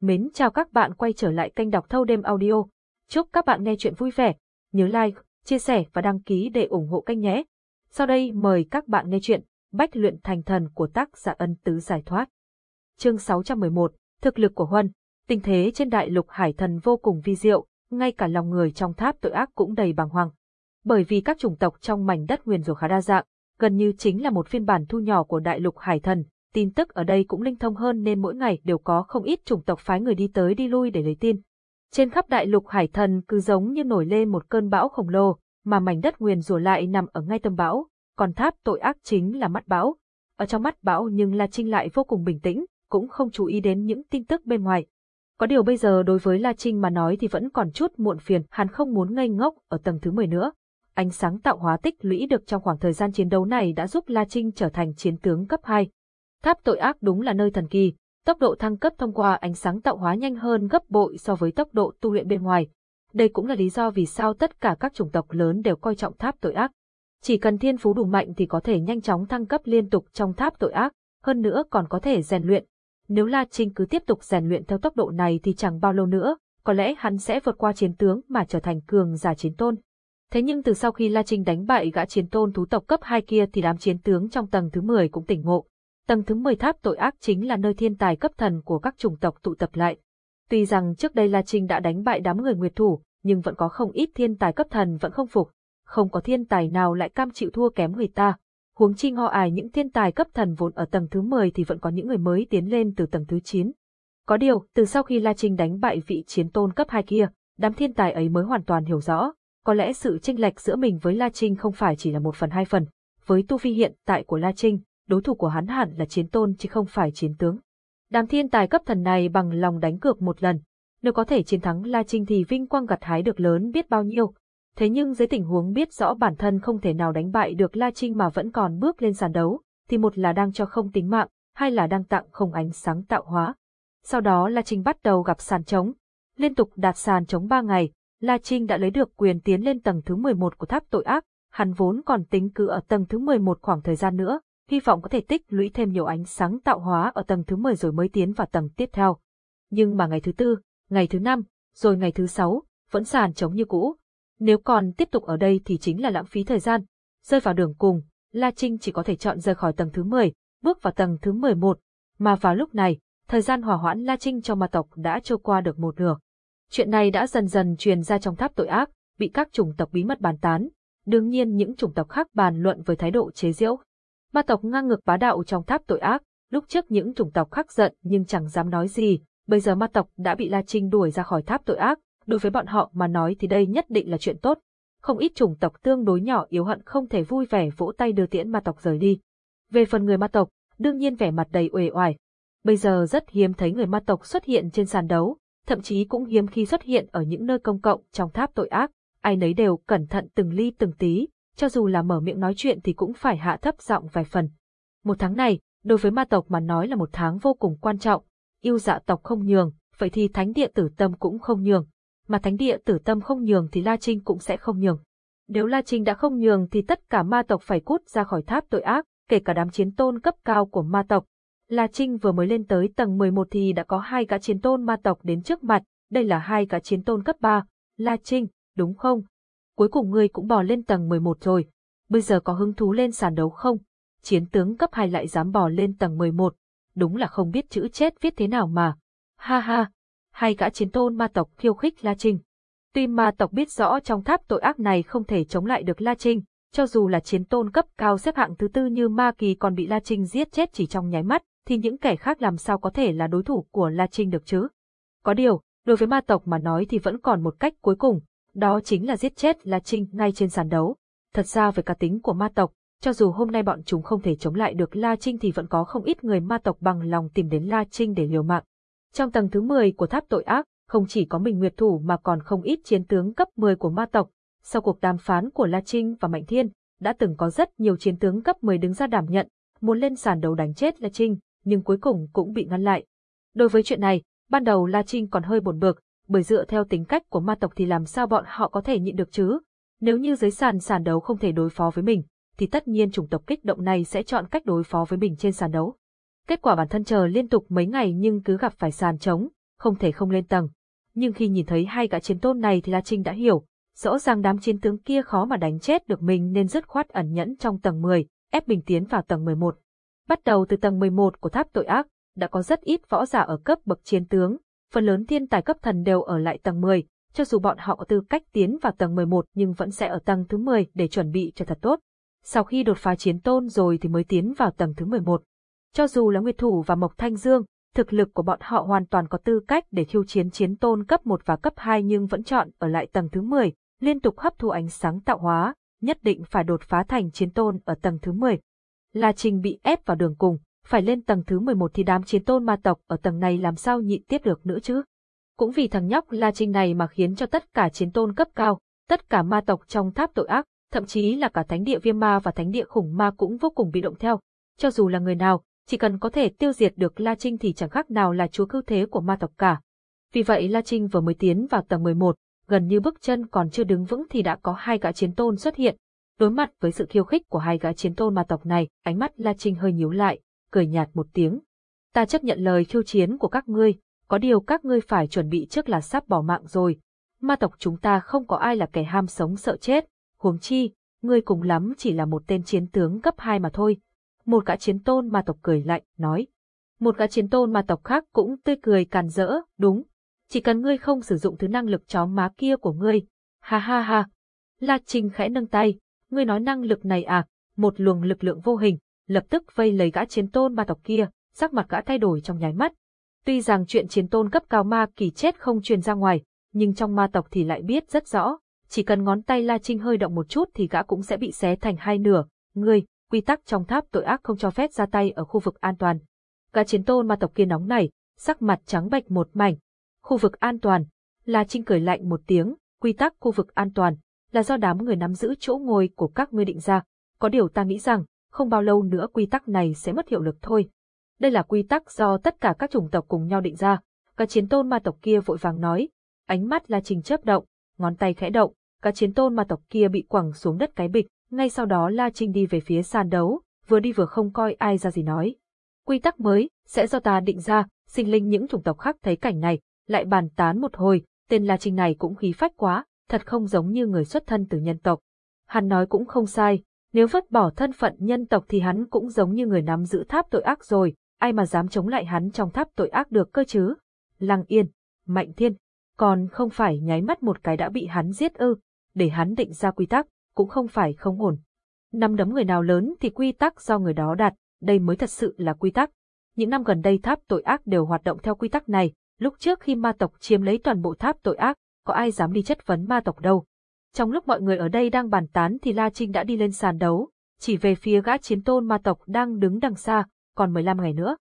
Mến chào các bạn quay trở lại kênh đọc thâu đêm audio. Chúc các bạn nghe chuyện vui vẻ. Nhớ like, chia sẻ và đăng ký để ủng hộ kênh nhé. Sau đây mời các bạn nghe chuyện Bách luyện thành thần của tác giả ân tứ giải thoát. Chương 611, Thực lực của Huân. Tình thế trên đại lục hải thần vô cùng vi diệu, ngay cả lòng người trong tháp tội ác cũng đầy bàng hoàng. Bởi vì các chủng tộc trong mảnh đất nguyền rủa khá đa dạng, gần như chính là một phiên bản thu nhỏ của đại lục hải thần, tin tức ở đây cũng linh thông hơn nên mỗi ngày đều có không ít chủng tộc phái người đi tới đi lui để lấy tin. Trên khắp đại lục hải thần cứ giống như nổi lên một cơn bão khổng lồ, mà mảnh đất nguyền rủa lại nằm ở ngay tâm bão, còn tháp tội ác chính là mắt bão. Ở trong mắt bão nhưng La Trinh lại vô cùng bình tĩnh, cũng không chú ý đến những tin tức bên ngoài. Có điều bây giờ đối với La Trinh mà nói thì vẫn còn chút muộn phiền, hắn không muốn ngây ngốc ở tầng thứ 10 nữa. Ánh sáng tạo hóa tích lũy được trong khoảng thời gian chiến đấu này đã giúp La Trinh trở thành chiến tướng cấp 2. Tháp tội ác đúng là nơi thần kỳ, tốc độ thăng cấp thông qua ánh sáng tạo hóa nhanh hơn gấp bội so với tốc độ tu luyện bên ngoài. Đây cũng là lý do vì sao tất cả các chủng tộc lớn đều coi trọng tháp tội ác. Chỉ cần thiên phú đủ mạnh thì có thể nhanh chóng thăng cấp liên tục trong tháp tội ác, hơn nữa còn có thể rèn luyện. Nếu La Trinh cứ tiếp tục rèn luyện theo tốc độ này thì chẳng bao lâu nữa, có lẽ hắn sẽ vượt qua chiến tướng mà trở thành cường giả chiến tôn. Thế nhưng từ sau khi La Trinh đánh bại gã chiến tôn thú tộc cấp 2 kia thì đám chiến tướng trong tầng thứ 10 cũng tỉnh ngộ. Tầng thứ 10 tháp tội ác chính là nơi thiên tài cấp thần của các chủng tộc tụ tập lại. Tuy rằng trước đây La Trinh đã đánh bại đám người nguyệt thủ, nhưng vẫn có không ít thiên tài cấp thần vẫn không phục. Không có thiên tài nào lại cam chịu thua kém người ta. Huống chi ngò ải những thiên tài cấp thần vốn ở tầng thứ 10 thì vẫn có những người mới tiến lên từ tầng thứ 9. Có điều, từ sau khi La Trinh đánh bại vị chiến tôn cấp 2 kia, đám thiên tài ấy mới hoàn toàn hiểu rõ, có lẽ sự chênh lệch giữa mình với La Trinh không phải chỉ là một phần hai phần. Với tu vi hiện tại của La Trinh, đối thủ của hắn hẳn là chiến tôn chứ không phải chiến tướng. Đám thiên tài cấp thần này bằng lòng đánh cược một lần, nếu có thể chiến thắng La Trinh thì vinh quang gặt hái được lớn biết bao nhiêu. Thế nhưng dưới tình huống biết rõ bản thân không thể nào đánh bại được La Trinh mà vẫn còn bước lên sàn đấu, thì một là đang cho không tính mạng, hai là đang tặng không ánh sáng tạo hóa. Sau đó La Trinh bắt đầu gặp sàn trống. Liên tục đạt sàn trống ba ngày, La Trinh đã lấy được quyền tiến lên tầng thứ 11 của tháp tội ác, hắn vốn còn tính cứ ở tầng thứ 11 khoảng thời gian nữa, hy vọng có thể tích lũy thêm nhiều ánh sáng tạo hóa ở tầng thứ 10 rồi mới tiến vào tầng tiếp theo. Nhưng mà ngày thứ tư, ngày thứ năm, rồi ngày thứ sáu, vẫn sàn trống như cũ. Nếu còn tiếp tục ở đây thì chính là lãng phí thời gian. Rơi vào đường cùng, La Trinh chỉ có thể chọn rời khỏi tầng thứ 10, bước vào tầng thứ 11. Mà vào lúc này, thời gian hòa hoãn La Trinh cho ma tộc đã trôi qua được một nửa. Chuyện này đã dần dần truyền ra trong tháp tội ác, bị các chủng tộc bí mật bàn tán. Đương nhiên những chủng tộc khác bàn luận với thái độ chế giễu. Ma tộc ngang ngược bá đạo trong tháp tội ác, lúc trước những chủng tộc khác giận nhưng chẳng dám nói gì, bây giờ ma tộc đã bị La Trinh đuổi ra khỏi tháp tội ác, đối với bọn họ mà nói thì đây nhất định là chuyện tốt. Không ít chủng tộc tương đối nhỏ yếu hận không thể vui vẻ vỗ tay đưa tiễn ma tộc rời đi. Về phần người ma tộc, đương nhiên vẻ mặt đầy uể oải. Bây giờ rất hiếm thấy người ma tộc xuất hiện trên sàn đấu, thậm chí cũng hiếm khi xuất hiện ở những nơi công cộng trong tháp tội ác, ai nấy đều cẩn thận từng ly từng tí, cho dù là mở miệng nói chuyện thì cũng phải hạ thấp giọng vài phần. Một tháng này, đối với ma tộc mà nói là một tháng vô cùng quan trọng, yêu dạ tộc không nhường, vậy thì thánh địa tử tâm cũng không nhường, mà thánh địa tử tâm không nhường thì La Trinh cũng sẽ không nhường. Nếu La Trinh đã không nhường thì tất cả ma tộc phải cút ra khỏi tháp tội ác, kể cả đám chiến tôn cấp cao của ma tộc, La Trinh vừa mới lên tới tầng 11 thì đã có hai gã chiến tôn ma tộc đến trước mặt, đây là hai gã chiến tôn cấp 3. La Trinh, đúng không? Cuối cùng ngươi cũng bò lên tầng 11 rồi. Bây giờ có hứng thú lên sàn đấu không? Chiến tướng cấp 2 lại dám bò lên tầng 11. Đúng là không biết chữ chết viết thế nào mà. Ha ha, hai gã chiến tôn ma tộc khiêu khích La Trinh. Tuy ma tộc biết rõ trong tháp tội ác này không thể chống lại được La Trinh, cho dù là chiến tôn cấp cao xếp hạng thứ tư như Ma Kỳ còn bị La Trinh giết chết chỉ trong nháy mắt, thì những kẻ khác làm sao có thể là đối thủ của La Trinh được chứ? Có điều, đối với ma tộc mà nói thì vẫn còn một cách cuối cùng, đó chính là giết chết La Trinh ngay trên sàn đấu. Thật ra về cá tính của ma tộc, cho dù hôm nay bọn chúng không thể chống lại được La Trinh thì vẫn có không ít người ma tộc bằng lòng tìm đến La Trinh để liều mạng. Trong tầng thứ 10 của tháp tội ác, không chỉ có mình Nguyệt Thủ mà còn không ít chiến tướng cấp 10 của ma tộc. Sau cuộc đàm phán của La Trinh và Mạnh Thiên, đã từng có rất nhiều chiến tướng cấp 10 đứng ra đảm nhận, muốn lên sàn đấu đánh chết La Trinh, nhưng cuối cùng cũng bị ngăn lại. Đối với chuyện này, ban đầu La Trinh còn hơi buồn bực, bởi dựa theo tính cách của ma tộc thì làm sao bọn họ có thể nhịn được chứ? Nếu như dưới sàn sàn đấu không thể đối phó với mình, thì tất nhiên chủng tộc kích động này sẽ chọn cách đối phó với mình trên sàn đấu. Kết quả bản thân chờ liên tục mấy ngày nhưng cứ gặp phải sàn trống, không thể không lên tầng. Nhưng khi nhìn thấy hai gã chiến tôn này thì La Trinh đã hiểu, rõ ràng đám chiến tướng kia khó mà đánh chết được mình nên dứt khoát ẩn nhẫn trong tầng 10, ép bình tiến vào tầng 11. Bắt đầu từ tầng 11 của tháp tội ác, đã có rất ít võ giả ở cấp bậc chiến tướng, phần lớn thiên tài cấp thần đều ở lại tầng 10, cho dù bọn họ có tư cách tiến vào tầng 11 nhưng vẫn sẽ ở tầng thứ 10 để chuẩn bị cho thật tốt. Sau khi đột phá chiến tôn rồi thì mới tiến vào tầng thứ 11. Cho dù là Nguyệt Thủ và Mộc Thanh Dương, thực lực của bọn họ hoàn toàn có tư cách để khiêu chiến chiến tôn cấp 1 và cấp 2 nhưng vẫn chọn ở lại tầng thứ 10, liên tục hấp thu ánh sáng tạo hóa, nhất định phải đột phá thành chiến tôn ở tầng thứ 10. La Trình bị ép vào đường cùng, phải lên tầng thứ 11 thì đám chiến tôn ma tộc ở tầng này làm sao nhịn tiếp được nữa chứ. Cũng vì thằng nhóc La Trinh này mà khiến cho tất cả chiến tôn cấp cao, tất cả ma tộc trong tháp tội ác, thậm chí là cả thánh địa viêm ma và thánh địa khủng ma cũng vô cùng bị động theo. Cho dù là người nào, chỉ cần có thể tiêu diệt được La Trinh thì chẳng khác nào là chúa cưu thế của ma tộc cả. Vì vậy La Trinh vừa mới tiến vào tầng 11, gần như bước chân còn chưa đứng vững thì đã có hai gã chiến tôn xuất hiện. Đối mặt với sự khiêu khích của hai gã chiến tôn ma tộc này, ánh mắt La Trinh hơi nhíu lại, cười nhạt một tiếng. Ta chấp nhận lời khiêu chiến của các ngươi, có điều các ngươi phải chuẩn bị trước là sắp bỏ mạng rồi. Ma tộc chúng ta không có ai là kẻ ham sống sợ chết, huống chi, ngươi cùng lắm chỉ là một tên chiến tướng cấp 2 mà thôi. Một gã chiến tôn ma tộc cười lạnh, nói. Một gã chiến tôn ma tộc khác cũng tươi cười càn rỡ, đúng. Chỉ cần ngươi không sử dụng thứ năng lực chó má kia của ngươi. Ha ha ha. La Trinh khẽ nâng tay, ngươi nói năng lực này à, một luồng lực lượng vô hình, lập tức vây lấy gã chiến tôn ma tộc kia, sắc mặt gã thay đổi trong nháy mắt. Tuy rằng chuyện chiến tôn cấp cao ma kỳ chết không truyền ra ngoài, nhưng trong ma tộc thì lại biết rất rõ, chỉ cần ngón tay La Trinh hơi động một chút thì gã cũng sẽ bị xé thành hai nửa. Ngươi, quy tắc trong tháp tội ác không cho phép ra tay ở khu vực an toàn. Gã chiến tôn ma tộc kia nóng này, sắc mặt trắng bệch một mảnh. Khu vực an toàn, La Trinh cười lạnh một tiếng, quy tắc khu vực an toàn, là do đám người nắm giữ chỗ ngồi của các ngươi định ra. Có điều ta nghĩ rằng, không bao lâu nữa quy tắc này sẽ mất hiệu lực thôi. Đây là quy tắc do tất cả các chủng tộc cùng nhau định ra. Các chiến tôn ma tộc kia vội vàng nói. Ánh mắt La Trình chớp động, ngón tay khẽ động, các chiến tôn ma tộc kia bị quẳng xuống đất cái bịch. Ngay sau đó La Trình đi về phía sàn đấu, vừa đi vừa không coi ai ra gì nói. Quy tắc mới, sẽ do ta định ra, sinh linh những chủng tộc khác thấy cảnh này, lại bàn tán một hồi, tên La Trình này cũng khí phách quá, thật không giống như người xuất thân từ nhân tộc. Hắn nói cũng không sai, nếu vứt bỏ thân phận nhân tộc thì hắn cũng giống như người nắm giữ tháp tội ác rồi, ai mà dám chống lại hắn trong tháp tội ác được cơ chứ? Lăng Yên, Mạnh Thiên, còn không phải nháy mắt một cái đã bị hắn giết ư, để hắn định ra quy tắc, cũng không phải không ổn. Năm đấm người nào lớn thì quy tắc do người đó đặt, đây mới thật sự là quy tắc. Những năm gần đây tháp tội ác đều hoạt động theo quy tắc này, lúc trước khi ma tộc chiếm lấy toàn bộ tháp tội ác, có ai dám đi chất vấn ma tộc đâu. Trong lúc mọi người ở đây đang bàn tán thì La Trinh đã đi lên sàn đấu, chỉ về phía gã chiến tôn ma tộc đang đứng đằng xa, còn 15 ngày nữa.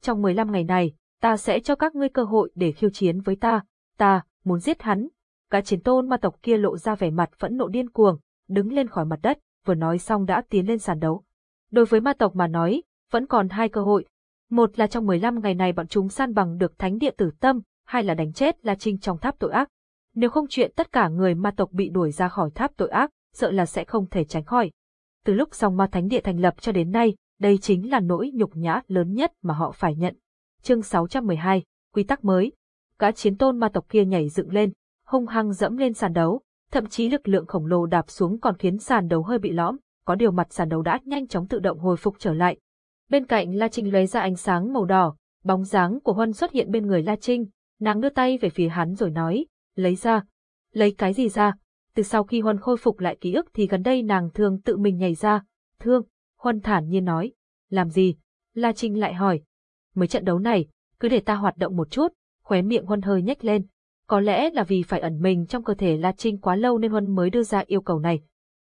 Trong 15 ngày này, ta sẽ cho các ngươi cơ hội để khiêu chiến với ta, ta, muốn giết hắn. Gã chiến tôn ma tộc kia lộ ra vẻ mặt phẫn nộ điên cuồng, đứng lên khỏi mặt đất, vừa nói xong đã tiến lên sàn đấu. Đối với ma tộc mà nói, vẫn còn hai cơ hội. Một là trong 15 ngày này bọn chúng san bằng được thánh địa tử tâm, hai là đánh chết La Trinh trong tháp tội ác. Nếu không chuyện tất cả người ma tộc bị đuổi ra khỏi tháp tội ác, sợ là sẽ không thể tránh khỏi. Từ lúc dòng ma thánh địa thành lập cho đến nay, đây chính là nỗi nhục nhã lớn nhất mà họ phải nhận. Chương 612, Quy tắc mới. Cá chiến tôn ma tộc kia nhảy dựng lên, hung hăng dẫm lên sàn đấu, thậm chí lực lượng khổng lồ đạp xuống còn khiến sàn đấu hơi bị lõm, có điều mặt sàn đấu đã nhanh chóng tự động hồi phục trở lại. Bên cạnh La Trinh lấy ra ánh sáng màu đỏ, bóng dáng của Huân xuất hiện bên người La Trinh, nàng đưa tay về phía hắn rồi nói, lấy ra. Lấy cái gì ra? Từ sau khi Huân khôi phục lại ký ức thì gần đây nàng thường tự mình nhảy ra. Thương, Huân thản nhiên nói. Làm gì? La Trinh lại hỏi. Mấy trận đấu này, cứ để ta hoạt động một chút, khóe miệng Huân hơi nhếch lên. Có lẽ là vì phải ẩn mình trong cơ thể La Trinh quá lâu nên Huân mới đưa ra yêu cầu này.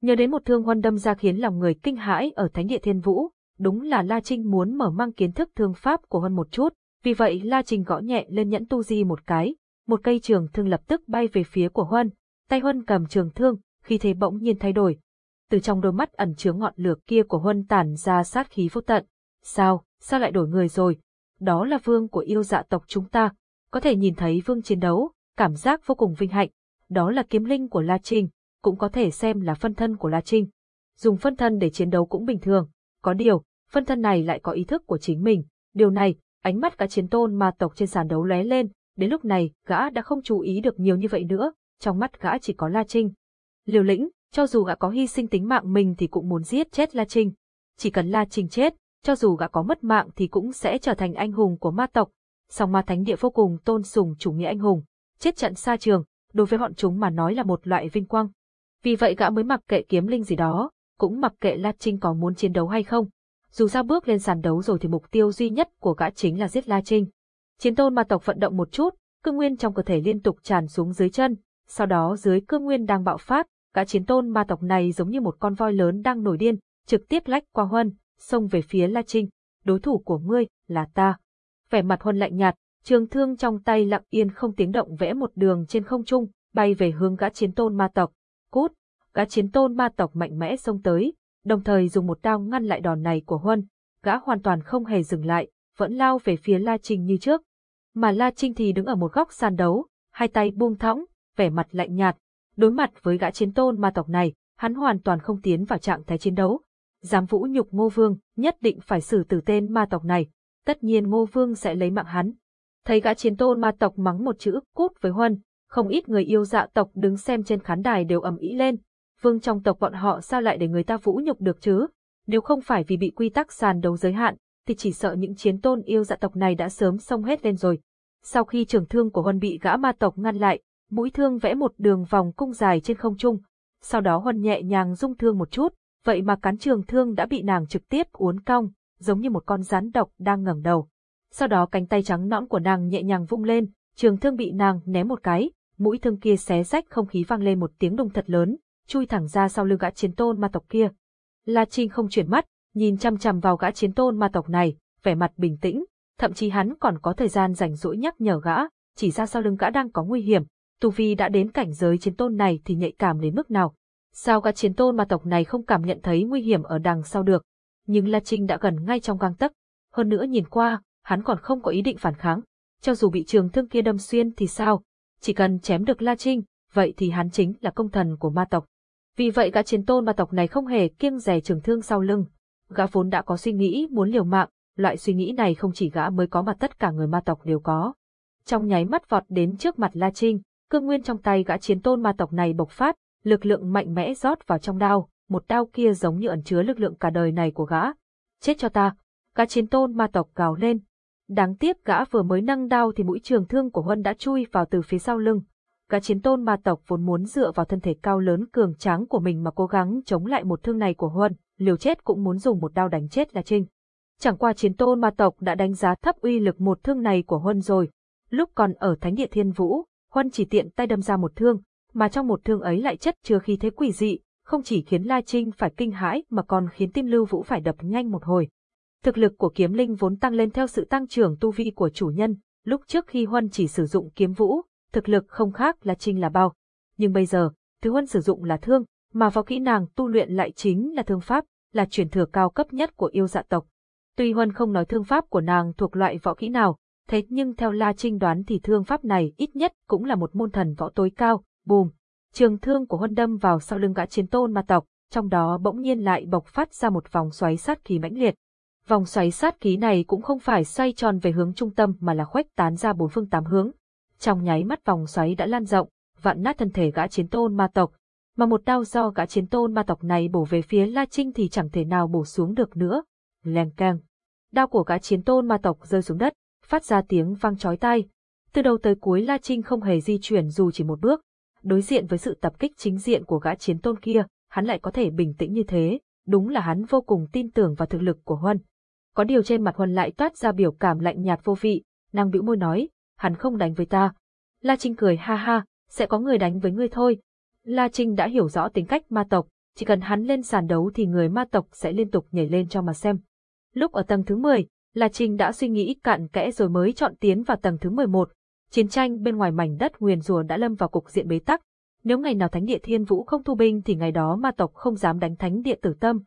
Nhớ đến một thương Huân đâm ra khiến lòng người kinh hãi ở Thánh địa Thiên Vũ, đúng là La Trinh muốn mở mang kiến thức thương pháp của Huân một chút, vì vậy La Trinh gõ nhẹ lên nhẫn tu di một cái, một cây trường thương lập tức bay về phía của Huân, tay Huân cầm trường thương, khi thế bỗng nhiên thay đổi. Từ trong đôi mắt ẩn chứa ngọn lửa kia của Huân tản ra sát khí vô tận. Sao, sao lại đổi người rồi? Đó là vương của yêu dạ tộc chúng ta, có thể nhìn thấy vương chiến đấu, cảm giác vô cùng vinh hạnh. Đó là kiếm linh của La Trinh, cũng có thể xem là phân thân của La Trinh. Dùng phân thân để chiến đấu cũng bình thường, có điều, phân thân này lại có ý thức của chính mình. Điều này, ánh mắt cả chiến tôn ma tộc trên sàn đấu lóe lên, Đến lúc này, gã đã không chú ý được nhiều như vậy nữa, trong mắt gã chỉ có La Trinh. Liều lĩnh, cho dù gã có hy sinh tính mạng mình thì cũng muốn giết chết La Trinh. Chỉ cần La Trinh chết, cho dù gã có mất mạng thì cũng sẽ trở thành anh hùng của ma tộc. Song ma thánh địa vô cùng tôn sùng chủ nghĩa anh hùng, chết trận xa trường, đối với bọn chúng mà nói là một loại vinh quang. Vì vậy gã mới mặc kệ kiếm linh gì đó, cũng mặc kệ La Trinh có muốn chiến đấu hay không. Dù sao bước lên sàn đấu rồi thì mục tiêu duy nhất của gã chính là giết La Trinh. Chiến tôn ma tộc vận động một chút, cương nguyên trong cơ thể liên tục tràn xuống dưới chân, sau đó dưới cương nguyên đang bạo phát, gã chiến tôn ma tộc này giống như một con voi lớn đang nổi điên, trực tiếp lách qua Huân, xông về phía La Trinh. Đối thủ của ngươi là ta. Vẻ mặt Huân lạnh nhạt, trường thương trong tay lặng yên không tiếng động vẽ một đường trên không trung, bay về hướng gã chiến tôn ma tộc. Cút! Gã chiến tôn ma tộc mạnh mẽ xông tới, đồng thời dùng một đao ngăn lại đòn này của Huân. Gã hoàn toàn không hề dừng lại, vẫn lao về phía La Trinh như trước. Mà La Trinh thì đứng ở một góc sàn đấu, hai tay buông thõng, vẻ mặt lạnh nhạt. Đối mặt với gã chiến tôn ma tộc này, hắn hoàn toàn không tiến vào trạng thái chiến đấu. Dám vũ nhục Ngô Vương, nhất định phải xử tử tên ma tộc này. Tất nhiên Ngô Vương sẽ lấy mạng hắn. Thấy gã chiến tôn ma tộc mắng một chữ cút với Huân, không ít người yêu dạ tộc đứng xem trên khán đài đều ầm ĩ lên. Vương trong tộc bọn họ sao lại để người ta vũ nhục được chứ? Nếu không phải vì bị quy tắc sàn đấu giới hạn, thì chỉ sợ những chiến tôn yêu dạ tộc này đã sớm xông hết lên rồi. Sau khi trường thương của Huân bị gã ma tộc ngăn lại, mũi thương vẽ một đường vòng cung dài trên không trung. Sau đó Huân nhẹ nhàng rung thương một chút, vậy mà cán trường thương đã bị nàng trực tiếp uốn cong, giống như một con rắn độc đang ngẩng đầu. Sau đó cánh tay trắng nõn của nàng nhẹ nhàng vung lên, trường thương bị nàng ném một cái, mũi thương kia xé rách không khí vang lên một tiếng đùng thật lớn, chui thẳng ra sau lưng gã chiến tôn ma tộc kia. La Trinh không chuyển mắt, nhìn chăm chăm vào gã chiến tôn ma tộc này, vẻ mặt bình tĩnh, thậm chí hắn còn có thời gian rảnh rỗi nhắc nhở gã, chỉ ra sau lưng gã đang có nguy hiểm, tu vi đã đến cảnh giới chiến tôn này thì nhạy cảm đến mức nào. Sao gã chiến tôn ma tộc này không cảm nhận thấy nguy hiểm ở đằng sau được, nhưng La Trinh đã gần ngay trong gang tấc, hơn nữa nhìn qua, hắn còn không có ý định phản kháng, cho dù bị trường thương kia đâm xuyên thì sao, chỉ cần chém được La Trinh, vậy thì hắn chính là công thần của ma tộc. Vì vậy gã chiến tôn ma tộc này không hề kiêng rè trường thương sau lưng, gã vốn đã có suy nghĩ muốn liều mạng, loại suy nghĩ này không chỉ gã mới có mà tất cả người ma tộc đều có. Trong nháy mắt vọt đến trước mặt La Trinh, cương nguyên trong tay gã chiến tôn ma tộc này bộc phát, lực lượng mạnh mẽ rót vào trong đao, một đao kia giống như ẩn chứa lực lượng cả đời này của gã. Chết cho ta! Gã chiến tôn ma tộc gào lên. Đáng tiếc gã vừa mới nâng đao thì mũi trường thương của Huân đã chui vào từ phía sau lưng. Gã chiến tôn ma tộc vốn muốn dựa vào thân thể cao lớn cường tráng của mình mà cố gắng chống lại một thương này của Huân, liều chết cũng muốn dùng một đao đánh chết La Trinh. Chẳng qua chiến tôn ma tộc đã đánh giá thấp uy lực một thương này của Huân rồi. Lúc còn ở Thánh địa Thiên Vũ, Huân chỉ tiện tay đâm ra một thương, mà trong một thương ấy lại chất chứa khí thế quỷ dị, không chỉ khiến La Trinh phải kinh hãi mà còn khiến tim Lưu Vũ phải đập nhanh một hồi. Thực lực của kiếm linh vốn tăng lên theo sự tăng trưởng tu vi của chủ nhân, lúc trước khi Huân chỉ sử dụng kiếm vũ, thực lực không khác là Trinh là bao. Nhưng bây giờ, thứ Huân sử dụng là thương, mà vào kỹ nàng tu luyện lại chính là thương pháp, là truyền thừa cao cấp nhất của yêu dạ tộc. Tuy Huân không nói thương pháp của nàng thuộc loại võ kỹ nào, thế nhưng theo La Trinh đoán thì thương pháp này ít nhất cũng là một môn thần võ tối cao, bùm. Trường thương của Huân đâm vào sau lưng gã chiến tôn ma tộc, trong đó bỗng nhiên lại bộc phát ra một vòng xoáy sát khí mãnh liệt. Vòng xoáy sát khí này cũng không phải xoay tròn về hướng trung tâm mà là khuếch tán ra bốn phương tám hướng. Trong nháy mắt vòng xoáy đã lan rộng, vặn nát thân thể gã chiến tôn ma tộc, mà một đao do gã chiến tôn ma tộc này bổ về phía La Trinh thì chẳng thể nào bổ xuống được nữa. Leng keng. Đao của gã chiến tôn ma tộc rơi xuống đất, phát ra tiếng vang chói tai. Từ đầu tới cuối La Trinh không hề di chuyển dù chỉ một bước. Đối diện với sự tập kích chính diện của gã chiến tôn kia, hắn lại có thể bình tĩnh như thế, đúng là hắn vô cùng tin tưởng vào thực lực của Huân. Có điều trên mặt Huân lại toát ra biểu cảm lạnh nhạt vô vị, nàng bĩu môi nói, hắn không đánh với ta. La Trinh cười ha ha, sẽ có người đánh với ngươi thôi. La Trinh đã hiểu rõ tính cách ma tộc, chỉ cần hắn lên sàn đấu thì người ma tộc sẽ liên tục nhảy lên cho mà xem. Lúc ở tầng thứ 10, La Trinh đã suy nghĩ cạn kẽ rồi mới chọn tiến vào tầng thứ 11. Chiến tranh bên ngoài mảnh đất nguyền rùa đã lâm vào cục diện bế tắc. Nếu ngày nào Thánh địa Thiên Vũ không thu binh thì ngày đó ma tộc không dám đánh Thánh địa Tử Tâm.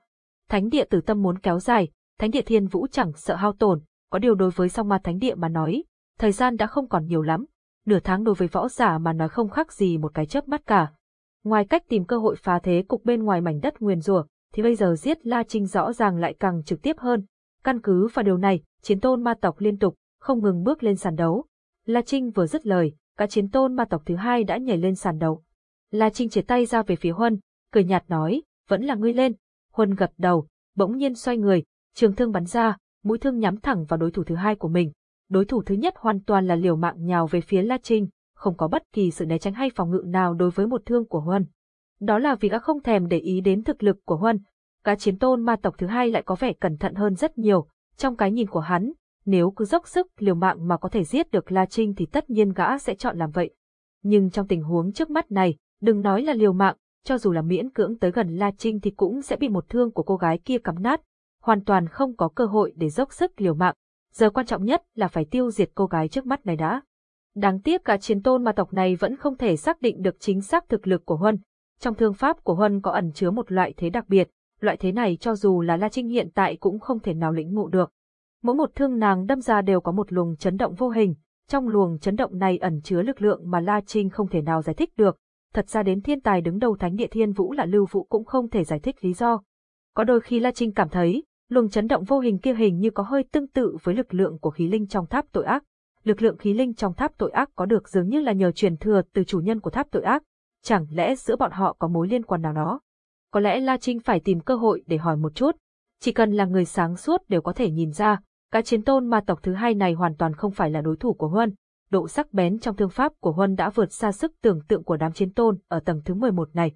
Thánh địa Tử Tâm muốn kéo dài, Thánh địa Thiên Vũ chẳng sợ hao tổn, có điều đối với song ma Thánh địa mà nói, thời gian đã không còn nhiều lắm. Nửa tháng đối với võ giả mà nói không khác gì một cái chớp mắt cả. Ngoài cách tìm cơ hội phá thế cục bên ngoài mảnh đất nguyền rủa thì bây giờ giết La Trinh rõ ràng lại càng trực tiếp hơn, Căn cứ vào điều này, chiến tôn ma tộc liên tục, không ngừng bước lên sàn đấu. La Trinh vừa dứt lời, cả chiến tôn ma tộc thứ hai đã nhảy lên sàn đấu La Trinh chia tay ra về phía Huân, cười nhạt nói, vẫn là ngươi lên. Huân gật đầu, bỗng nhiên xoay người, trường thương bắn ra, mũi thương nhắm thẳng vào đối thủ thứ hai của mình. Đối thủ thứ nhất hoàn toàn là liều mạng nhào về phía La Trinh, không có bất kỳ sự né tránh hay phòng ngự nào đối với một thương của Huân. Đó là vì gã không thèm để ý đến thực lực của Huân. Gã chiến tôn ma tộc thứ hai lại có vẻ cẩn thận hơn rất nhiều, trong cái nhìn của hắn, nếu cứ dốc sức liều mạng mà có thể giết được La Trinh thì tất nhiên gã sẽ chọn làm vậy. Nhưng trong tình huống trước mắt này, đừng nói là liều mạng, cho dù là miễn cưỡng tới gần La Trinh thì cũng sẽ bị một thương của cô gái kia cắm nát, hoàn toàn không có cơ hội để dốc sức liều mạng. Giờ quan trọng nhất là phải tiêu diệt cô gái trước mắt này đã. Đáng tiếc cả chiến tôn ma tộc này vẫn không thể xác định được chính xác thực lực của Huân. Trong thương pháp của Huân có ẩn chứa một loại thế đặc biệt, loại thế này cho dù là La Trinh hiện tại cũng không thể nào lĩnh ngộ được. Mỗi một thương nàng đâm ra đều có một luồng chấn động vô hình, trong luồng chấn động này ẩn chứa lực lượng mà La Trinh không thể nào giải thích được. Thật ra đến thiên tài đứng đầu thánh địa thiên vũ là Lưu Vũ cũng không thể giải thích lý do. Có đôi khi La Trinh cảm thấy, luồng chấn động vô hình kia hình như có hơi tương tự với lực lượng của khí linh trong tháp tội ác. Lực lượng khí linh trong tháp tội ác có được dường như là nhờ truyền thừa từ chủ nhân của tháp tội ác. Chẳng lẽ giữa bọn họ có mối liên quan nào đó? Có lẽ La Trinh phải tìm cơ hội để hỏi một chút. Chỉ cần là người sáng suốt đều có thể nhìn ra, cái chiến tôn ma tộc thứ hai này hoàn toàn không phải là đối thủ của Huân. Độ sắc bén trong thương pháp của Huân đã vượt xa sức tưởng tượng của đám chiến tôn ở tầng thứ 11 này.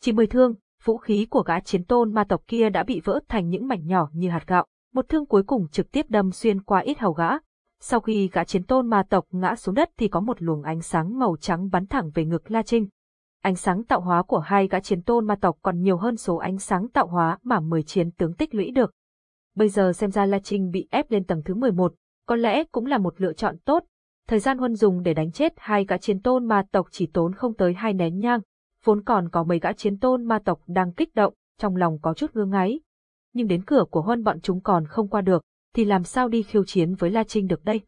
Chỉ mười thương, vũ khí của gã chiến tôn ma tộc kia đã bị vỡ thành những mảnh nhỏ như hạt gạo. Một thương cuối cùng trực tiếp đâm xuyên qua ít hầu gã. Sau khi gã chiến tôn ma tộc ngã xuống đất thì có một luồng ánh sáng màu trắng bắn thẳng về ngực La Trinh. Ánh sáng tạo hóa của hai gã chiến tôn ma tộc còn nhiều hơn số ánh sáng tạo hóa mà 10 chiến tướng tích lũy được. Bây giờ xem ra La Trinh bị ép lên tầng thứ 11, có lẽ cũng là một lựa chọn tốt. Thời gian huân dùng để đánh chết hai gã chiến tôn ma tộc chỉ tốn không tới hai nén nhang, vốn còn có mấy gã chiến tôn ma tộc đang kích động, trong lòng có chút ngơ ngáy. Nhưng đến cửa của huân bọn chúng còn không qua được, thì làm sao đi khiêu chiến với La Trinh được đây?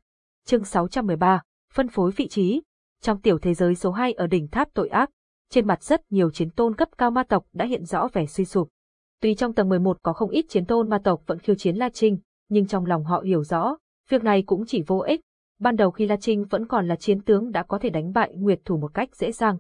Chương 613, phân phối vị trí. Trong tiểu thế giới số 2 ở đỉnh tháp tội ác, trên mặt rất nhiều chiến tôn cấp cao ma tộc đã hiện rõ vẻ suy sụp. Tuy trong tầng 11 có không ít chiến tôn ma tộc vẫn khiêu chiến La Trinh, nhưng trong lòng họ hiểu rõ, việc này cũng chỉ vô ích. Ban đầu khi La Trinh vẫn còn là chiến tướng đã có thể đánh bại Nguyệt Thủ một cách dễ dàng.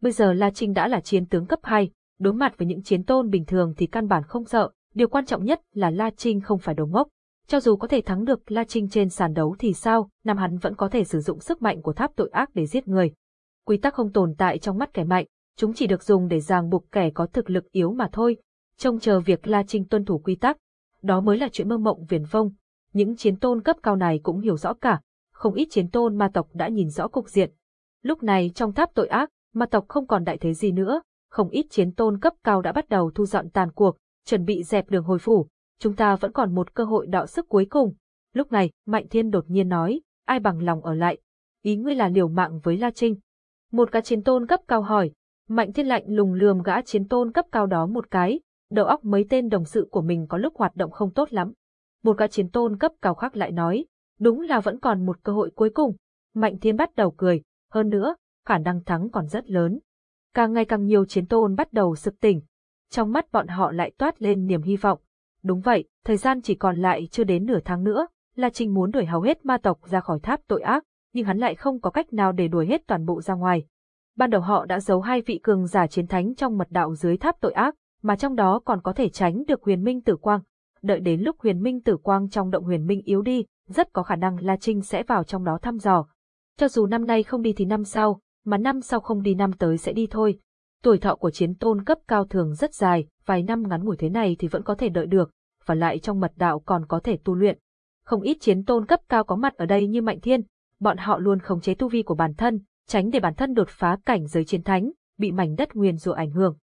Bây giờ La Trinh đã là chiến tướng cấp 2, đối mặt với những chiến tôn bình thường thì căn bản không sợ, điều quan trọng nhất là La Trinh không phải đồ ngốc. Cho dù có thể thắng được La Trinh trên sàn đấu thì sao, Nam hắn vẫn có thể sử dụng sức mạnh của tháp tội ác để giết người. Quy tắc không tồn tại trong mắt kẻ mạnh, chúng chỉ được dùng để ràng buộc kẻ có thực lực yếu mà thôi, trông chờ việc La Trinh tuân thủ quy tắc. Đó mới là chuyện mơ mộng viển vông. Những chiến tôn cấp cao này cũng hiểu rõ cả, không ít chiến tôn ma tộc đã nhìn rõ cục diện. Lúc này trong tháp tội ác, ma tộc không còn đại thế gì nữa, không ít chiến tôn cấp cao đã bắt đầu thu dọn tàn cuộc, chuẩn bị dẹp đường hồi phủ. Chúng ta vẫn còn một cơ hội đọ sức cuối cùng. Lúc này, Mạnh Thiên đột nhiên nói, ai bằng lòng ở lại. Ý ngươi là liều mạng với La Trinh. Một cá chiến tôn cấp cao hỏi, Mạnh Thiên lạnh lùng lườm gã chiến tôn cấp cao đó một cái, đầu óc mấy tên đồng sự của mình có lúc hoạt động không tốt lắm. Một gã chiến tôn cấp cao khác lại nói, đúng là vẫn còn một cơ hội cuối cùng. Mạnh Thiên bắt đầu cười, hơn nữa, khả năng thắng còn rất lớn. Càng ngày càng nhiều chiến tôn bắt đầu sực tỉnh. Trong mắt bọn họ lại toát lên niềm hy vọng. Đúng vậy, thời gian chỉ còn lại chưa đến nửa tháng nữa, La Trinh muốn đuổi hầu hết ma tộc ra khỏi tháp tội ác, nhưng hắn lại không có cách nào để đuổi hết toàn bộ ra ngoài. Ban đầu họ đã giấu hai vị cường giả chiến thánh trong mật đạo dưới tháp tội ác, mà trong đó còn có thể tránh được huyền minh tử quang. Đợi đến lúc huyền minh tử quang trong động huyền minh yếu đi, rất có khả năng La Trinh sẽ vào trong đó thăm dò. Cho dù năm nay không đi thì năm sau, mà năm sau không đi năm tới sẽ đi thôi. Tuổi thọ của chiến tôn cấp cao thường rất dài, vài năm ngắn ngủi thế này thì vẫn có thể đợi được, và lại trong mật đạo còn có thể tu luyện. Không ít chiến tôn cấp cao có mặt ở đây như Mạnh Thiên, bọn họ luôn khống chế tu vi của bản thân, tránh để bản thân đột phá cảnh giới chiến thánh, bị mảnh đất nguyên rủa ảnh hưởng.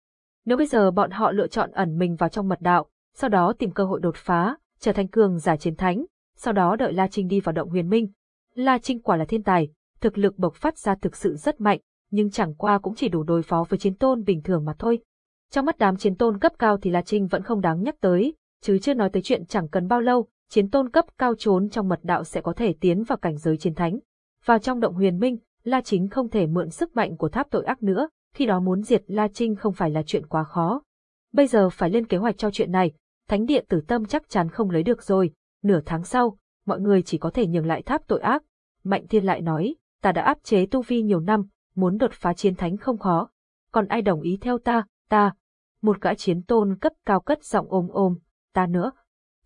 Nếu bây giờ bọn họ lựa chọn ẩn mình vào trong mật đạo, sau đó tìm cơ hội đột phá, trở thành cường giả chiến thánh, sau đó đợi La Trinh đi vào động huyền minh. La Trinh quả là thiên tài, thực lực bộc phát ra thực sự rất mạnh, nhưng chẳng qua cũng chỉ đủ đối phó với chiến tôn bình thường mà thôi. Trong mắt đám chiến tôn cấp cao thì La Trinh vẫn không đáng nhắc tới, chứ chưa nói tới chuyện chẳng cần bao lâu, chiến tôn cấp cao trốn trong mật đạo sẽ có thể tiến vào cảnh giới chiến thánh. Vào trong động huyền minh, La Chính không thể mượn sức mạnh của tháp tội ác nữa, khi đó muốn diệt La Trinh không phải là chuyện quá khó. Bây giờ phải lên kế hoạch cho chuyện này, thánh địa tử tâm chắc chắn không lấy được rồi, nửa tháng sau, mọi người chỉ có thể nhường lại tháp tội ác. Mạnh Thiên lại nói, ta đã áp chế tu vi nhiều năm, muốn đột phá chiến thánh không khó. Còn ai đồng ý theo ta, ta. Một gã chiến tôn cấp cao cất giọng ôm ôm, ta nữa.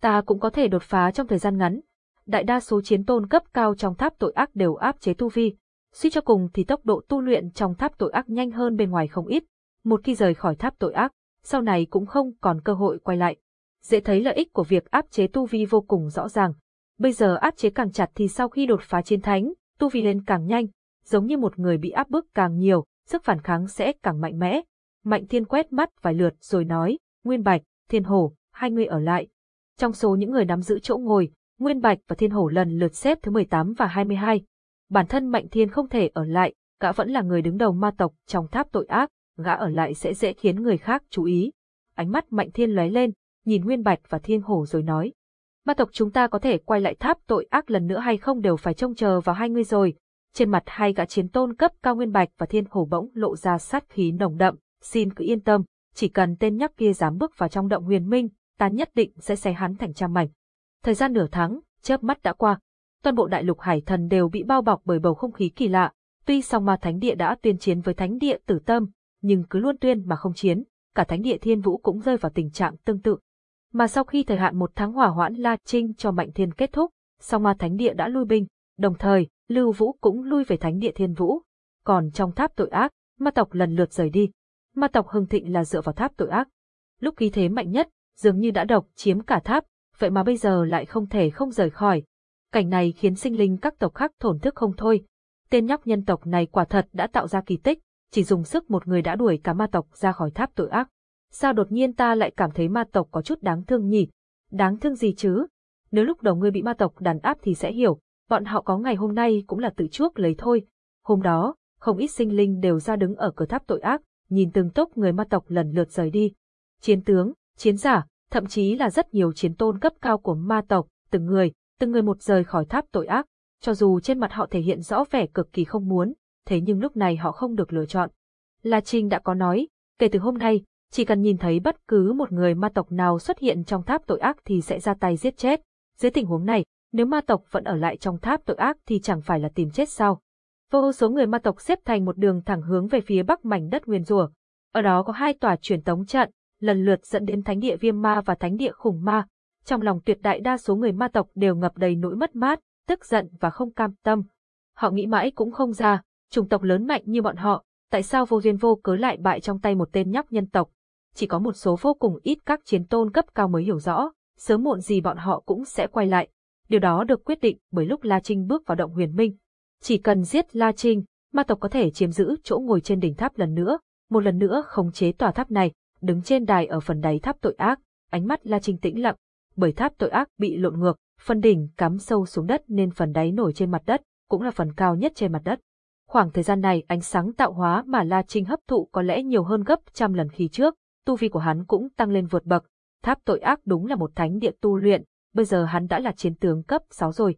Ta cũng có thể đột phá trong thời gian ngắn. Đại đa số chiến tôn cấp cao trong tháp tội ác đều áp chế tu vi. Suy cho cùng thì tốc độ tu luyện trong tháp tội ác nhanh hơn bên ngoài không ít. Một khi rời khỏi tháp tội ác, sau này cũng không còn cơ hội quay lại. Dễ thấy lợi ích của việc áp chế tu vi vô cùng rõ ràng. Bây giờ áp chế càng chặt thì sau khi đột phá chiến thánh, tu vi lên càng nhanh, giống như một người bị áp bức càng nhiều, sức phản kháng sẽ càng mạnh mẽ. Mạnh Thiên quét mắt vài lượt rồi nói, Nguyên Bạch, Thiên Hổ, hai người ở lại. Trong số những người nắm giữ chỗ ngồi, Nguyên Bạch và Thiên Hổ lần lượt xếp thứ 18 và 22. Bản thân Mạnh Thiên không thể ở lại, gã vẫn là người đứng đầu ma tộc trong tháp tội ác, gã ở lại sẽ dễ khiến người khác chú ý. Ánh mắt Mạnh Thiên lóe lên, nhìn Nguyên Bạch và Thiên Hổ rồi nói. Ma tộc chúng ta có thể quay lại tháp tội ác lần nữa hay không đều phải trông chờ vào hai người rồi. Trên mặt hai gã chiến tôn cấp cao Nguyên Bạch và Thiên Hổ bỗng lộ ra sát khí nồng đậm, xin cứ yên tâm, chỉ cần tên nhóc kia dám bước vào trong động huyền minh, ta nhất định sẽ xé hắn thành trăm mảnh. Thời gian nửa tháng, chớp mắt đã qua. Toàn bộ đại lục hải thần đều bị bao bọc bởi bầu không khí kỳ lạ. Tuy song ma thánh địa đã tuyên chiến với thánh địa tử tâm, nhưng cứ luôn tuyên mà không chiến, cả thánh địa thiên vũ cũng rơi vào tình trạng tương tự. Mà sau khi thời hạn một tháng hỏa hoãn La Trinh cho Mạnh Thiên kết thúc, song ma thánh địa đã lui binh, đồng thời, Lưu Vũ cũng lui về thánh địa thiên vũ. Còn trong tháp tội ác, ma tộc lần lượt rời đi. Ma tộc hưng thịnh là dựa vào tháp tội ác. Lúc khí thế mạnh nhất, dường như đã độc chiếm cả tháp, vậy mà bây giờ lại không thể không rời khỏi. Cảnh này khiến sinh linh các tộc khác thổn thức không thôi. Tên nhóc nhân tộc này quả thật đã tạo ra kỳ tích, chỉ dùng sức một người đã đuổi cả ma tộc ra khỏi tháp tội ác. Sao đột nhiên ta lại cảm thấy ma tộc có chút đáng thương nhỉ? Đáng thương gì chứ? Nếu lúc đầu ngươi bị ma tộc đàn áp thì sẽ hiểu, bọn họ có ngày hôm nay cũng là tự chuốc lấy thôi. Hôm đó, không ít sinh linh đều ra đứng ở cửa tháp tội ác, nhìn từng tốc người ma tộc lần lượt rời đi. Chiến tướng, chiến giả, thậm chí là rất nhiều chiến tôn cấp cao của ma tộc, từng người, từng người một rời khỏi tháp tội ác, cho dù trên mặt họ thể hiện rõ vẻ cực kỳ không muốn, thế nhưng lúc này họ không được lựa chọn. La Trinh đã có nói, kể từ hôm nay, chỉ cần nhìn thấy bất cứ một người ma tộc nào xuất hiện trong tháp tội ác thì sẽ ra tay giết chết. Dưới tình huống này, nếu ma tộc vẫn ở lại trong tháp tội ác thì chẳng phải là tìm chết sao. Vô số người ma tộc xếp thành một đường thẳng hướng về phía bắc mảnh đất nguyên rùa. Ở đó có hai tòa truyền tống trận, lần lượt dẫn đến thánh địa viêm ma và thánh địa khủng ma. Trong lòng tuyệt đại đa số người ma tộc đều ngập đầy nỗi mất mát, tức giận và không cam tâm. Họ nghĩ mãi cũng không ra, chủng tộc lớn mạnh như bọn họ, tại sao vô duyên vô cớ lại bại trong tay một tên nhóc nhân tộc. Chỉ có một số vô cùng ít các chiến tôn cấp cao mới hiểu rõ, sớm muộn gì bọn họ cũng sẽ quay lại. Điều đó được quyết định bởi lúc La Trinh bước vào động huyền minh. Chỉ cần giết La Trinh, ma tộc có thể chiếm giữ chỗ ngồi trên đỉnh tháp lần nữa, một lần nữa khống chế tòa tháp này, đứng trên đài ở phần đáy tháp tội ác, ánh mắt La Trinh tĩnh lặng, bởi tháp tội ác bị lộn ngược, phần đỉnh cắm sâu xuống đất nên phần đáy nổi trên mặt đất, cũng là phần cao nhất trên mặt đất. Khoảng thời gian này ánh sáng tạo hóa mà La Trinh hấp thụ có lẽ nhiều hơn gấp trăm lần khi trước, tu vi của hắn cũng tăng lên vượt bậc. Tháp tội ác đúng là một thánh địa tu luyện, bây giờ hắn đã là chiến tướng cấp 6 rồi.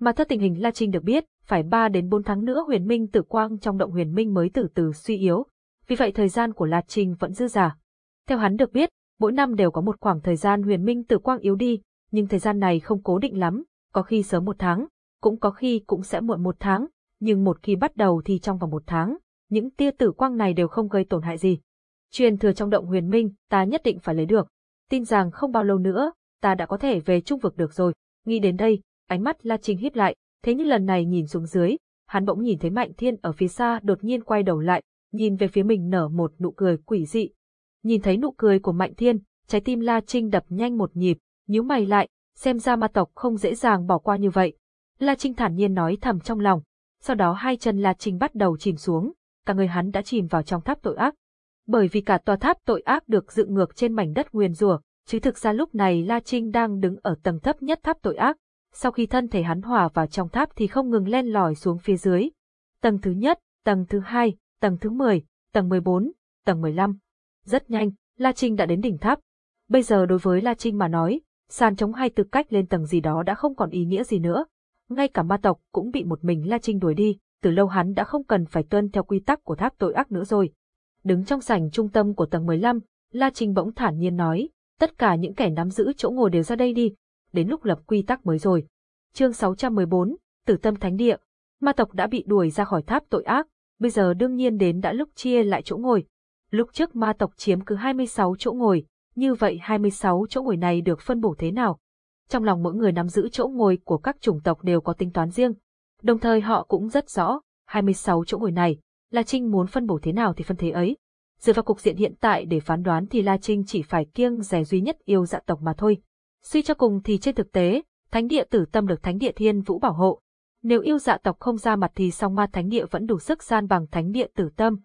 Mà theo tình hình La Trinh được biết, phải 3 đến 4 tháng nữa huyền minh tử quang trong động huyền minh mới từ từ suy yếu. Vì vậy thời gian của La Trinh vẫn dư giả. Theo hắn được biết, mỗi năm đều có một khoảng thời gian huyền minh tử quang yếu đi, nhưng thời gian này không cố định lắm, có khi sớm một tháng, cũng có khi cũng sẽ muộn một tháng, nhưng một khi bắt đầu thì trong vòng một tháng, những tia tử quang này đều không gây tổn hại gì. Truyền thừa trong động huyền minh, ta nhất định phải lấy được. Tin rằng không bao lâu nữa, ta đã có thể về trung vực được rồi. Nghĩ đến đây, ánh mắt La Trinh híp lại, thế nhưng lần này nhìn xuống dưới, hắn bỗng nhìn thấy Mạnh Thiên ở phía xa đột nhiên quay đầu lại, nhìn về phía mình nở một nụ cười quỷ dị. Nhìn thấy nụ cười của Mạnh Thiên, trái tim La Trinh đập nhanh một nhịp, nhíu mày lại, xem ra ma tộc không dễ dàng bỏ qua như vậy. La Trinh thản nhiên nói thầm trong lòng, sau đó hai chân La Trinh bắt đầu chìm xuống, cả người hắn đã chìm vào trong tháp tội ác. Bởi vì cả tòa tháp tội ác được dựng ngược trên mảnh đất nguyên rùa, chứ thực ra lúc này La Trinh đang đứng ở tầng thấp nhất tháp tội ác. Sau khi thân thể hắn hòa vào trong tháp thì không ngừng len lỏi xuống phía dưới. Tầng thứ nhất, tầng thứ hai, tầng thứ 10, tầng 14, tầng 15. Rất nhanh, La Trinh đã đến đỉnh tháp. Bây giờ đối với La Trinh mà nói, sàn chống hay tư cách lên tầng gì đó đã không còn ý nghĩa gì nữa ngay cả ma tộc cũng bị một mình La Trinh đuổi đi, từ lâu hắn đã không cần phải tuân theo quy tắc của tháp tội ác nữa rồi. Đứng trong sảnh trung tâm của tầng 15, La Trinh bỗng thản nhiên nói, tất cả những kẻ nắm giữ chỗ ngồi đều ra đây đi, đến lúc lập quy tắc mới rồi. Chương 614, Tử Tâm Thánh Địa. Ma tộc đã bị đuổi ra khỏi tháp tội ác, bây giờ đương nhiên đến đã lúc chia lại chỗ ngồi. Lúc trước ma tộc chiếm cứ 26 chỗ ngồi, như vậy 26 chỗ ngồi này được phân bổ thế nào? Trong lòng mỗi người nắm giữ chỗ ngồi của các chủng tộc đều có tính toán riêng. Đồng thời họ cũng rất rõ, 26 chỗ ngồi này, là Trinh muốn phân bổ thế nào thì phân thế ấy. Dựa vào cục diện hiện tại để phán đoán thì La Trinh chỉ phải kiêng rẻ duy nhất yêu dạ tộc mà thôi. Suy cho cùng thì trên thực tế, thánh địa tử tâm được thánh địa thiên vũ bảo hộ. Nếu yêu dạ tộc không ra mặt thì song ma thánh địa vẫn đủ sức gian bằng thánh địa tử tâm.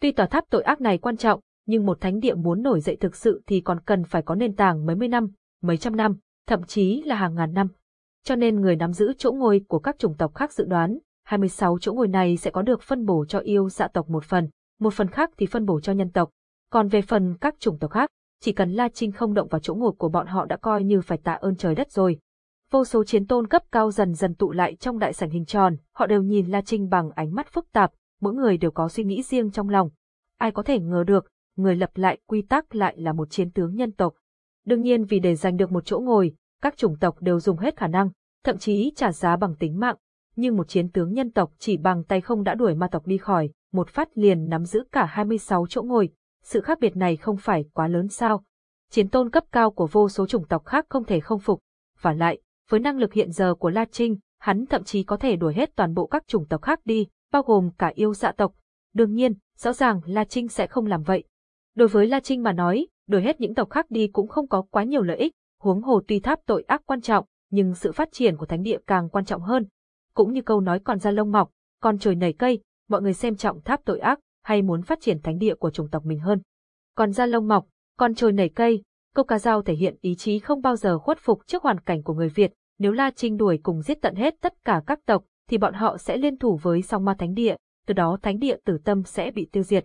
Tuy tòa tháp tội ác này quan trọng, nhưng một thánh địa muốn nổi dậy thực sự thì còn cần phải có nền tảng mấy mươi năm, mấy trăm năm, thậm chí là hàng ngàn năm. Cho nên người nắm giữ chỗ ngồi của các chủng tộc khác dự đoán, 26 chỗ ngồi này sẽ có được phân bổ cho yêu dạ tộc một phần, một phần khác thì phân bổ cho nhân tộc. Còn về phần các chủng tộc khác, chỉ cần La Trinh không động vào chỗ ngồi của bọn họ đã coi như phải tạ ơn trời đất rồi. Vô số chiến tôn cấp cao dần dần tụ lại trong đại sảnh hình tròn, họ đều nhìn La Trinh bằng ánh mắt phức tạp, mỗi người đều có suy nghĩ riêng trong lòng. Ai có thể ngờ được, người lập lại quy tắc lại là một chiến tướng nhân tộc. Đương nhiên vì để giành được một chỗ ngồi, các chủng tộc đều dùng hết khả năng, thậm chí trả giá bằng tính mạng. Nhưng một chiến tướng nhân tộc chỉ bằng tay không đã đuổi ma tộc đi khỏi, một phát liền nắm giữ cả 26 chỗ ngồi. Sự khác biệt này không phải quá lớn sao? Chiến tôn cấp cao của vô số chủng tộc khác không thể không phục. Và lại, với năng lực hiện giờ của La Trinh, hắn thậm chí có thể đuổi hết toàn bộ các chủng tộc khác đi, bao gồm cả yêu dạ tộc. Đương nhiên, rõ ràng La Trinh sẽ không làm vậy. Đối với La Trinh mà nói, đuổi hết những tộc khác đi cũng không có quá nhiều lợi ích, huống hồ tuy tháp tội ác quan trọng, nhưng sự phát triển của thánh địa càng quan trọng hơn. Cũng như câu nói còn ra lông mọc, còn trời nảy cây, mọi người xem trọng tháp tội ác, hay muốn phát triển thánh địa của chủng tộc mình hơn. Còn da lông mọc, còn trời nảy cây, câu ca dao thể hiện ý chí không bao giờ khuất phục trước hoàn cảnh của người Việt, nếu La Trinh đuổi cùng giết tận hết tất cả các tộc, thì bọn họ sẽ liên thủ với song ma thánh địa, từ đó thánh địa tử tâm sẽ bị tiêu diệt.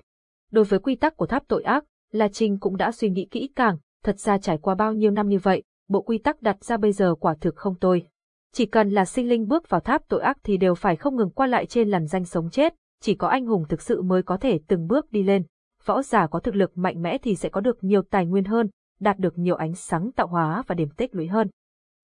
Đối với quy tắc của tháp tội ác, La Trinh cũng đã suy nghĩ kỹ càng, thật ra trải qua bao nhiêu năm như vậy, bộ quy tắc đặt ra bây giờ quả thực không tồi. Chỉ cần là sinh linh bước vào tháp tội ác thì đều phải không ngừng qua lại trên làn danh sống chết, chỉ có anh hùng thực sự mới có thể từng bước đi lên. Võ giả có thực lực mạnh mẽ thì sẽ có được nhiều tài nguyên hơn, đạt được nhiều ánh sáng tạo hóa và điểm tích lũy hơn.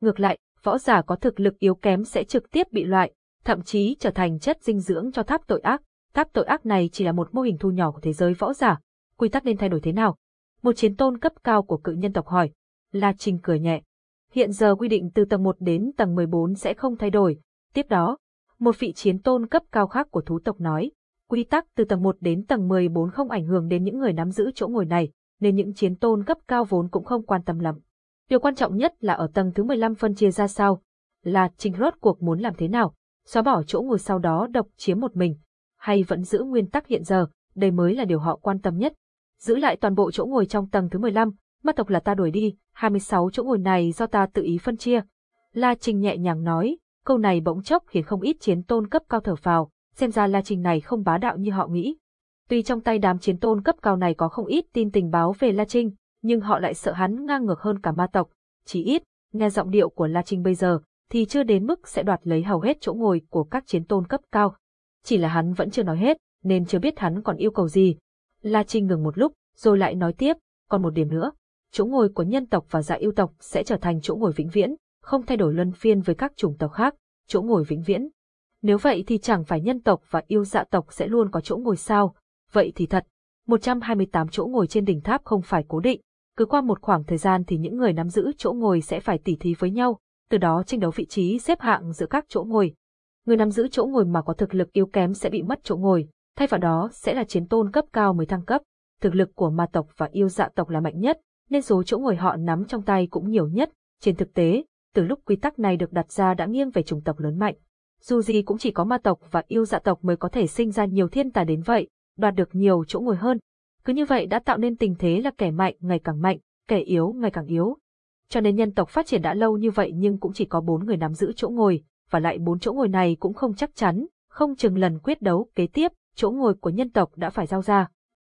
Ngược lại, võ giả có thực lực yếu kém sẽ trực tiếp bị loại, thậm chí trở thành chất dinh dưỡng cho tháp tội ác. Tháp tội ác này chỉ là một mô hình thu nhỏ của thế giới võ giả, quy tắc nên thay đổi thế nào? Một chiến tôn cấp cao của cự nhân tộc hỏi. La Trinh cười nhẹ. Hiện giờ quy định từ tầng 1 đến tầng 14 sẽ không thay đổi. Tiếp đó, một vị chiến tôn cấp cao khác của thú tộc nói, quy tắc từ tầng 1 đến tầng 14 không ảnh hưởng đến những người nắm giữ chỗ ngồi này, nên những chiến tôn cấp cao vốn cũng không quan tâm lắm. Điều quan trọng nhất là ở tầng thứ 15 phân chia ra sao, là trình rốt cuộc muốn làm thế nào, xóa bỏ chỗ ngồi sau đó độc chiếm một mình, hay vẫn giữ nguyên tắc hiện giờ, đây mới là điều họ quan tâm nhất. Giữ lại toàn bộ chỗ ngồi trong tầng thứ 15, mắt tộc là ta đuổi đi, 26 chỗ ngồi này do ta tự ý phân chia. La Trình nhẹ nhàng nói, câu này bỗng chốc khiến không ít chiến tôn cấp cao thở phào, xem ra La Trình này không bá đạo như họ nghĩ. Tuy trong tay đám chiến tôn cấp cao này có không ít tin tình báo về La Trinh, nhưng họ lại sợ hắn ngang ngược hơn cả ma tộc. Chỉ ít, nghe giọng điệu của La Trinh bây giờ, thì chưa đến mức sẽ đoạt lấy hầu hết chỗ ngồi của các chiến tôn cấp cao. Chỉ là hắn vẫn chưa nói hết, nên chưa biết hắn còn yêu cầu gì. La Trinh ngừng một lúc, rồi lại nói tiếp, còn một điểm nữa. Chỗ ngồi của nhân tộc và dạ yêu tộc sẽ trở thành chỗ ngồi vĩnh viễn, không thay đổi luân phiên với các chủng tộc khác, chỗ ngồi vĩnh viễn. Nếu vậy thì chẳng phải nhân tộc và yêu dạ tộc sẽ luôn có chỗ ngồi sao, vậy thì thật. 128 chỗ ngồi trên đỉnh tháp không phải cố định, cứ qua một khoảng thời gian thì những người nắm giữ chỗ ngồi sẽ phải tỉ thí với nhau, từ đó tranh đấu vị trí xếp hạng giữa các chỗ ngồi. Người nắm giữ chỗ ngồi mà có thực lực yếu kém sẽ bị mất chỗ ngồi, thay vào đó sẽ là chiến tôn cấp cao mới thăng cấp. Thực lực của ma tộc và yêu dạ tộc là mạnh nhất, nên số chỗ ngồi họ nắm trong tay cũng nhiều nhất. Trên thực tế, từ lúc quy tắc này được đặt ra đã nghiêng về chủng tộc lớn mạnh. Dù gì cũng chỉ có ma tộc và yêu dạ tộc mới có thể sinh ra nhiều thiên tài đến vậy, đoạt được nhiều chỗ ngồi hơn. Cứ như vậy đã tạo nên tình thế là kẻ mạnh ngày càng mạnh, kẻ yếu ngày càng yếu. Cho nên nhân tộc phát triển đã lâu như vậy nhưng cũng chỉ có bốn người nắm giữ chỗ ngồi, và lại bốn chỗ ngồi này cũng không chắc chắn, không chừng lần quyết đấu kế tiếp, chỗ ngồi của nhân tộc đã phải giao ra.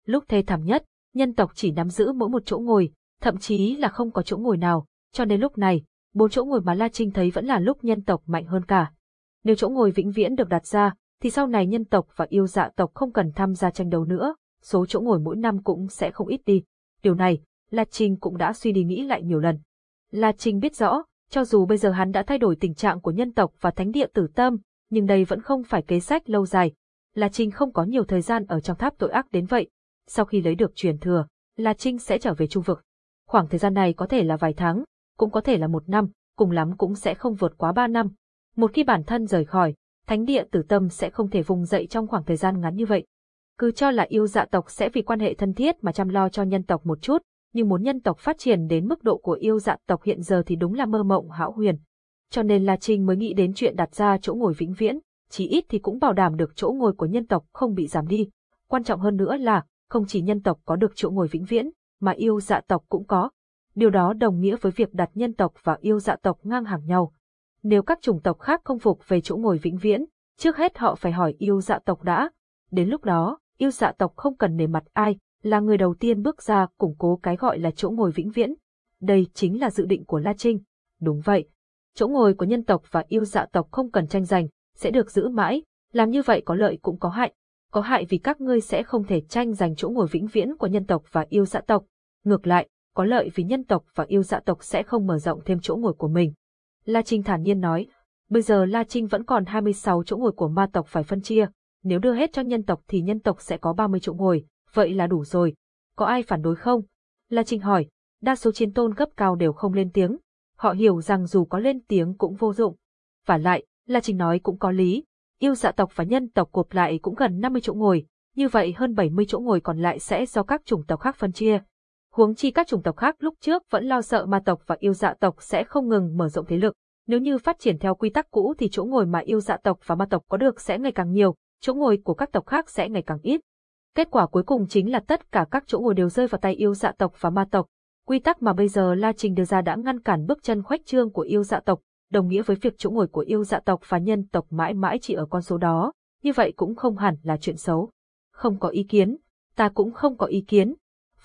Lúc thê thảm nhất, nhân tộc chỉ nắm giữ mỗi một chỗ ngồi, thậm chí là không có chỗ ngồi nào, cho nên lúc này, bốn chỗ ngồi mà La Trinh thấy vẫn là lúc nhân tộc mạnh hơn cả. Nếu chỗ ngồi vĩnh viễn được đặt ra, thì sau này nhân tộc và yêu dạ tộc không cần tham gia tranh đấu nữa, số chỗ ngồi mỗi năm cũng sẽ không ít đi. Điều này, La Trinh cũng đã suy đi nghĩ lại nhiều lần. La Trinh biết rõ, cho dù bây giờ hắn đã thay đổi tình trạng của nhân tộc và thánh địa tử tâm, nhưng đây vẫn không phải kế sách lâu dài. La Trinh không có nhiều thời gian ở trong tháp tội ác đến vậy. Sau khi lấy được truyền thừa, La Trinh sẽ trở về trung vực. Khoảng thời gian này có thể là vài tháng, cũng có thể là một năm, cùng lắm cũng sẽ không vượt quá ba năm. Một khi bản thân rời khỏi, thánh địa tử tâm sẽ không thể vùng dậy trong khoảng thời gian ngắn như vậy. Cứ cho là yêu dạ tộc sẽ vì quan hệ thân thiết mà chăm lo cho nhân tộc một chút, nhưng muốn nhân tộc phát triển đến mức độ của yêu dạ tộc hiện giờ thì đúng là mơ mộng hão huyền. Cho nên La Trinh mới nghĩ đến chuyện đặt ra chỗ ngồi vĩnh viễn, chỉ ít thì cũng bảo đảm được chỗ ngồi của nhân tộc không bị giảm đi. Quan trọng hơn nữa là, không chỉ nhân tộc có được chỗ ngồi vĩnh viễn, mà yêu dạ tộc cũng có. Điều đó đồng nghĩa với việc đặt nhân tộc và yêu dạ tộc ngang hàng nhau. Nếu các chủng tộc khác không phục về chỗ ngồi vĩnh viễn, trước hết họ phải hỏi yêu dạ tộc đã. Đến lúc đó, yêu dạ tộc không cần nề mặt ai, là người đầu tiên bước ra củng cố cái gọi là chỗ ngồi vĩnh viễn. Đây chính là dự định của La Trinh. Đúng vậy. Chỗ ngồi của nhân tộc và yêu dạ tộc không cần tranh giành, sẽ được giữ mãi. Làm như vậy có lợi cũng có hại. Có hại vì các ngươi sẽ không thể tranh giành chỗ ngồi vĩnh viễn của nhân tộc và yêu dạ tộc. Ngược lại, có lợi vì nhân tộc và yêu dạ tộc sẽ không mở rộng thêm chỗ ngồi của mình. La Trinh thản nhiên nói, bây giờ La Trinh vẫn còn 26 chỗ ngồi của ma tộc phải phân chia, nếu đưa hết cho nhân tộc thì nhân tộc sẽ có 30 chỗ ngồi, vậy là đủ rồi. Có ai phản đối không? La Trinh hỏi, đa số chiến tôn cấp cao đều không lên tiếng. Họ hiểu rằng dù có lên tiếng cũng vô dụng. Và lại, La Trinh nói cũng có lý. Yêu dạ tộc và nhân tộc cộp lại cũng gần 50 chỗ ngồi, như vậy hơn 70 chỗ ngồi còn lại sẽ do các chủng tộc khác phân chia. Huống chi các chủng tộc khác lúc trước vẫn lo sợ ma tộc và yêu dạ tộc sẽ không ngừng mở rộng thế lực. Nếu như phát triển theo quy tắc cũ thì chỗ ngồi mà yêu dạ tộc và ma tộc có được sẽ ngày càng nhiều, chỗ ngồi của các tộc khác sẽ ngày càng ít. Kết quả cuối cùng chính là tất cả các chỗ ngồi đều rơi vào tay yêu dạ tộc và ma tộc. Quy tắc mà bây giờ La Trình đưa ra đã ngăn cản bước chân khoách trương của yêu dạ tộc, đồng nghĩa với việc chỗ ngồi của yêu dạ tộc và nhân tộc mãi mãi chỉ ở con số đó, như vậy cũng không hẳn là chuyện xấu. Không có ý kiến, ta cũng không có ý kiến.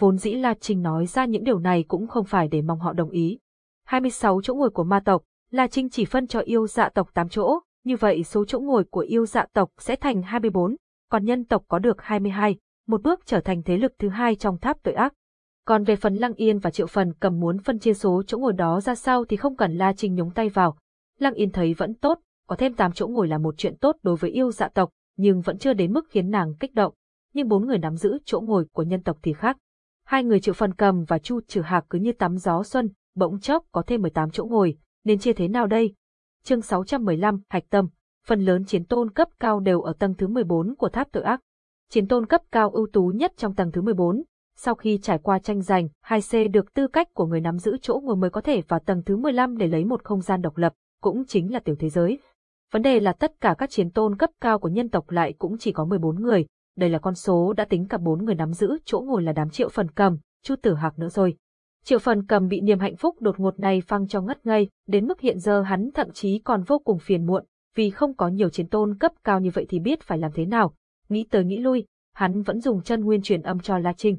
Vốn dĩ La trinh nói ra những điều này cũng không phải để mong họ đồng ý. 26 chỗ ngồi của ma tộc, La Trinh chỉ phân cho yêu dạ tộc 8 chỗ, như vậy số chỗ ngồi của yêu dạ tộc sẽ thành 24, còn nhân tộc có được 22, một bước trở thành thế lực thứ hai trong tháp tội ác. Còn về phần Lăng Yên và Triệu Phần cầm muốn phân chia số chỗ ngồi đó ra sao thì không cần La Trinh nhúng tay vào. Lăng Yên thấy vẫn tốt, có thêm 8 chỗ ngồi là một chuyện tốt đối với yêu dạ tộc, nhưng vẫn chưa đến mức khiến nàng kích động. Nhưng bốn người nắm giữ chỗ ngồi của nhân tộc thì khác. Hai người Triệu Phần cầm và Chu Trừ Hạc cứ như tắm gió xuân, bỗng chốc có thêm 18 chỗ ngồi, nên chia thế nào đây? Chương 615, Hạch Tâm, phần lớn chiến tôn cấp cao đều ở tầng thứ 14 của tháp tội ác. Chiến tôn cấp cao ưu tú nhất trong tầng thứ 14, sau khi trải qua tranh giành, 2C được tư cách của người nắm giữ chỗ ngồi mới có thể vào tầng thứ 15 để lấy một không gian độc lập, cũng chính là tiểu thế giới. Vấn đề là tất cả các chiến tôn cấp cao của nhân tộc lại cũng chỉ có 14 người, đây là con số đã tính cả bốn người nắm giữ chỗ ngồi là đám triệu phần cầm, chu tử hạc nữa rồi. Triệu phần cầm bị niềm hạnh phúc đột ngột này phăng cho ngất ngây, đến mức hiện giờ hắn thậm chí còn vô cùng phiền muộn, vì không có nhiều chiến tôn cấp cao như vậy thì biết phải làm thế nào. Nghĩ tới nghĩ lui, hắn vẫn dùng chân nguyên truyền âm cho La Trinh.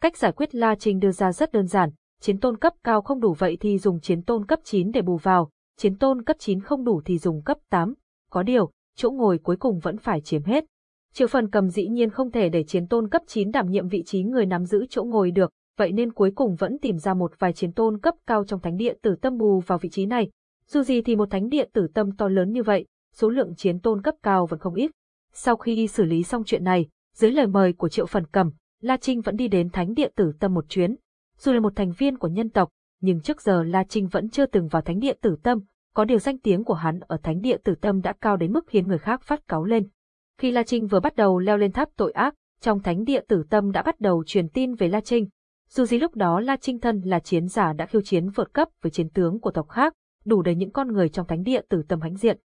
Cách giải quyết La Trinh đưa ra rất đơn giản, chiến tôn cấp cao không đủ vậy thì dùng chiến tôn cấp 9 để bù vào, chiến tôn cấp 9 không đủ thì dùng cấp 8. Có điều, chỗ ngồi cuối cùng vẫn phải chiếm hết. Triệu phần cầm dĩ nhiên không thể để chiến tôn cấp 9 đảm nhiệm vị trí người nắm giữ chỗ ngồi được, vậy nên cuối cùng vẫn tìm ra một vài chiến tôn cấp cao trong thánh địa tử tâm bù vào vị trí này. Dù gì thì một thánh địa tử tâm to lớn như vậy, số lượng chiến tôn cấp cao vẫn không ít. Sau khi xử lý xong chuyện này, dưới lời mời của Triệu Phần Cầm, La Trinh vẫn đi đến thánh địa tử tâm một chuyến. Dù là một thành viên của nhân tộc, nhưng trước giờ La Trinh vẫn chưa từng vào thánh địa tử tâm, có điều danh tiếng của hắn ở thánh địa tử tâm đã cao đến mức khiến người khác phát cáu lên. Khi La Trinh vừa bắt đầu leo lên tháp tội ác, trong thánh địa tử tâm đã bắt đầu truyền tin về La Trinh, dù gì lúc đó La Trinh Thân là chiến giả đã khiêu chiến vượt cấp với chiến tướng của tộc khác, đủ để những con người trong thánh địa tử tâm hãnh diện.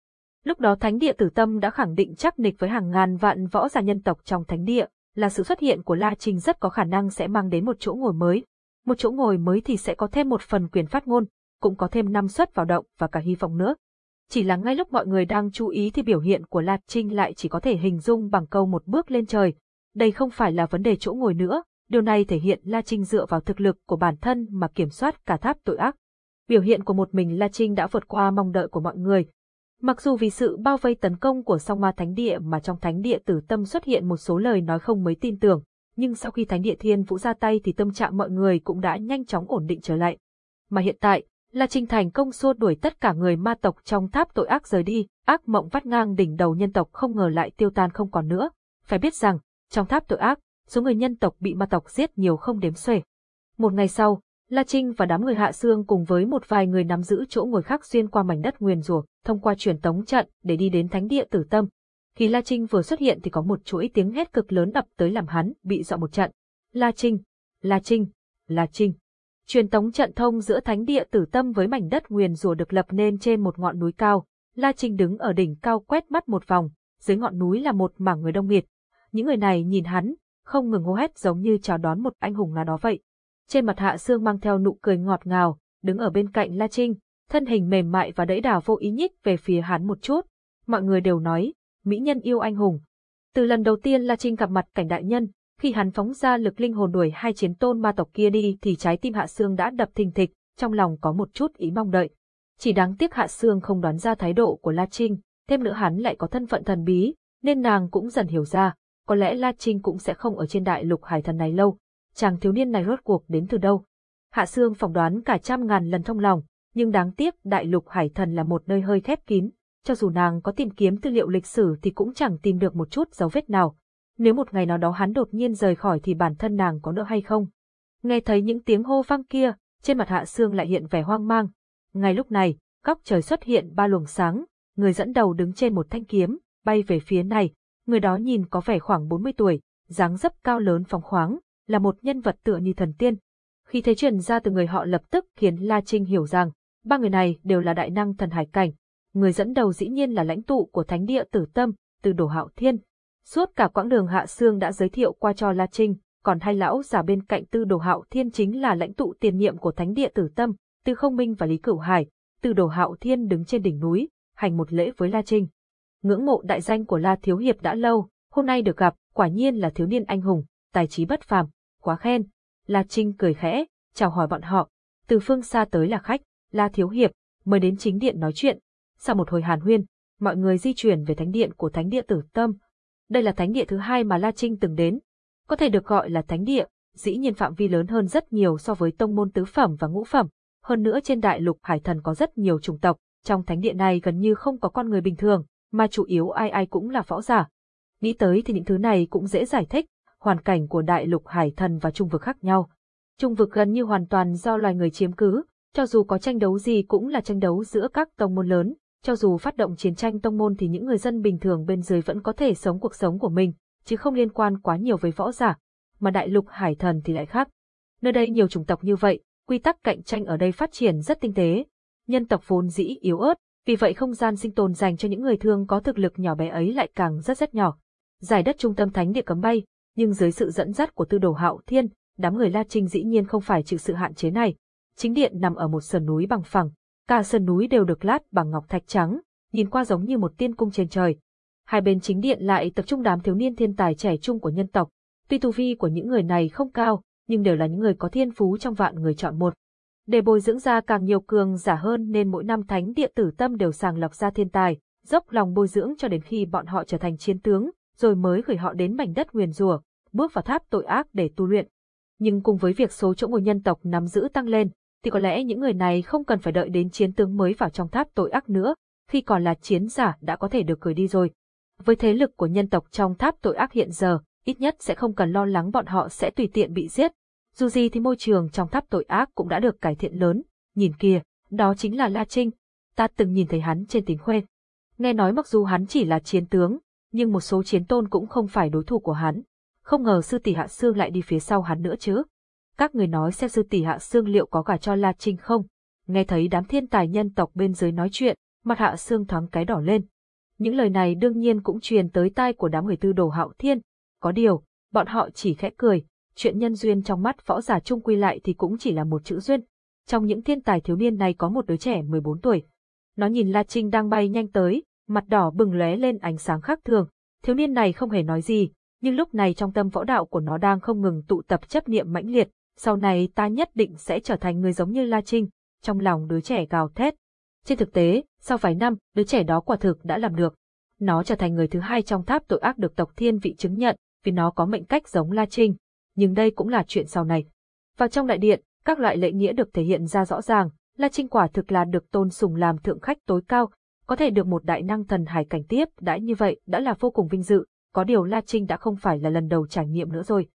Lúc đó thánh địa tử tâm đã khẳng định chắc nịch với hàng ngàn vạn võ giả nhân tộc trong thánh địa, là sự xuất hiện của La Trinh rất có khả năng sẽ mang đến một chỗ ngồi mới. Một chỗ ngồi mới thì sẽ có thêm một phần quyền phát ngôn, cũng có thêm năm suất vào động và cả hy vọng nữa. Chỉ là ngay lúc mọi người đang chú ý thì biểu hiện của La Trinh lại chỉ có thể hình dung bằng câu một bước lên trời. Đây không phải là vấn đề chỗ ngồi nữa, Điều này thể hiện La Trinh dựa vào thực lực của bản thân mà kiểm soát cả tháp tội ác. Biểu hiện của một mình La Trinh đã vượt qua mong đợi của mọi người. Mặc dù vì sự bao vây tấn công của song ma thánh địa mà trong thánh địa tử tâm xuất hiện một số lời nói không mấy tin tưởng, nhưng sau khi thánh địa thiên vũ ra tay thì tâm trạng mọi người cũng đã nhanh chóng ổn định trở lại. Mà hiện tại, La Trinh thành công xua đuổi tất cả người ma tộc trong tháp tội ác rời đi, ác mộng vắt ngang đỉnh đầu nhân tộc không ngờ lại tiêu tan không còn nữa. Phải biết rằng, trong tháp tội ác, số người nhân tộc bị ma tộc giết nhiều không đếm xuể. Một ngày sau, La Trinh và đám người hạ xương cùng với một vài người nắm giữ chỗ ngồi khác xuyên qua mảnh đất nguyền rủa, thông qua truyền tống trận để đi đến thánh địa tử tâm. Khi La Trinh vừa xuất hiện thì có một chuỗi tiếng hét cực lớn đập tới làm hắn bị dọa một trận. La Trinh, La Trinh, La Trinh. Truyền tống trận thông giữa thánh địa tử tâm với mảnh đất nguyền rủa được lập nên trên một ngọn núi cao. La Trinh đứng ở đỉnh cao quét mắt một vòng, dưới ngọn núi là một mảng người đông nghịt. Những người này nhìn hắn, không ngừng hô hét giống như chào đón một anh hùng nào đó vậy. Trên mặt Hạ Sương mang theo nụ cười ngọt ngào, đứng ở bên cạnh La Trinh, thân hình mềm mại và đẫy đà vô ý nhích về phía hắn một chút. Mọi người đều nói, mỹ nhân yêu anh hùng. Từ lần đầu tiên La Trinh gặp mặt cảnh đại nhân, khi hắn phóng ra lực linh hồn đuổi hai chiến tôn ma tộc kia đi thì trái tim Hạ Sương đã đập thình thịch, trong lòng có một chút ý mong đợi. Chỉ đáng tiếc Hạ Sương không đoán ra thái độ của La Trinh, thêm nữa hắn lại có thân phận thần bí, nên nàng cũng dần hiểu ra, có lẽ La Trinh cũng sẽ không ở trên đại lục hải thần này lâu. Chàng thiếu niên này rốt cuộc đến từ đâu? Hạ Sương phỏng đoán cả trăm ngàn lần trong lòng, nhưng đáng tiếc đại lục hải thần là một nơi hơi khép kín, cho dù nàng có tìm kiếm tư liệu lịch sử thì cũng chẳng tìm được một chút dấu vết nào. Nếu một ngày nào đó hắn đột nhiên rời khỏi thì bản thân nàng có đỡ hay không? Nghe thấy những tiếng hô vang kia, trên mặt Hạ Sương lại hiện vẻ hoang mang. Ngay lúc này, góc trời xuất hiện ba luồng sáng, người dẫn đầu đứng trên một thanh kiếm, bay về phía này. Người đó nhìn có vẻ khoảng 40 tuổi, dáng dấp cao lớn phóng khoáng, là một nhân vật tựa như thần tiên. Khi thấy truyền ra từ người họ lập tức khiến La Trinh hiểu rằng, ba người này đều là đại năng thần hải cảnh. Người dẫn đầu dĩ nhiên là lãnh tụ của thánh địa tử tâm, từ đổ hạo thiên. Suốt cả quãng đường Hạ Sương đã giới thiệu qua cho La Trinh, còn hai lão giả bên cạnh tư đồ hạo thiên chính là lãnh tụ tiền nhiệm của thánh địa tử tâm, tư không minh và lý cửu hải. Tư đồ hạo thiên đứng trên đỉnh núi, hành một lễ với La Trinh. Ngưỡng mộ đại danh của La Thiếu Hiệp đã lâu, hôm nay được gặp, quả nhiên là thiếu niên anh hùng, tài trí bất phàm, quá khen. La Trinh cười khẽ, chào hỏi bọn họ. Từ phương xa tới là khách, La Thiếu Hiệp, mời đến chính điện nói chuyện. Sau một hồi hàn huyên, mọi người di chuyển về thánh điện của thánh địa tử tâm. Đây là thánh địa thứ hai mà La Trinh từng đến. Có thể được gọi là thánh địa, dĩ nhiên phạm vi lớn hơn rất nhiều so với tông môn tứ phẩm và ngũ phẩm. Hơn nữa trên đại lục hải thần có rất nhiều chủng tộc, trong thánh địa này gần như không có con người bình thường, mà chủ yếu ai ai cũng là võ giả. Nghĩ tới thì những thứ này cũng dễ giải thích, hoàn cảnh của đại lục hải thần và trung vực khác nhau. Trung vực gần như hoàn toàn do loài người chiếm cứ, cho dù có tranh đấu gì cũng là tranh đấu giữa các tông môn lớn, cho dù phát động chiến tranh tông môn thì những người dân bình thường bên dưới vẫn có thể sống cuộc sống của mình, chứ không liên quan quá nhiều với võ giả. Mà đại lục hải thần thì lại khác. Nơi đây nhiều chủng tộc như vậy, quy tắc cạnh tranh ở đây phát triển rất tinh tế. Nhân tộc vốn dĩ yếu ớt, vì vậy không gian sinh tồn dành cho những người thương có thực lực nhỏ bé ấy lại càng rất rất nhỏ. Giải đất trung tâm thánh địa cấm bay, nhưng dưới sự dẫn dắt của tư đồ hạo thiên, đám người La Trinh dĩ nhiên không phải chịu sự hạn chế này. Chính điện nằm ở một sườn núi bằng phẳng, cả sườn núi đều được lát bằng ngọc thạch trắng, nhìn qua giống như một tiên cung trên trời. Hai bên chính điện lại tập trung đám thiếu niên thiên tài trẻ trung của nhân tộc. Tuy tu vi của những người này không cao, nhưng đều là những người có thiên phú trong vạn người chọn một. Để bồi dưỡng ra càng nhiều cường giả hơn nên mỗi năm thánh địa tử tâm đều sàng lọc ra thiên tài, dốc lòng bồi dưỡng cho đến khi bọn họ trở thành chiến tướng, rồi mới gửi họ đến mảnh đất nguyền rủa, bước vào tháp tội ác để tu luyện. Nhưng cùng với việc số chỗ ngồi nhân tộc nắm giữ tăng lên, thì có lẽ những người này không cần phải đợi đến chiến tướng mới vào trong tháp tội ác nữa, khi còn là chiến giả đã có thể được gửi đi rồi. Với thế lực của nhân tộc trong tháp tội ác hiện giờ, ít nhất sẽ không cần lo lắng bọn họ sẽ tùy tiện bị giết. Dù gì thì môi trường trong tháp tội ác cũng đã được cải thiện lớn, nhìn kìa, đó chính là La Trinh, ta từng nhìn thấy hắn trên tính khuê. Nghe nói mặc dù hắn chỉ là chiến tướng, nhưng một số chiến tôn cũng không phải đối thủ của hắn. Không ngờ sư tỷ Hạ xương lại đi phía sau hắn nữa chứ. Các người nói xem sư tỷ Hạ Sương liệu có cả cho La Trinh không? Nghe thấy đám thiên tài nhân tộc bên dưới nói chuyện, mặt Hạ Sương thoáng cái đỏ lên. Những lời này đương nhiên cũng truyền tới tai của đám người tư đồ hạo thiên. Có điều, bọn họ chỉ khẽ cười, chuyện nhân duyên trong mắt võ giả trung quy lại thì cũng chỉ là một chữ duyên. Trong những thiên tài thiếu niên này có một đứa trẻ 14 tuổi. Nó nhìn La Trinh đang bay nhanh tới, mặt đỏ bừng lóe lên ánh sáng khác thường. Thiếu niên này không hề nói gì, nhưng lúc này trong tâm võ đạo của nó đang không ngừng tụ tập chấp niệm mãnh liệt, sau này ta nhất định sẽ trở thành người giống như La Trinh, trong lòng đứa trẻ gào thét. Trên thực tế, sau vài năm, đứa trẻ đó quả thực đã làm được. Nó trở thành người thứ hai trong tháp tội ác được tộc thiên vị chứng nhận, vì nó có mệnh cách giống La Trinh. Nhưng đây cũng là chuyện sau này. Vào trong đại điện, các loại lễ nghĩa được thể hiện ra rõ ràng, La Trinh quả thực là được tôn sùng làm thượng khách tối cao, có thể được một đại năng thần hải cảnh tiếp đãi như vậy đã là vô cùng vinh dự, có điều La Trinh đã không phải là lần đầu trải nghiệm nữa rồi.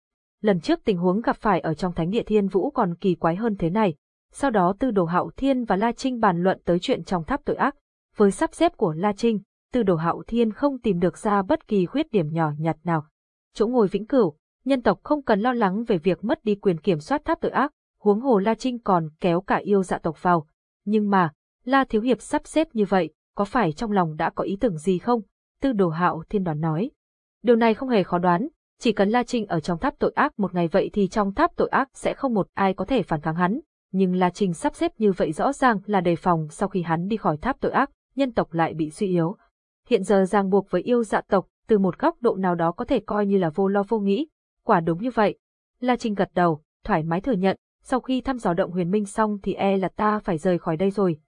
Lần trước tình huống gặp phải ở trong thánh địa thiên vũ còn kỳ quái hơn thế này. Sau đó Tư Đồ Hạo Thiên và La Trinh bàn luận tới chuyện trong tháp tội ác. Với sắp xếp của La Trinh, Tư Đồ Hạo Thiên không tìm được ra bất kỳ khuyết điểm nhỏ nhặt nào. Chỗ ngồi vĩnh cửu, nhân tộc không cần lo lắng về việc mất đi quyền kiểm soát tháp tội ác, huống hồ La Trinh còn kéo cả yêu dạ tộc vào. Nhưng mà, La Thiếu Hiệp sắp xếp như vậy, có phải trong lòng đã có ý tưởng gì không? Tư đồ hạo thiên đoán nói. Điều này không hề khó đoán, chỉ cần La Trinh ở trong tháp tội ác một ngày vậy thì trong tháp tội ác sẽ không một ai có thể phản kháng hắn. Nhưng La Trinh sắp xếp như vậy rõ ràng là đề phòng sau khi hắn đi khỏi tháp tội ác, nhân tộc lại bị suy yếu. Hiện giờ ràng buộc với yêu dạ tộc, từ một góc độ nào đó có thể coi như là vô lo vô nghĩ. Quả đúng như vậy. La Trinh gật đầu, thoải mái thừa nhận, sau khi thăm dò động huyền minh xong thì e là ta phải rời khỏi đây rồi.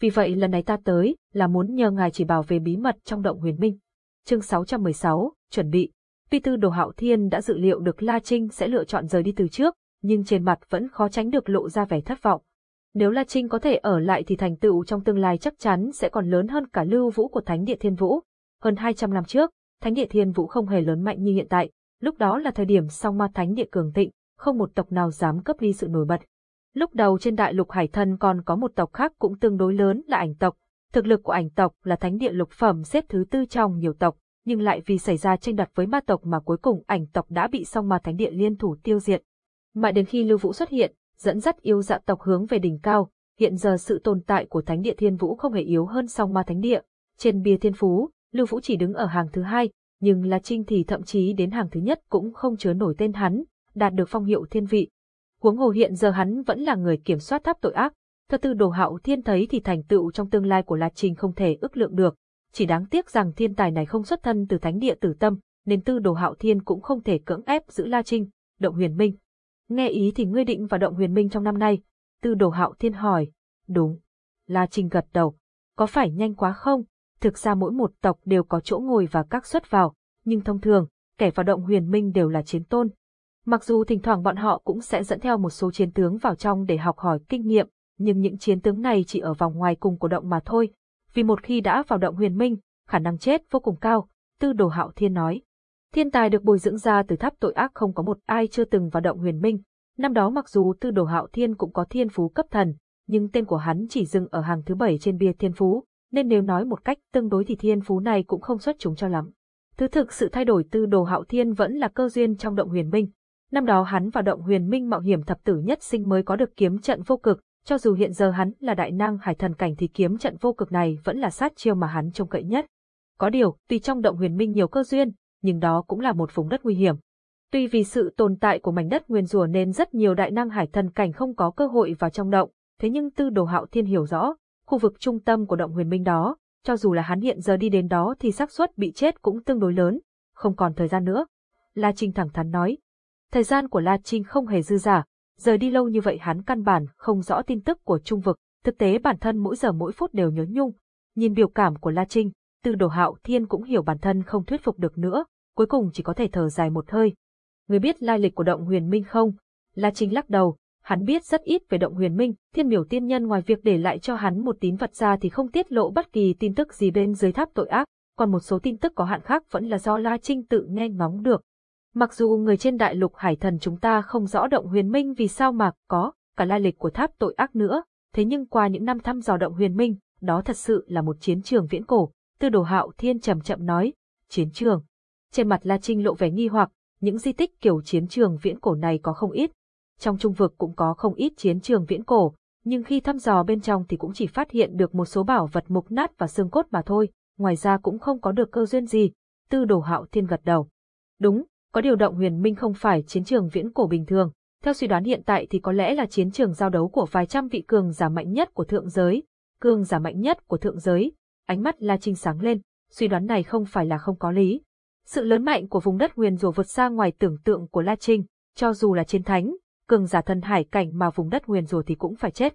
Vì vậy lần này ta tới là muốn nhờ ngài chỉ bảo về bí mật trong động huyền minh. Chương 616, chuẩn bị. Tuy tư đồ hạo thiên đã dự liệu được La Trinh sẽ lựa chọn rời đi từ trước, nhưng trên mặt vẫn khó tránh được lộ ra vẻ thất vọng. Nếu La Trinh có thể ở lại thì thành tựu trong tương lai chắc chắn sẽ còn lớn hơn cả lưu vũ của Thánh Địa Thiên Vũ. Hơn 200 năm trước, Thánh Địa Thiên Vũ không hề lớn mạnh như hiện tại, lúc đó là thời điểm song ma Thánh Địa cường thịnh, không một tộc nào dám cấp đi sự nổi bật. Lúc đầu trên đại lục Hải Thần còn có một tộc khác cũng tương đối lớn là ảnh tộc. Thực lực của ảnh tộc là thánh địa lục phẩm xếp thứ tư trong nhiều tộc, nhưng lại vì xảy ra tranh đoạt với ma tộc mà cuối cùng ảnh tộc đã bị song ma thánh địa liên thủ tiêu diệt. Mãi đến khi Lưu Vũ xuất hiện, dẫn dắt yêu dạ tộc hướng về đỉnh cao, hiện giờ sự tồn tại của thánh địa thiên vũ không hề yếu hơn song ma thánh địa. Trên bia thiên phú, Lưu Vũ chỉ đứng ở hàng thứ hai, nhưng La Trinh thì thậm chí đến hàng thứ nhất cũng không chứa nổi tên hắn, đạt được phong hiệu thiên vị. Huống hồ hiện giờ hắn vẫn là người kiểm soát tháp tội ác, thật tư đồ hạo thiên thấy thì thành tựu trong tương lai của La Trinh không thể ước lượng được. Chỉ đáng tiếc rằng thiên tài này không xuất thân từ thánh địa tử tâm, nên tư đồ hạo thiên cũng không thể cưỡng ép giữ La Trinh, động huyền minh. Nghe ý thì ngươi định vào động huyền minh trong năm nay. Tư đồ hạo thiên hỏi. Đúng. La Trinh gật đầu. Có phải nhanh quá không? Thực ra mỗi một tộc đều có chỗ ngồi và các xuất vào, nhưng thông thường, kẻ vào động huyền minh đều là chiến tôn, Mặc dù thỉnh thoảng bọn họ cũng sẽ dẫn theo một số chiến tướng vào trong để học hỏi kinh nghiệm, nhưng những chiến tướng này chỉ ở vòng ngoài cùng của động mà thôi. Vì một khi đã vào động huyền minh, khả năng chết vô cùng cao, tư đồ hạo thiên nói. Thiên tài được bồi dưỡng ra từ tháp tội ác không có một ai chưa từng vào động huyền minh. Năm đó mặc dù tư đồ hạo thiên cũng có thiên phú cấp thần, nhưng tên của hắn chỉ dừng ở hàng thứ bảy trên bia thiên phú, nên nếu nói một cách tương đối thì thiên phú này cũng không xuất chúng cho lắm. Thứ thực sự thay đổi tư đồ hạo thiên vẫn là cơ duyên trong động huyền minh, Năm đó hắn vào động huyền minh mạo hiểm thập tử nhất sinh mới có được kiếm trận vô cực, cho dù hiện giờ hắn là đại năng hải thần cảnh thì kiếm trận vô cực này vẫn là sát chiêu mà hắn trông cậy nhất. Có điều, tuy trong động huyền minh nhiều cơ duyên, nhưng đó cũng là một vùng đất nguy hiểm. Tuy vì sự tồn tại của mảnh đất nguyên rùa nên rất nhiều đại năng hải thần cảnh không có cơ hội vào trong động, thế nhưng tư đồ hạo thiên hiểu rõ, khu vực trung tâm của động huyền minh đó, cho dù là hắn hiện giờ đi đến đó thì xác suất bị chết cũng tương đối lớn, không còn thời gian nữa. La Trinh thẳng thắn nói, Thời gian của La Trinh không hề dư giả, rời đi lâu như vậy hắn căn bản không rõ tin tức của trung vực, thực tế bản thân mỗi giờ mỗi phút đều nhớ nhung. Nhìn biểu cảm của La Trinh, từ đồ hạo thiên cũng hiểu bản thân không thuyết phục được nữa, cuối cùng chỉ có thể thở dài một hơi. Người biết lai lịch của động huyền minh không? La Trinh lắc đầu, hắn biết rất ít về động huyền minh, thiên miểu tiên nhân ngoài việc để lại cho hắn một tín vật ra thì không tiết lộ bất kỳ tin tức gì bên dưới tháp tội ác, còn một số tin tức có hạn khác vẫn là do La Trinh tự nghe ngóng được, Mặc dù người trên đại lục hải thần chúng ta không rõ động huyền minh vì sao mà có cả lai lịch của tháp tội ác nữa, thế nhưng qua những năm thăm dò động huyền minh, đó thật sự là một chiến trường viễn cổ, tư đồ hạo thiên trầm chậm nói, chiến trường. Trên mặt La Trinh lộ vẻ nghi hoặc, những di tích kiểu chiến trường viễn cổ này có không ít. Trong trung vực cũng có không ít chiến trường viễn cổ, nhưng khi thăm dò bên trong thì cũng chỉ phát hiện được một số bảo vật mục nát và xương cốt mà thôi, ngoài ra cũng không có được cơ duyên gì. Tư đồ hạo thiên gật đầu. Đúng, có điều động huyền minh không phải chiến trường viễn cổ bình thường, theo suy đoán hiện tại thì có lẽ là chiến trường giao đấu của vài trăm vị cường giả mạnh nhất của thượng giới, cường giả mạnh nhất của thượng giới. Ánh mắt La Trinh sáng lên, suy đoán này không phải là không có lý. Sự lớn mạnh của vùng đất Huyền rùa vượt xa ngoài tưởng tượng của La Trinh, cho dù là chiến thánh, cường giả thần hải cảnh mà vùng đất Huyền rùa thì cũng phải chết.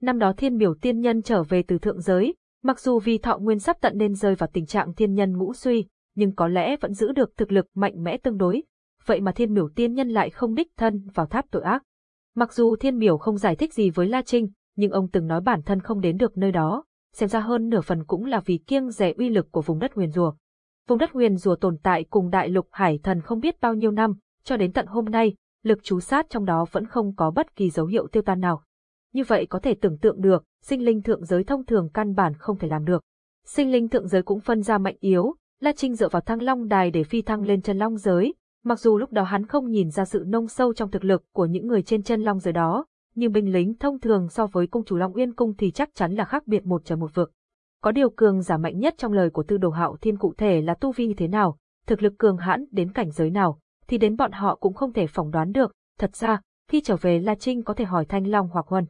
Năm đó thiên biểu tiên nhân trở về từ thượng giới, mặc dù vì thọ nguyên sắp tận nên rơi vào tình trạng thiên nhân ngũ suy, nhưng có lẽ vẫn giữ được thực lực mạnh mẽ tương đối. Vậy mà thiên miểu tiên nhân lại không đích thân vào tháp tội ác. Mặc dù thiên miểu không giải thích gì với La Trinh, nhưng ông từng nói bản thân không đến được nơi đó, xem ra hơn nửa phần cũng là vì kiêng rẻ uy lực của vùng đất huyền rùa. Vùng đất huyền rùa tồn tại cùng đại lục hải thần không biết bao nhiêu năm, cho đến tận hôm nay, lực chú sát trong đó vẫn không có bất kỳ dấu hiệu tiêu tan nào. Như vậy có thể tưởng tượng được, sinh linh thượng giới thông thường căn bản không thể làm được. Sinh linh thượng giới cũng phân ra mạnh yếu, La Trinh dựa vào thăng long đài để phi thăng lên chân long giới, mặc dù lúc đó hắn không nhìn ra sự nông sâu trong thực lực của những người trên chân long giới đó, nhưng binh lính thông thường so với cung chủ Long Uyên cung thì chắc chắn là khác biệt một trời một vực. Có điều cường giả mạnh nhất trong lời của Tư Đồ Hạo Thiên cụ thể là tu vi như thế nào, thực lực cường hãn đến cảnh giới nào, thì đến bọn họ cũng không thể phỏng đoán được. Thật ra, khi trở về La Trinh có thể hỏi Thanh Long hoặc Huân.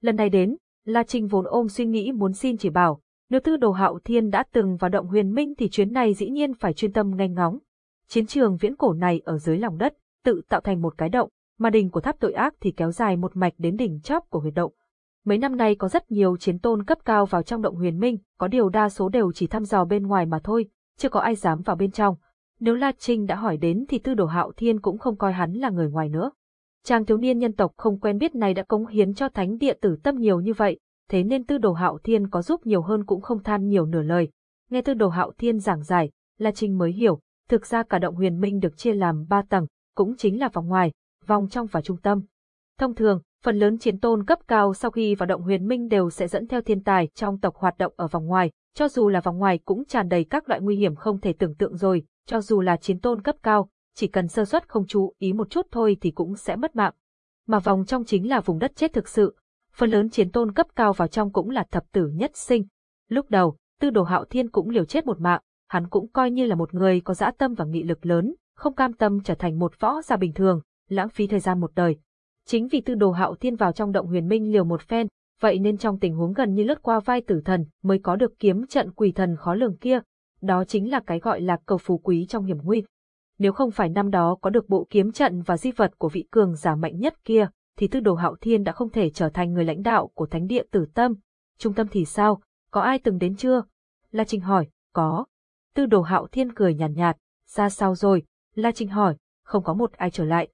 Lần này đến, La Trinh vốn ôm suy nghĩ muốn xin chỉ bảo, nếu Tư Đồ Hạo Thiên đã từng vào động huyền minh thì chuyến này dĩ nhiên phải chuyên tâm nghe ngóng. Chiến trường viễn cổ này ở dưới lòng đất, tự tạo thành một cái động, mà đỉnh của tháp tội ác thì kéo dài một mạch đến đỉnh chóp của huyệt động. Mấy năm nay có rất nhiều chiến tôn cấp cao vào trong động huyền minh, có điều đa số đều chỉ thăm dò bên ngoài mà thôi, chưa có ai dám vào bên trong. Nếu La Trinh đã hỏi đến thì tư đồ hạo thiên cũng không coi hắn là người ngoài nữa. Chàng thiếu niên nhân tộc không quen biết này đã cống hiến cho thánh địa tử tâm nhiều như vậy, thế nên tư đồ hạo thiên có giúp nhiều hơn cũng không than nhiều nửa lời. Nghe tư đồ hạo thiên giảng giải, La Trinh mới hiểu, thực ra cả động huyền minh được chia làm ba tầng, cũng chính là vòng ngoài, vòng trong và trung tâm. Thông thường, phần lớn chiến tôn cấp cao sau khi vào động huyền minh đều sẽ dẫn theo thiên tài trong tộc hoạt động ở vòng ngoài, cho dù là vòng ngoài cũng tràn đầy các loại nguy hiểm không thể tưởng tượng rồi, cho dù là chiến tôn cấp cao, chỉ cần sơ suất không chú ý một chút thôi thì cũng sẽ mất mạng. Mà vòng trong chính là vùng đất chết thực sự, phần lớn chiến tôn cấp cao vào trong cũng là thập tử nhất sinh. Lúc đầu, tư đồ hạo thiên cũng liều chết một mạng, hắn cũng coi như là một người có dã tâm và nghị lực lớn, không cam tâm trở thành một võ gia bình thường, lãng phí thời gian một đời. Chính vì tư đồ hạo thiên vào trong động huyền minh liều một phen, vậy nên trong tình huống gần như lướt qua vai tử thần mới có được kiếm trận quỷ thần khó lường kia, đó chính là cái gọi là cầu phú quý trong hiểm nguy. Nếu không phải năm đó có được bộ kiếm trận và di vật của vị cường giả mạnh nhất kia, thì tư đồ hạo thiên đã không thể trở thành người lãnh đạo của thánh địa tử tâm. Trung tâm thì sao, có ai từng đến chưa? La Trinh hỏi, có. Tư đồ hạo thiên cười nhàn nhạt, nhạt, ra sao rồi? La Trinh hỏi, không có một ai trở lại.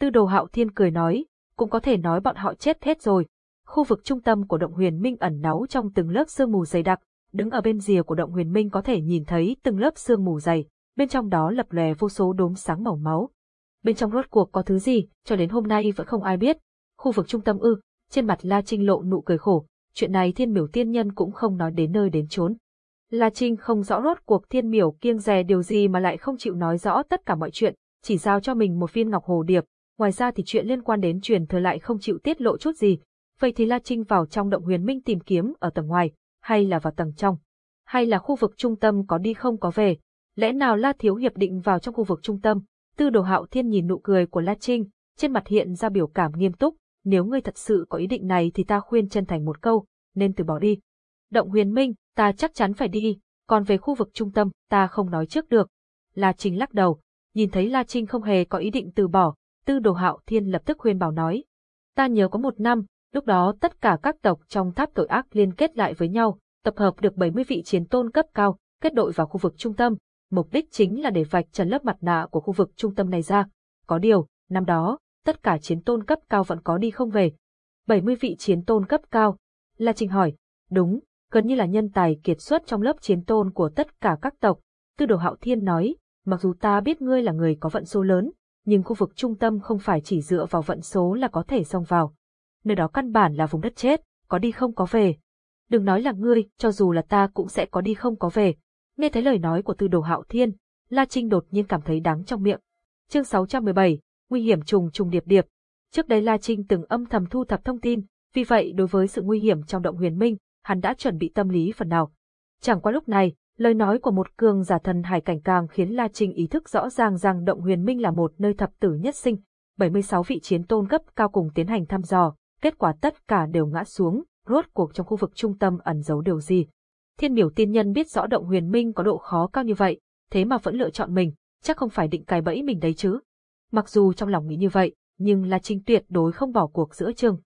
Tư đồ hạo thiên cười nói, cũng có thể nói bọn họ chết hết rồi. Khu vực trung tâm của động huyền minh ẩn náu trong từng lớp sương mù dày đặc, đứng ở bên rìa của động huyền minh có thể nhìn thấy từng lớp sương mù dày, bên trong đó lập lòe vô số đốm sáng màu máu. Bên trong rốt cuộc có thứ gì, cho đến hôm nay vẫn không ai biết. Khu vực trung tâm ư, trên mặt La Trinh lộ nụ cười khổ, chuyện này thiên miểu tiên nhân cũng không nói đến nơi đến chốn. La Trinh không rõ rốt cuộc thiên miểu kiêng dè điều gì mà lại không chịu nói rõ tất cả mọi chuyện, chỉ giao cho mình một viên ngọc hồ điệp, ngoài ra thì chuyện liên quan đến truyền thừa lại không chịu tiết lộ chút gì. Vậy thì La Trinh vào trong động huyền minh tìm kiếm ở tầng ngoài, hay là vào tầng trong? Hay là khu vực trung tâm có đi không có về? Lẽ nào La Thiếu Hiệp định vào trong khu vực trung tâm? Tư đồ hạo thiên nhìn nụ cười của La Trinh, trên mặt hiện ra biểu cảm nghiêm túc, nếu ngươi thật sự có ý định này thì ta khuyên chân thành một câu, nên từ bỏ đi. Động huyền minh, ta chắc chắn phải đi, còn về khu vực trung tâm, ta không nói trước được. La Trinh lắc đầu, nhìn thấy La Trinh không hề có ý định từ bỏ, tư đồ hạo thiên lập tức khuyên bảo nói. Ta nhớ có một năm, lúc đó tất cả các tộc trong tháp tội ác liên kết lại với nhau, tập hợp được 70 vị chiến tôn cấp cao, kết đội vào khu vực trung tâm, mục đích chính là để vạch trần lớp mặt nạ của khu vực trung tâm này ra. Có điều, năm đó, tất cả chiến tôn cấp cao vẫn có đi không về. 70 vị chiến tôn cấp cao. La Trinh hỏi, đúng, gần như là nhân tài kiệt xuất trong lớp chiến tôn của tất cả các tộc. Tư đồ hạo thiên nói, mặc dù ta biết ngươi là người có vận số lớn, nhưng khu vực trung tâm không phải chỉ dựa vào vận số là có thể xông vào. Nơi đó căn bản là vùng đất chết, có đi không có về. Đừng nói là ngươi, cho dù là ta cũng sẽ có đi không có về. Nghe thấy lời nói của tư đồ hạo thiên, La Trinh đột nhiên cảm thấy đắng trong miệng. Chương 617, Nguy hiểm trùng trùng điệp điệp. Trước đây La Trinh từng âm thầm thu thập thông tin, vì vậy đối với sự nguy hiểm trong động huyền minh, hắn đã chuẩn bị tâm lý phần nào. Chẳng qua lúc này, lời nói của một cường giả thần hải cảnh càng khiến La Trinh ý thức rõ ràng rằng động huyền minh là một nơi thập tử nhất sinh, 76 vị chiến tôn cấp cao cùng tiến hành thăm dò, kết quả tất cả đều ngã xuống, rốt cuộc trong khu vực trung tâm ẩn giấu điều gì. Thiên miểu tiên nhân biết rõ động huyền minh có độ khó cao như vậy, thế mà vẫn lựa chọn mình, chắc không phải định cài bẫy mình đấy chứ. Mặc dù trong lòng nghĩ như vậy, nhưng La Trinh tuyệt đối không bỏ cuộc giữa chừng.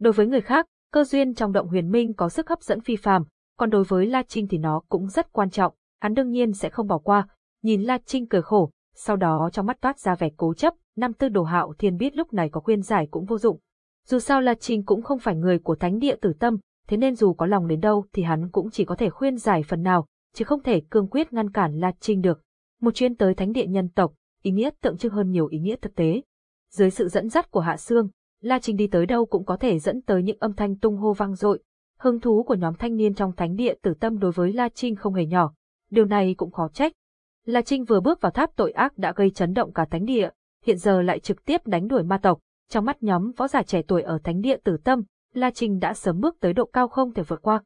Đối với người khác, cơ duyên trong động huyền minh có sức hấp dẫn phi phàm, còn đối với La Trinh thì nó cũng rất quan trọng, hắn đương nhiên sẽ không bỏ qua. Nhìn La Trinh cười khổ, sau đó trong mắt toát ra vẻ cố chấp, năm tư đồ hạo thiên biết lúc này có khuyên giải cũng vô dụng. Dù sao La Trinh cũng không phải người của thánh địa tử tâm, thế nên dù có lòng đến đâu thì hắn cũng chỉ có thể khuyên giải phần nào, chứ không thể cương quyết ngăn cản La Trinh được. Một chuyến tới thánh địa nhân tộc, ý nghĩa tượng trưng hơn nhiều ý nghĩa thực tế. Dưới sự dẫn dắt của Hạ Sương, La Trinh đi tới đâu cũng có thể dẫn tới những âm thanh tung hô vang dội. Hứng thú của nhóm thanh niên trong thánh địa tử tâm đối với La Trinh không hề nhỏ, điều này cũng khó trách. La Trinh vừa bước vào tháp tội ác đã gây chấn động cả thánh địa, hiện giờ lại trực tiếp đánh đuổi ma tộc, trong mắt nhóm võ giả trẻ tuổi ở thánh địa tử tâm, La Trinh đã sớm bước tới độ cao không thể vượt qua.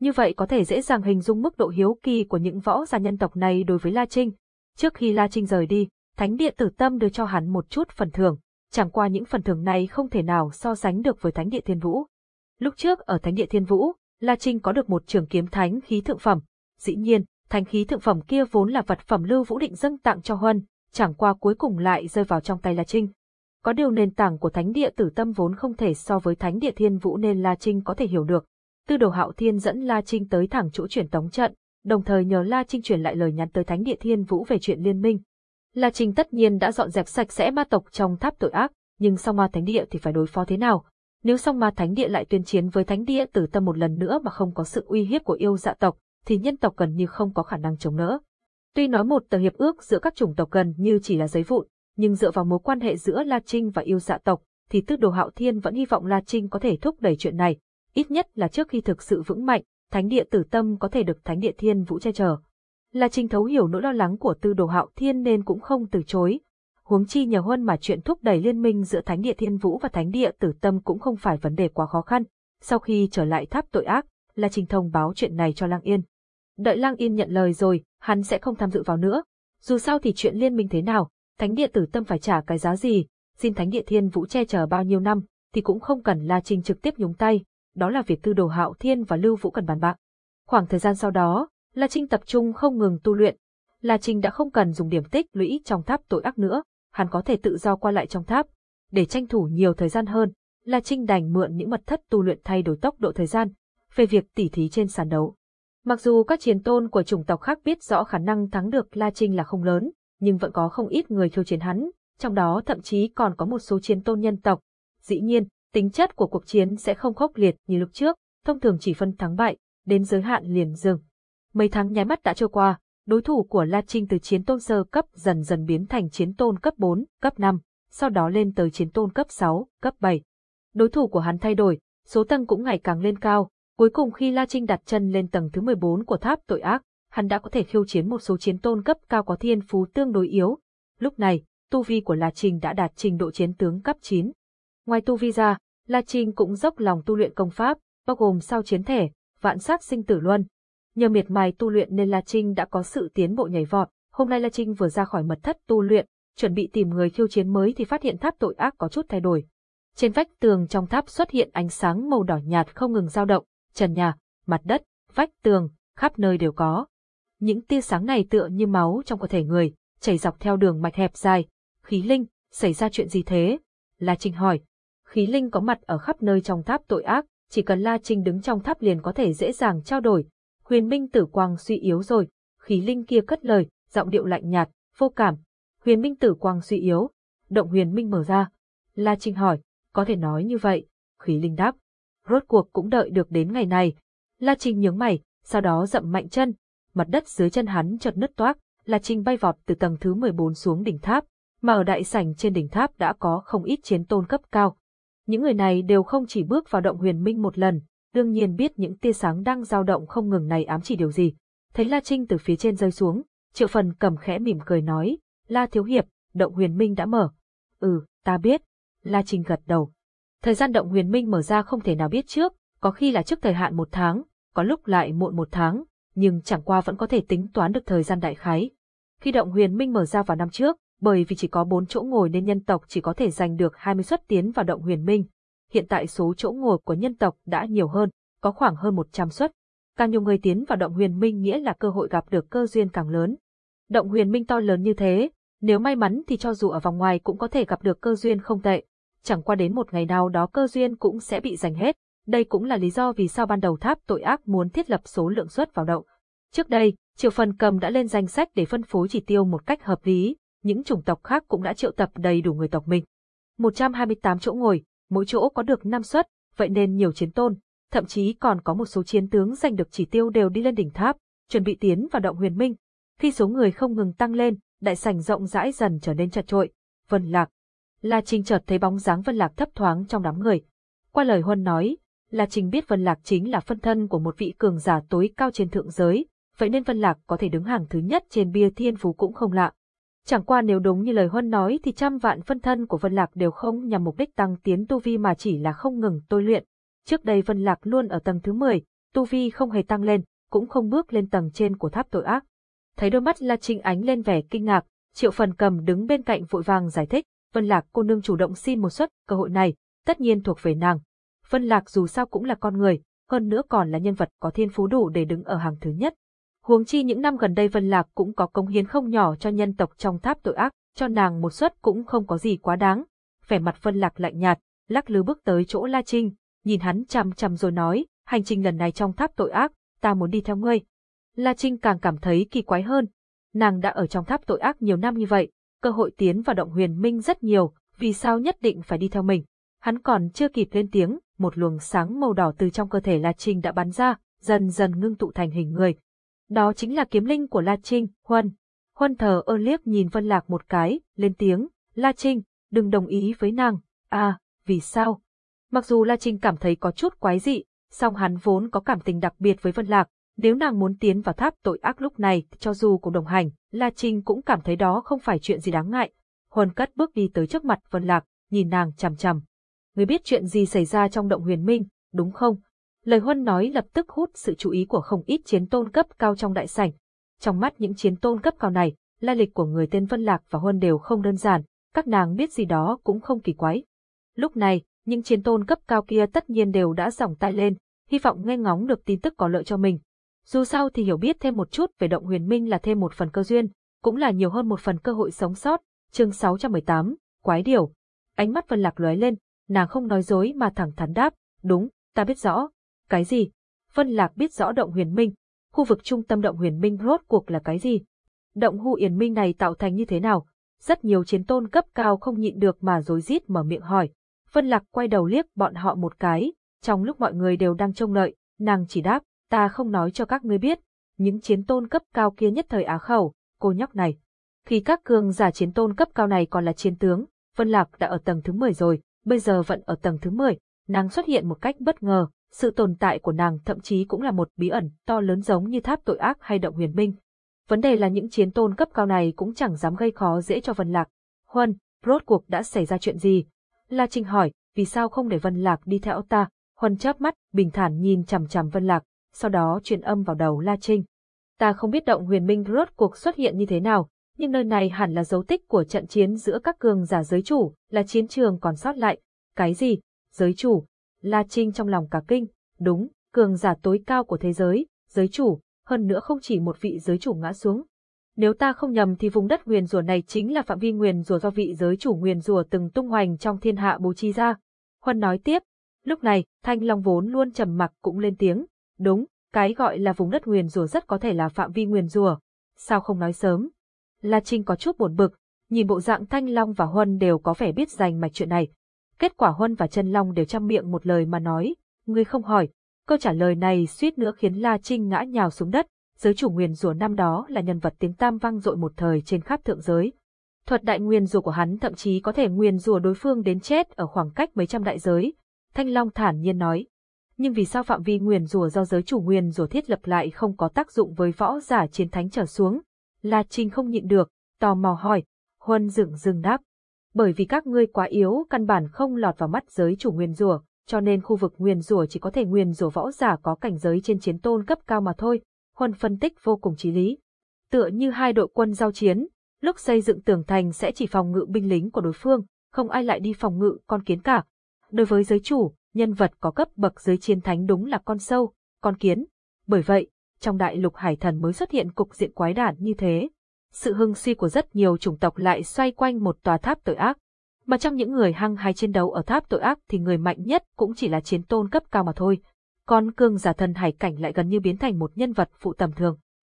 Như vậy có thể dễ dàng hình dung mức độ hiếu kỳ của những võ giả nhân tộc này đối với La Trinh. Trước khi La Trinh rời đi, thánh địa tử tâm đưa cho hắn một chút phần thưởng, chẳng qua những phần thưởng này không thể nào so sánh được với thánh địa thiên vũ. Lúc trước ở thánh địa thiên vũ, La Trinh có được một trường kiếm thánh khí thượng phẩm. Dĩ nhiên, thánh khí thượng phẩm kia vốn là vật phẩm Lưu Vũ định dâng tặng cho Huân, chẳng qua cuối cùng lại rơi vào trong tay La Trinh. Có điều nền tảng của thánh địa tử tâm vốn không thể so với thánh địa thiên vũ nên La Trinh có thể hiểu được. Tư đồ hạo thiên dẫn La Trinh tới thẳng chỗ chuyển tống trận, đồng thời nhờ La Trinh chuyển lại lời nhắn tới thánh địa thiên vũ về chuyện liên minh. La Trinh tất nhiên đã dọn dẹp sạch sẽ ma tộc trong tháp tội ác, nhưng song ma thánh địa thì phải đối phó thế nào? Nếu song ma thánh địa lại tuyên chiến với thánh địa tử tâm một lần nữa mà không có sự uy hiếp của yêu dạ tộc, thì nhân tộc gần như không có khả năng chống đỡ. Tuy nói một tờ hiệp ước giữa các chủng tộc gần như chỉ là giấy vụn, nhưng dựa vào mối quan hệ giữa La Trinh và yêu dạ tộc, thì Tư đồ hạo thiên vẫn hy vọng La Trinh có thể thúc đẩy chuyện này, ít nhất là trước khi thực sự vững mạnh, thánh địa tử tâm có thể được thánh địa thiên vũ che chở. La Trinh thấu hiểu nỗi lo lắng của tư đồ hạo thiên nên cũng không từ chối. Huống chi nhờ huân mà chuyện thúc đẩy liên minh giữa thánh địa thiên vũ và thánh địa tử tâm cũng không phải vấn đề quá khó khăn. Sau khi trở lại tháp tội ác, La Trinh thông báo chuyện này cho Lang Yên. Đợi Lang Yên nhận lời rồi, hắn sẽ không tham dự vào nữa. Dù sao thì chuyện liên minh thế nào, thánh địa tử tâm phải trả cái giá gì, xin thánh địa thiên vũ che chở bao nhiêu năm, thì cũng không cần La Trinh trực tiếp nhúng tay, đó là việc tư đồ hạo thiên và lưu vũ cần bàn bạc. Khoảng thời gian sau đó, La Trinh tập trung không ngừng tu luyện. La Trinh đã không cần dùng điểm tích lũy trong tháp tội ác nữa, hắn có thể tự do qua lại trong tháp. Để tranh thủ nhiều thời gian hơn, La Trinh đành mượn những mật thất tu luyện thay đổi tốc độ thời gian, về việc tỉ thí trên sàn đấu. Mặc dù các chiến tôn của chủng tộc khác biết rõ khả năng thắng được La Trinh là không lớn, nhưng vẫn có không ít người khiêu chiến hắn, trong đó thậm chí còn có một số chiến tôn nhân tộc. Dĩ nhiên, tính chất của cuộc chiến sẽ không khốc liệt như lúc trước, thông thường chỉ phân thắng bại, đến giới hạn liền dừng. Mấy tháng nháy mắt đã trôi qua, đối thủ của La Trinh từ chiến tôn sơ cấp dần dần biến thành chiến tôn cấp 4, cấp 5, sau đó lên tới chiến tôn cấp 6, cấp 7. Đối thủ của hắn thay đổi, số tầng cũng ngày càng lên cao, cuối cùng khi La Trinh đặt chân lên tầng thứ 14 của tháp tội ác, hắn đã có thể khiêu chiến một số chiến tôn cấp cao có thiên phú tương đối yếu. Lúc này, tu vi của La Trinh đã đạt trình độ chiến tướng cấp 9. Ngoài tu vi ra, La Trinh cũng dốc lòng tu luyện công pháp, bao gồm sao chiến thể, vạn sát sinh tử luân, Nhờ miệt mài tu luyện nên La Trinh đã có sự tiến bộ nhảy vọt. Hôm nay La Trinh vừa ra khỏi mật thất tu luyện, chuẩn bị tìm người khiêu chiến mới thì phát hiện tháp tội ác có chút thay đổi. Trên vách tường trong tháp xuất hiện ánh sáng màu đỏ nhạt không ngừng dao động, trần nhà, mặt đất, vách tường, khắp nơi đều có. Những tia sáng này tựa như máu trong cơ thể người, chảy dọc theo đường mạch hẹp dài. Khí linh, xảy ra chuyện gì thế? La Trinh hỏi. Khí linh có mặt ở khắp nơi trong tháp tội ác, chỉ cần La Trinh đứng trong tháp liền có thể dễ dàng trao đổi, Huyền Minh Tử Quang suy yếu rồi, khí linh kia cất lời, giọng điệu lạnh nhạt, vô cảm. Huyền Minh Tử Quang suy yếu, động Huyền Minh mở ra. La Trinh hỏi, có thể nói như vậy, khí linh đáp. Rốt cuộc cũng đợi được đến ngày này. La Trinh nhướng mày, sau đó dậm mạnh chân, mặt đất dưới chân hắn chợt nứt toác, La Trinh bay vọt từ tầng thứ 14 xuống đỉnh tháp, mà ở đại sảnh trên đỉnh tháp đã có không ít chiến tôn cấp cao. Những người này đều không chỉ bước vào động huyền minh một lần, đương nhiên biết những tia sáng đang dao động không ngừng này ám chỉ điều gì. Thấy La Trinh từ phía trên rơi xuống, Triệu Phần cầm khẽ mỉm cười nói, La Thiếu Hiệp, động huyền minh đã mở. Ừ, ta biết. La Trinh gật đầu. Thời gian động huyền minh mở ra không thể nào biết trước, có khi là trước thời hạn một tháng, có lúc lại muộn một tháng, nhưng chẳng qua vẫn có thể tính toán được thời gian đại khái. Khi động huyền minh mở ra vào năm trước, bởi vì chỉ có bốn chỗ ngồi nên nhân tộc chỉ có thể giành được 20 suất tiến vào động huyền minh, hiện tại số chỗ ngồi của nhân tộc đã nhiều hơn, có khoảng hơn 100 suất. Càng nhiều người tiến vào động huyền minh nghĩa là cơ hội gặp được cơ duyên càng lớn. Động huyền minh to lớn như thế, nếu may mắn thì cho dù ở vòng ngoài cũng có thể gặp được cơ duyên không tệ. Chẳng qua đến một ngày nào đó cơ duyên cũng sẽ bị giành hết. Đây cũng là lý do vì sao ban đầu tháp tội ác muốn thiết lập số lượng suất vào động. Trước đây, Triều Phần Cầm đã lên danh sách để phân phối chỉ tiêu một cách hợp lý, những chủng tộc khác cũng đã triệu tập đầy đủ người tộc mình. 128 chỗ ngồi, mỗi chỗ có được 5 suất, vậy nên nhiều chiến tôn, thậm chí còn có một số chiến tướng giành được chỉ tiêu đều đi lên đỉnh tháp, chuẩn bị tiến vào động huyền minh. Khi số người không ngừng tăng lên, đại sảnh rộng rãi dần trở nên chật trội. Vân Lạc. La Trinh chợt thấy bóng dáng Vân Lạc thấp thoáng trong đám người. Qua lời Huân nói, là Trình biết Vân Lạc chính là phân thân của một vị cường giả tối cao trên thượng giới, vậy nên Vân Lạc có thể đứng hàng thứ nhất trên bia thiên phú cũng không lạ. Chẳng qua nếu đúng như lời Huân nói thì trăm vạn phân thân của Vân Lạc đều không nhằm mục đích tăng tiến tu vi mà chỉ là không ngừng tôi luyện. Trước đây Vân Lạc luôn ở tầng thứ 10, tu vi không hề tăng lên, cũng không bước lên tầng trên của tháp tội ác. Thấy đôi mắt La Trinh ánh lên vẻ kinh ngạc, Triệu Phần Cầm đứng bên cạnh vội vàng giải thích, Vân Lạc cô nương chủ động xin một suất, cơ hội này, tất nhiên thuộc về nàng. Vân Lạc dù sao cũng là con người, hơn nữa còn là nhân vật có thiên phú đủ để đứng ở hàng thứ nhất. Huống chi những năm gần đây Vân Lạc cũng có công hiến không nhỏ cho nhân tộc trong tháp tội ác, cho nàng một suất cũng không có gì quá đáng. Vẻ mặt Vân Lạc lạnh nhạt, lắc lư bước tới chỗ La Trinh, nhìn hắn chằm chằm rồi nói, hành trình lần này trong tháp tội ác, ta muốn đi theo ngươi. La Trinh càng cảm thấy kỳ quái hơn. Nàng đã ở trong tháp tội ác nhiều năm như vậy, cơ hội tiến vào động huyền minh rất nhiều, vì sao nhất định phải đi theo mình. Hắn còn chưa kịp lên tiếng, một luồng sáng màu đỏ từ trong cơ thể La Trinh đã bắn ra, dần dần ngưng tụ thành hình người. Đó chính là kiếm linh của La Trinh, Huân. Huân thờ ơ liếc nhìn Vân Lạc một cái, lên tiếng, La Trinh, đừng đồng ý với nàng. À, vì sao? Mặc dù La Trinh cảm thấy có chút quái dị, song hắn vốn có cảm tình đặc biệt với Vân Lạc, nếu nàng muốn tiến vào tháp tội ác lúc này, cho dù cùng đồng hành, La Trinh cũng cảm thấy đó không phải chuyện gì đáng ngại. Huân cất bước đi tới trước mặt Vân Lạc, nhìn nàng chằm chằm. Người biết chuyện gì xảy ra trong động huyền minh, đúng không? Lời Huân nói lập tức hút sự chú ý của không ít chiến tôn cấp cao trong đại sảnh. Trong mắt những chiến tôn cấp cao này, lai lịch của người tên Vân Lạc và Huân đều không đơn giản, các nàng biết gì đó cũng không kỳ quái. Lúc này, những chiến tôn cấp cao kia tất nhiên đều đã dòng tay lên, hy vọng nghe ngóng được tin tức có lợi cho mình. Dù sao thì hiểu biết thêm một chút về động huyền minh là thêm một phần cơ duyên, cũng là nhiều hơn một phần cơ hội sống sót. Chương 618, Quái Điều. Ánh mắt Vân Lạc lóe lên, nàng không nói dối mà thẳng thắn đáp, đúng, ta biết rõ. Cái gì? Vân Lạc biết rõ động huyền minh, khu vực trung tâm động huyền minh rốt cuộc là cái gì? Động hu yển minh này tạo thành như thế nào? Rất nhiều chiến tôn cấp cao không nhịn được mà rối rít mở miệng hỏi. Vân Lạc quay đầu liếc bọn họ một cái, trong lúc mọi người đều đang trông đợi, nàng chỉ đáp, ta không nói cho các ngươi biết. Những chiến tôn cấp cao kia nhất thời á khẩu, cô nhóc này. Khi các cường giả chiến tôn cấp cao này còn là chiến tướng, Vân Lạc đã ở tầng thứ 10 rồi, bây giờ vẫn ở tầng thứ 10, nàng xuất hiện một cách bất ngờ, sự tồn tại của nàng thậm chí cũng là một bí ẩn to lớn giống như tháp tội ác hay động huyền minh. Vấn đề là những chiến tôn cấp cao này cũng chẳng dám gây khó dễ cho Vân Lạc. Huân, rốt cuộc đã xảy ra chuyện gì? La Trinh hỏi, vì sao không để Vân Lạc đi theo ta? Huân chớp mắt, bình thản nhìn chằm chằm Vân Lạc, sau đó truyền âm vào đầu La Trinh. Ta không biết động huyền minh rốt cuộc xuất hiện như thế nào, nhưng nơi này hẳn là dấu tích của trận chiến giữa các cường giả giới chủ, là chiến trường còn sót lại. Cái gì? Giới chủ? La Trinh trong lòng cả kinh, đúng, cường giả tối cao của thế giới, giới chủ, hơn nữa không chỉ một vị giới chủ ngã xuống. Nếu ta không nhầm thì vùng đất nguyền rùa này chính là phạm vi nguyền rùa do vị giới chủ nguyền rùa từng tung hoành trong thiên hạ bố trí ra. Huân nói tiếp, lúc này, Thanh Long vốn luôn trầm mặc cũng lên tiếng, đúng, cái gọi là vùng đất nguyền rùa rất có thể là phạm vi nguyền rùa. Sao không nói sớm? La Trinh có chút buồn bực, nhìn bộ dạng Thanh Long và Huân đều có vẻ biết dành mạch chuyện này. Kết quả Huân và Trần Long đều chăm miệng một lời mà nói, ngươi không hỏi. Câu trả lời này suýt nữa khiến La Trinh ngã nhào xuống đất, giới chủ nguyền rủa năm đó là nhân vật tiếng tam vang dội một thời trên khắp thượng giới. Thuật đại nguyền rủa của hắn thậm chí có thể nguyền rủa đối phương đến chết ở khoảng cách mấy trăm đại giới. Thanh Long thản nhiên nói. Nhưng vì sao phạm vi nguyền rủa do giới chủ nguyền rủa thiết lập lại không có tác dụng với võ giả chiến thánh trở xuống? La Trinh không nhịn được, tò mò hỏi. Huân dựng dừng đáp. Bởi vì các ngươi quá yếu, căn bản không lọt vào mắt giới chủ nguyên rùa cho nên khu vực nguyên rùa chỉ có thể nguyên rùa võ giả có cảnh giới trên chiến tôn cấp cao mà thôi. Huân phân tích vô cùng trí lý. Tựa như hai đội quân giao chiến, lúc xây dựng tường thành sẽ chỉ phòng ngự binh lính của đối phương, không ai lại đi phòng ngự con kiến cả. Đối với giới chủ, nhân vật có cấp bậc giới chiến thánh đúng là con sâu, con kiến. Bởi vậy, trong đại lục hải thần mới xuất hiện cục diện quái đản như thế. Sự hưng suy của rất nhiều chủng tộc lại xoay quanh một tòa tháp tội ác. Mà trong những người hăng hay chiến đấu ở tháp tội ác thì người mạnh nhất cũng chỉ là chiến tôn cấp cao mà thôi. Còn cương giả thần hải cảnh lại gần như biến thành một nhân vật phụ tầm thường.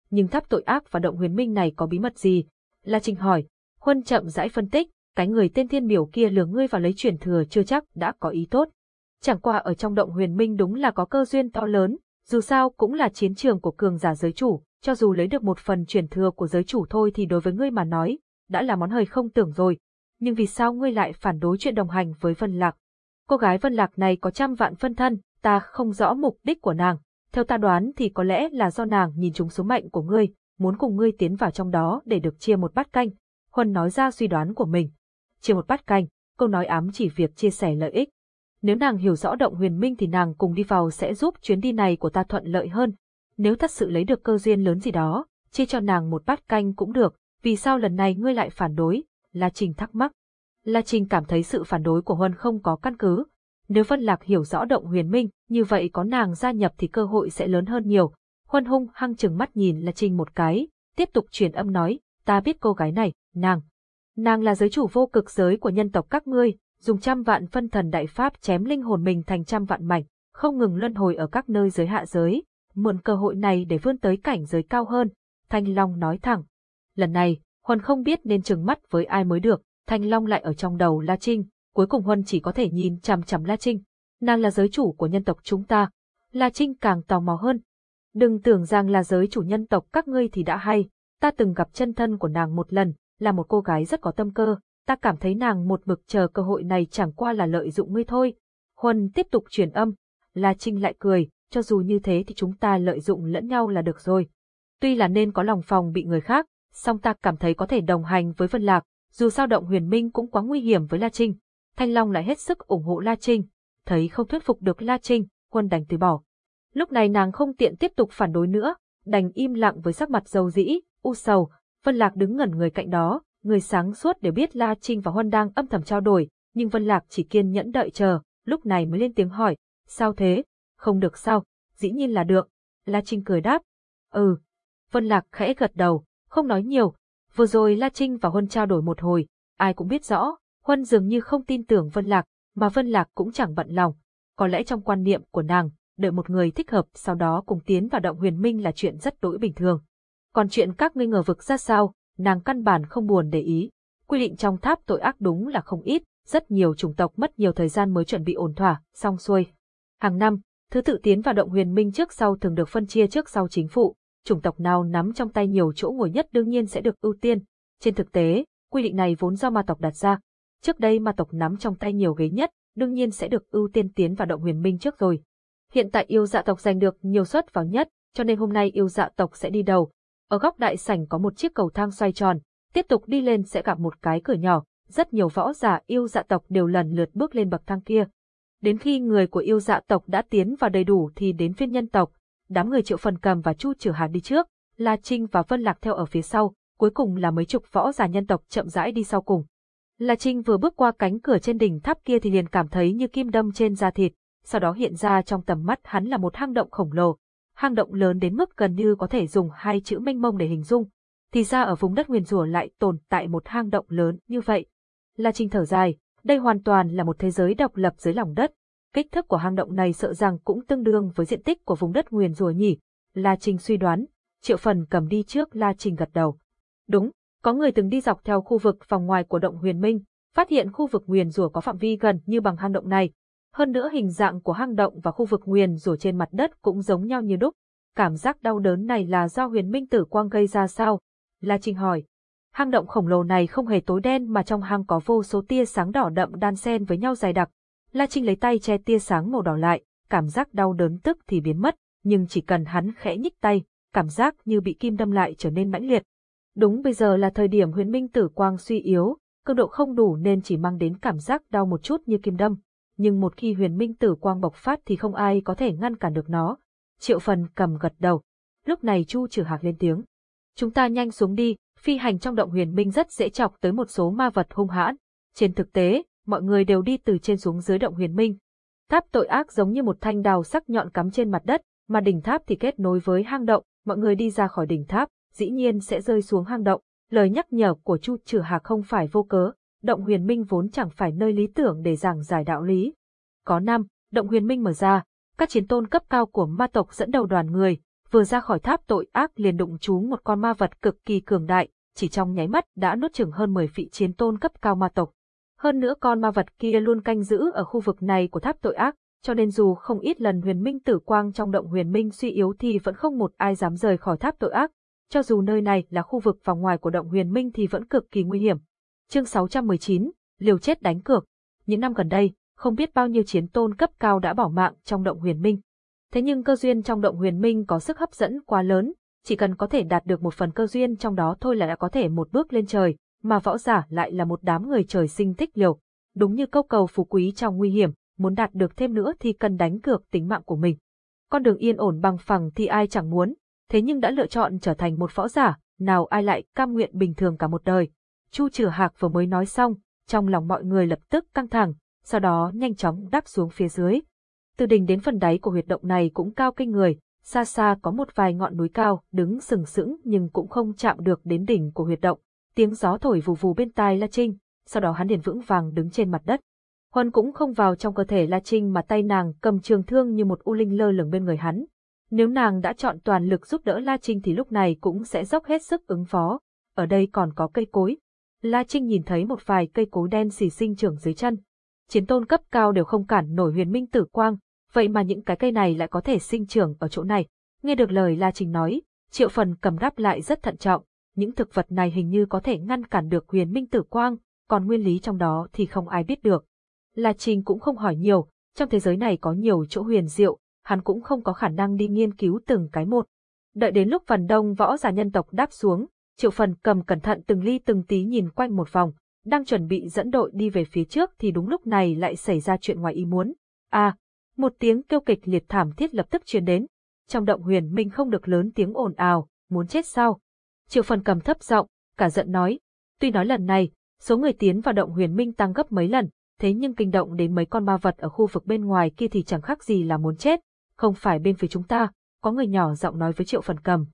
Nhưng tháp tội ác và động huyền minh này có bí mật gì? La Trinh hỏi. Huân chậm rãi phân tích, cái người tên thiên biểu kia lừa ngươi vào lấy truyền thừa chưa chắc đã có ý tốt. Chẳng qua ở trong động huyền minh đúng là có cơ duyên to lớn, dù sao cũng là chiến trường của cường giả giới chủ, cho dù lấy được một phần truyền thừa của giới chủ thôi thì đối với ngươi mà nói, đã là món hời không tưởng rồi. Nhưng vì sao ngươi lại phản đối chuyện đồng hành với Vân Lạc? Cô gái Vân Lạc này có trăm vạn phân thân, ta không rõ mục đích của nàng. Theo ta đoán thì có lẽ là do nàng nhìn trúng số mệnh của ngươi, muốn cùng ngươi tiến vào trong đó để được chia một bát canh. Huân nói ra suy đoán của mình. Chia một bát canh, câu nói ám chỉ việc chia sẻ lợi ích. Nếu nàng hiểu rõ động huyền minh thì nàng cùng đi vào sẽ giúp chuyến đi này của ta thuận lợi hơn. Nếu thật sự lấy được cơ duyên lớn gì đó, chia cho nàng một bát canh cũng được, vì sao lần này ngươi lại phản đối? La Trình thắc mắc. La Trình cảm thấy sự phản đối của Huân không có căn cứ. Nếu Vân Lạc hiểu rõ động huyền minh, như vậy có nàng gia nhập thì cơ hội sẽ lớn hơn nhiều. Huân hung hăng chừng mắt nhìn La Trình một cái, tiếp tục truyền âm nói, ta biết cô gái này, nàng. Nàng là giới chủ vô cực giới của nhân tộc các ngươi, dùng trăm vạn phân thần đại pháp chém linh hồn mình thành trăm vạn mảnh, không ngừng luân hồi ở các nơi giới hạ giới, mượn cơ hội này để vươn tới cảnh giới cao hơn. Thanh Long nói thẳng. Lần này, Huân không biết nên trừng mắt với ai mới được, Thanh Long lại ở trong đầu La Trinh, cuối cùng Huân chỉ có thể nhìn chằm chằm La Trinh. Nàng là giới chủ của nhân tộc chúng ta. La Trinh càng tò mò hơn. Đừng tưởng rằng là giới chủ nhân tộc các ngươi thì đã hay, ta từng gặp chân thân của nàng một lần, là một cô gái rất có tâm cơ, ta cảm thấy nàng một mực chờ cơ hội này chẳng qua là lợi dụng ngươi thôi. Huân tiếp tục truyền âm, La Trinh lại cười, cho dù như thế thì chúng ta lợi dụng lẫn nhau là được rồi. Tuy là nên có lòng phòng bị người khác, song ta cảm thấy có thể đồng hành với Vân Lạc, dù sao động huyền minh cũng quá nguy hiểm với La Trinh. Thanh Long lại hết sức ủng hộ La Trinh, thấy không thuyết phục được La Trinh, Huân đành từ bỏ. Lúc này nàng không tiện tiếp tục phản đối nữa, đành im lặng với sắc mặt dầu dĩ, u sầu, Vân Lạc đứng ngẩn người cạnh đó, người sáng suốt đều biết La Trinh và Huân đang âm thầm trao đổi, nhưng Vân Lạc chỉ kiên nhẫn đợi chờ, lúc này mới lên tiếng hỏi, sao thế? Không được sao? Dĩ nhiên là được. La Trinh cười đáp, ừ. Vân Lạc khẽ gật đầu, không nói nhiều. Vừa rồi La Trinh và Huân trao đổi một hồi, ai cũng biết rõ, Huân dường như không tin tưởng Vân Lạc, mà Vân Lạc cũng chẳng bận lòng. Có lẽ trong quan niệm của nàng, đợi một người thích hợp sau đó cùng tiến vào động huyền minh là chuyện rất đối bình thường. Còn chuyện các ngươi ngờ vực ra sao, nàng căn bản không buồn để ý. Quy định trong tháp tội ác đúng là không ít, rất nhiều chủng tộc mất nhiều thời gian mới chuẩn bị ổn thỏa, xong xuôi. Hàng năm, thứ tự tiến vào động huyền minh trước sau thường được phân chia trước sau chính phủ, chủng tộc nào nắm trong tay nhiều chỗ ngồi nhất đương nhiên sẽ được ưu tiên. Trên thực tế, quy định này vốn do ma tộc đặt ra. Trước đây ma tộc nắm trong tay nhiều ghế nhất, đương nhiên sẽ được ưu tiên tiến vào động huyền minh trước rồi. Hiện tại yêu dạ tộc giành được nhiều suất vào nhất, cho nên hôm nay yêu dạ tộc sẽ đi đầu, ở góc đại sảnh có một chiếc cầu thang xoay tròn, tiếp tục đi lên sẽ gặp một cái cửa nhỏ, rất nhiều võ giả yêu dạ tộc đều lần lượt bước lên bậc thang kia. Đến khi người của yêu dạ tộc đã tiến vào đầy đủ thì đến phiên nhân tộc, đám người triệu phần cầm và chu trừ hà đi trước, La Trinh và Vân Lạc theo ở phía sau, cuối cùng là mấy chục võ giả nhân tộc chậm rãi đi sau cùng. La Trinh vừa bước qua cánh cửa trên đỉnh tháp kia thì liền cảm thấy như kim đâm trên da thịt, sau đó hiện ra trong tầm mắt hắn là một hang động khổng lồ, hang động lớn đến mức gần như có thể dùng hai chữ mênh mông để hình dung. Thì ra ở vùng đất nguyền rủa lại tồn tại một hang động lớn như vậy. La Trinh thở dài, đây hoàn toàn là một thế giới độc lập dưới lòng đất. Kích thước của hang động này sợ rằng cũng tương đương với diện tích của vùng đất nguyền rùa nhỉ. La Trinh suy đoán, triệu phần cầm đi trước La Trinh gật đầu. Đúng, có người từng đi dọc theo khu vực vòng ngoài của động huyền minh, phát hiện khu vực nguyền rùa có phạm vi gần như bằng hang động này, hơn nữa hình dạng của hang động và khu vực nguyền rủa trên mặt đất cũng giống nhau như đúc. Cảm giác đau đớn này là do huyền minh tử quang gây ra sao? La Trinh hỏi. Hang động khổng lồ này không hề tối đen mà trong hang có vô số tia sáng đỏ đậm đan xen với nhau dài đặc. La Trinh lấy tay che tia sáng màu đỏ lại, cảm giác đau đớn tức thì biến mất, nhưng chỉ cần hắn khẽ nhích tay, cảm giác như bị kim đâm lại trở nên mãnh liệt. Đúng bây giờ là thời điểm huyền minh tử quang suy yếu, cường độ không đủ nên chỉ mang đến cảm giác đau một chút như kim đâm nhưng một khi huyền minh tử quang bộc phát thì không ai có thể ngăn cản được nó. Triệu phần cầm gật đầu. Lúc này Chu trừ hạc lên tiếng. Chúng ta nhanh xuống đi, phi hành trong động huyền minh rất dễ chọc tới một số ma vật hung hãn. Trên thực tế, mọi người đều đi từ trên xuống dưới động huyền minh. Tháp tội ác giống như một thanh đào sắc nhọn cắm trên mặt đất, mà đỉnh tháp thì kết nối với hang động, mọi người đi ra khỏi đỉnh tháp, dĩ nhiên sẽ rơi xuống hang động. Lời nhắc nhở của Chu Trừ Hạc không phải vô cớ, động huyền minh vốn chẳng phải nơi lý tưởng để giảng giải đạo lý. Có năm, động huyền minh mở ra, các chiến tôn cấp cao của ma tộc dẫn đầu đoàn người, vừa ra khỏi tháp tội ác liền đụng trúng một con ma vật cực kỳ cường đại, chỉ trong nháy mắt đã nuốt chửng hơn 10 vị chiến tôn cấp cao ma tộc. Hơn nữa con ma vật kia luôn canh giữ ở khu vực này của tháp tội ác, cho nên dù không ít lần huyền minh tử quang trong động huyền minh suy yếu thì vẫn không một ai dám rời khỏi tháp tội ác. Cho dù nơi này là khu vực vòng ngoài của động huyền minh thì vẫn cực kỳ nguy hiểm. Chương 619, liều chết đánh cược. Những năm gần đây, không biết bao nhiêu chiến tôn cấp cao đã bỏ mạng trong động huyền minh. Thế nhưng cơ duyên trong động huyền minh có sức hấp dẫn quá lớn, chỉ cần có thể đạt được một phần cơ duyên trong đó thôi là đã có thể một bước lên trời, mà võ giả lại là một đám người trời sinh thích liều. Đúng như câu cầu phú quý trong nguy hiểm, muốn đạt được thêm nữa thì cần đánh cược tính mạng của mình. Con đường yên ổn bằng phẳng thì ai chẳng muốn, thế nhưng đã lựa chọn trở thành một võ giả, nào ai lại cam nguyện bình thường cả một đời. Chu Trừ Hạc vừa mới nói xong, trong lòng mọi người lập tức căng thẳng, sau đó nhanh chóng đáp xuống phía dưới. Từ đỉnh đến phần đáy của huyệt động này cũng cao kinh người, xa xa có một vài ngọn núi cao đứng sừng sững nhưng cũng không chạm được đến đỉnh của huyệt động. Tiếng gió thổi vù vù bên tai La Trinh, sau đó hắn liền vững vàng đứng trên mặt đất. Huân cũng không vào trong cơ thể La Trinh mà tay nàng cầm trường thương như một u linh lơ lửng bên người hắn. Nếu nàng đã chọn toàn lực giúp đỡ La Trinh thì lúc này cũng sẽ dốc hết sức ứng phó. Ở đây còn có cây cối. La Trinh nhìn thấy một vài cây cối đen xì sinh trưởng dưới chân. Chiến tôn cấp cao đều không cản nổi huyền minh tử quang, vậy mà những cái cây này lại có thể sinh trưởng ở chỗ này. Nghe được lời La Trinh nói, triệu phần cầm đáp lại rất thận trọng, những thực vật này hình như có thể ngăn cản được huyền minh tử quang, còn nguyên lý trong đó thì không ai biết được. La Trinh cũng không hỏi nhiều, trong thế giới này có nhiều chỗ huyền diệu, hắn cũng không có khả năng đi nghiên cứu từng cái một. Đợi đến lúc phần đông võ giả nhân tộc đáp xuống, triệu phần cầm cẩn thận từng ly từng tí nhìn quanh một vòng, đang chuẩn bị dẫn đội đi về phía trước thì đúng lúc này lại xảy ra chuyện ngoài ý muốn. À, một tiếng kêu kịch liệt thảm thiết lập tức truyền đến. Trong động huyền minh không được lớn tiếng ồn ào, muốn chết sao? Triệu phần cầm thấp giọng, cả giận nói. Tuy nói lần này, số người tiến vào động huyền minh tăng gấp mấy lần, thế nhưng kinh động đến mấy con ma vật ở khu vực bên ngoài kia thì chẳng khác gì là muốn chết. Không phải bên phía chúng ta, có người nhỏ giọng nói với triệu phần cầm.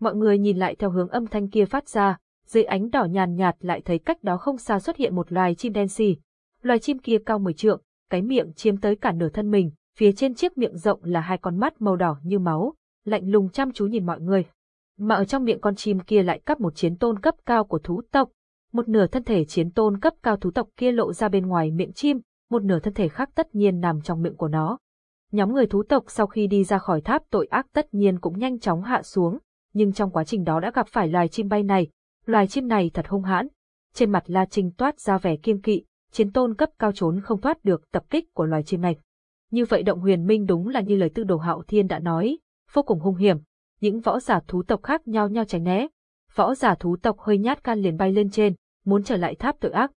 Mọi người nhìn lại theo hướng âm thanh kia phát ra, dưới ánh đỏ nhàn nhạt lại thấy cách đó không xa xuất hiện một loài chim đen xì. Loài chim kia cao 10 trượng, cái miệng chiếm tới cả nửa thân mình, phía trên chiếc miệng rộng là hai con mắt màu đỏ như máu, lạnh lùng chăm chú nhìn mọi người. Mà ở trong miệng con chim kia lại cắp một chiến tôn cấp cao của thú tộc. Một nửa thân thể chiến tôn cấp cao thú tộc kia lộ ra bên ngoài miệng chim, một nửa thân thể khác tất nhiên nằm trong miệng của nó. Nhóm người thú tộc sau khi đi ra khỏi tháp tội ác tất nhiên cũng nhanh chóng hạ xuống, nhưng trong quá trình đó đã gặp phải loài chim bay này, loài chim này thật hung hãn. Trên mặt La Trinh toát ra vẻ kiên kỵ, chiến tôn cấp cao trốn không thoát được tập kích của loài chim này. Như vậy động huyền minh đúng là như lời tư đồ hạo thiên đã nói, vô cùng hung hiểm. Những võ giả thú tộc khác nhau nhau tránh né. Võ giả thú tộc hơi nhát can liền bay lên trên, muốn trở lại tháp tội ác.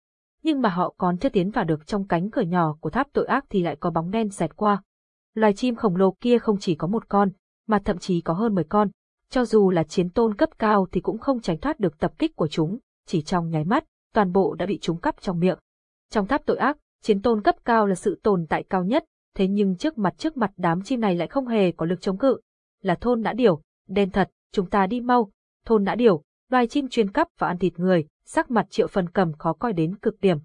Nhưng mà họ còn chưa tiến vào được trong cánh cửa nhỏ của tháp tội ác thì lại có bóng đen xẹt qua. Loài chim khổng lồ kia không chỉ có một con, mà thậm chí có hơn 10 con. Cho dù là chiến tôn cấp cao thì cũng không tránh thoát được tập kích của chúng, chỉ trong nháy mắt, toàn bộ đã bị chúng cắp trong miệng. Trong tháp tội ác, chiến tôn cấp cao là sự tồn tại cao nhất, thế nhưng trước mặt trước mặt đám chim này lại không hề có lực chống cự. Là thôn đã điểu, đen thật, chúng ta đi mau. Thôn đã điểu, loài chim chuyên cắp và ăn thịt người, sắc mặt triệu phần cầm khó coi đến cực điểm.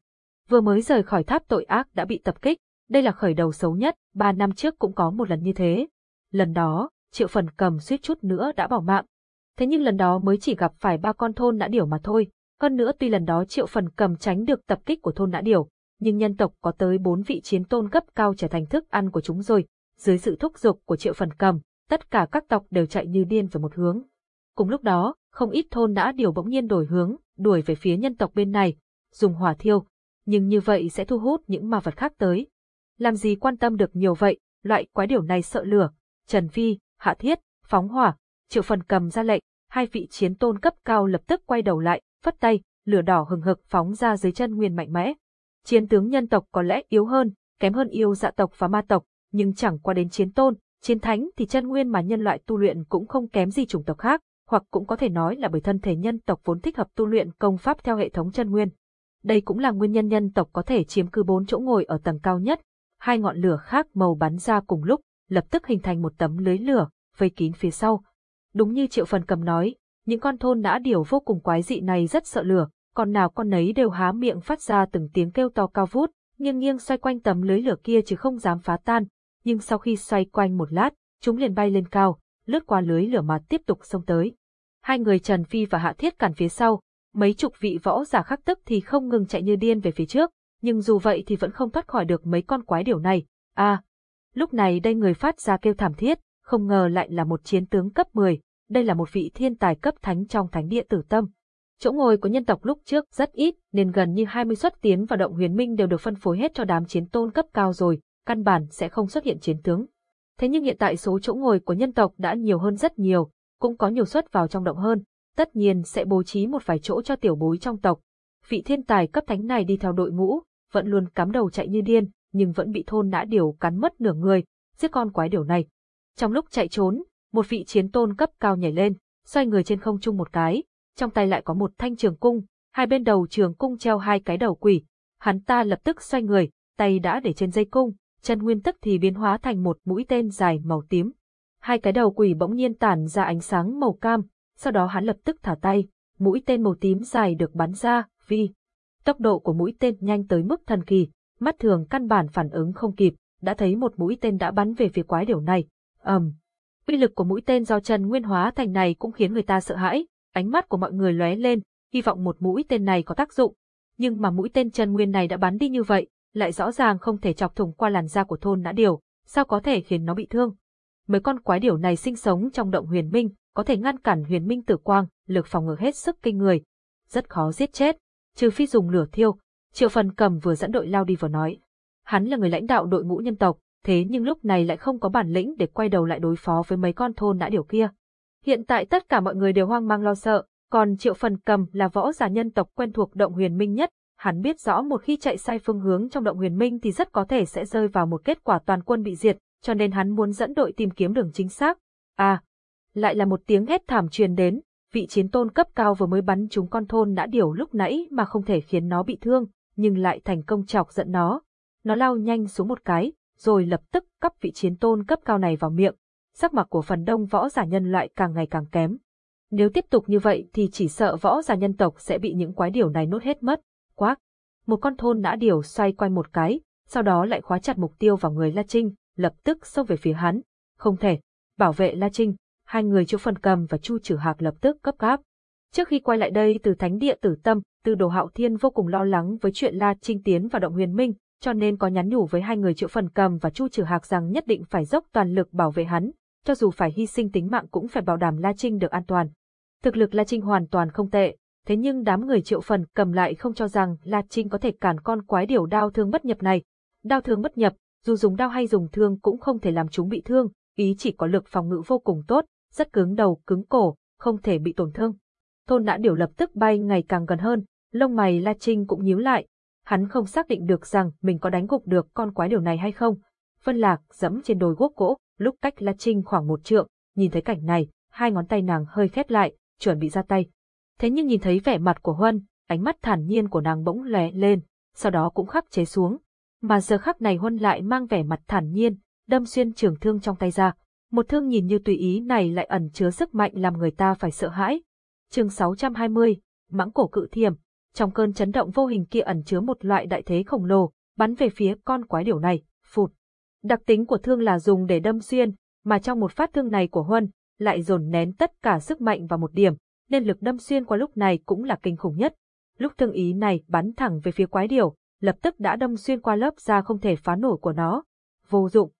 Vừa mới rời khỏi tháp tội ác đã bị tập kích, đây là khởi đầu xấu nhất, ba năm trước cũng có một lần như thế. Lần đó, triệu phần cầm suýt chút nữa đã bỏ mạng. Thế nhưng lần đó mới chỉ gặp phải ba con thôn nã điểu mà thôi. Hơn nữa tuy lần đó triệu phần cầm tránh được tập kích của thôn nã điểu, nhưng nhân tộc có tới bốn vị chiến tôn cấp cao trở thành thức ăn của chúng rồi. Dưới sự thúc giục của triệu phần cầm, tất cả các tộc đều chạy như điên về một hướng. Cùng lúc đó, không ít thôn nã điểu bỗng nhiên đổi hướng, đuổi về phía nhân tộc bên này, dùng hỏa thiêu. Nhưng như vậy sẽ thu hút những ma vật khác tới. Làm gì quan tâm được nhiều vậy, loại quái điểu này sợ lửa. Trần Phi, Hạ Thiết, phóng hỏa, triệu phần cầm ra lệnh, hai vị chiến tôn cấp cao lập tức quay đầu lại, phất tay, lửa đỏ hừng hực phóng ra dưới chân nguyên mạnh mẽ. Chiến tướng nhân tộc có lẽ yếu hơn, kém hơn yêu dạ tộc và ma tộc, nhưng chẳng qua đến chiến tôn, chiến thánh thì chân nguyên mà nhân loại tu luyện cũng không kém gì chủng tộc khác, hoặc cũng có thể nói là bởi thân thể nhân tộc vốn thích hợp tu luyện công pháp theo hệ thống chân nguyên. Đây cũng là nguyên nhân nhân tộc có thể chiếm cứ bốn chỗ ngồi ở tầng cao nhất, hai ngọn lửa khác màu bắn ra cùng lúc, lập tức hình thành một tấm lưới lửa, vây kín phía sau. Đúng như Triệu Phần Cầm nói, những con thôn đã điều vô cùng quái dị này rất sợ lửa, con nào con nấy đều há miệng phát ra từng tiếng kêu to cao vút, nghiêng nghiêng xoay quanh tấm lưới lửa kia chứ không dám phá tan, nhưng sau khi xoay quanh một lát, chúng liền bay lên cao, lướt qua lưới lửa mà tiếp tục xông tới. Hai người Trần Phi và Hạ Thiết cản phía sau, Mấy chục vị võ giả khắc tức thì không ngừng chạy như điên về phía trước, nhưng dù vậy thì vẫn không thoát khỏi được mấy con quái điểu này. À, lúc này đây người phát ra kêu thảm thiết, không ngờ lại là một chiến tướng cấp 10, đây là một vị thiên tài cấp thánh trong thánh địa tử tâm. Chỗ ngồi của nhân tộc lúc trước rất ít nên gần như 20 xuất tiến vào động huyền minh đều được phân phối hết cho đám chiến tôn cấp cao rồi, căn bản sẽ không xuất hiện chiến tướng. Thế nhưng hiện tại số chỗ ngồi của nhân tộc đã nhiều hơn rất nhiều, cũng có nhiều suất vào trong động hơn, tất nhiên sẽ bố trí một vài chỗ cho tiểu bối trong tộc. Vị thiên tài cấp thánh này đi theo đội ngũ, vẫn luôn cắm đầu chạy như điên, nhưng vẫn bị thôn nã điều cắn mất nửa người, giết con quái điều này. Trong lúc chạy trốn, một vị chiến tôn cấp cao nhảy lên, xoay người trên không trung một cái, trong tay lại có một thanh trường cung, hai bên đầu trường cung treo hai cái đầu quỷ. Hắn ta lập tức xoay người, tay đã để trên dây cung, chân nguyên tức thì biến hóa thành một mũi tên dài màu tím. Hai cái đầu quỷ bỗng nhiên tản ra ánh sáng màu cam, sau đó hắn lập tức thả tay, mũi tên màu tím dài được bắn ra, vi. Tốc độ của mũi tên nhanh tới mức thần kỳ, mắt thường căn bản phản ứng không kịp, đã thấy một mũi tên đã bắn về phía quái điểu này. ầm, um. uy lực của mũi tên do Trần Nguyên hóa thành này cũng khiến người ta sợ hãi, ánh mắt của mọi người lóe lên, hy vọng một mũi tên này có tác dụng. Nhưng mà mũi tên Trần Nguyên này đã bắn đi như vậy, lại rõ ràng không thể chọc thủng qua làn da của thôn nã điểu, sao có thể khiến nó bị thương. Mấy con quái điểu này sinh sống trong động huyền minh, có thể ngăn cản huyền minh tử quang, lực phòng ngự hết sức kinh người. Rất khó giết chết, trừ phi dùng lửa thiêu. Triệu phần cầm vừa dẫn đội lao đi vừa nói. Hắn là người lãnh đạo đội ngũ nhân tộc, thế nhưng lúc này lại không có bản lĩnh để quay đầu lại đối phó với mấy con thôn đã điều kia. Hiện tại tất cả mọi người đều hoang mang lo sợ, còn triệu phần cầm là võ giả nhân tộc quen thuộc động huyền minh nhất, hắn biết rõ một khi chạy sai phương hướng trong động huyền minh thì rất có thể sẽ rơi vào một kết quả toàn quân bị diệt, cho nên hắn muốn dẫn đội tìm kiếm đường chính xác. À, lại là một tiếng hét thảm truyền đến, vị chiến tôn cấp cao vừa mới bắn trúng con thôn đã điều lúc nãy mà không thể khiến nó bị thương, nhưng lại thành công chọc giận nó. Nó lao nhanh xuống một cái, rồi lập tức cắp vị chiến tôn cấp cao này vào miệng. Sắc mặt của phần đông võ giả nhân loại càng ngày càng kém. Nếu tiếp tục như vậy thì chỉ sợ võ giả nhân tộc sẽ bị những quái điều này nốt hết mất. Quác! Một con thôn nã điều xoay quanh một cái, sau đó lại khóa chặt mục tiêu vào người La Trinh, lập tức xông về phía hắn. Không thể! Bảo vệ La Trinh, hai người Chu Phần Cầm và Chu Trử Hạc lập tức cấp gáp. Trước khi quay lại đây từ Thánh Địa Tử Tâm, từ Đồ Hạo Thiên vô cùng lo lắng với chuyện La Trinh tiến vào động huyền minh, cho nên có nhắn nhủ với hai người Triệu Phần Cầm và Chu Trử Hạc rằng nhất định phải dốc toàn lực bảo vệ hắn, cho dù phải hy sinh tính mạng cũng phải bảo đảm La Trinh được an toàn. Thực lực La Trinh hoàn toàn không tệ, thế nhưng đám người Triệu Phần Cầm lại không cho rằng La Trinh có thể cản con quái điểu đao thương bất nhập này. Đao thương bất nhập, dù dùng đao hay dùng thương cũng không thể làm chúng bị thương, ý chỉ có lực phòng ngự vô cùng tốt, rất cứng đầu, cứng cổ, không thể bị tổn thương. Thôn nã điểu lập tức bay ngày càng gần hơn, lông mày La Trinh cũng nhíu lại. Hắn không xác định được rằng mình có đánh gục được con quái điều này hay không. Vân Lạc dẫm trên đồi guốc gỗ, lúc cách La Trinh khoảng một trượng, nhìn thấy cảnh này, hai ngón tay nàng hơi khép lại, chuẩn bị ra tay. Thế nhưng nhìn thấy vẻ mặt của Huân, ánh mắt thản nhiên của nàng bỗng lóe lên, sau đó cũng khắc chế xuống. Mà giờ khắc này Huân lại mang vẻ mặt thản nhiên, đâm xuyên trường thương trong tay ra, một thương nhìn như tùy ý này lại ẩn chứa sức mạnh làm người ta phải sợ hãi chương 620, mãng cổ cự thiềm, trong cơn chấn động vô hình kia ẩn chứa một loại đại thế khổng lồ, bắn về phía con quái điểu này, phụt. Đặc tính của thương là dùng để đâm xuyên, mà trong một phát thương này của Huân, lại dồn nén tất cả sức mạnh vào một điểm, nên lực đâm xuyên qua lúc này cũng là kinh khủng nhất. Lúc thương ý này bắn thẳng về phía quái điểu, lập tức đã đâm xuyên qua lớp da không thể phá nổi của nó. Vô dụng.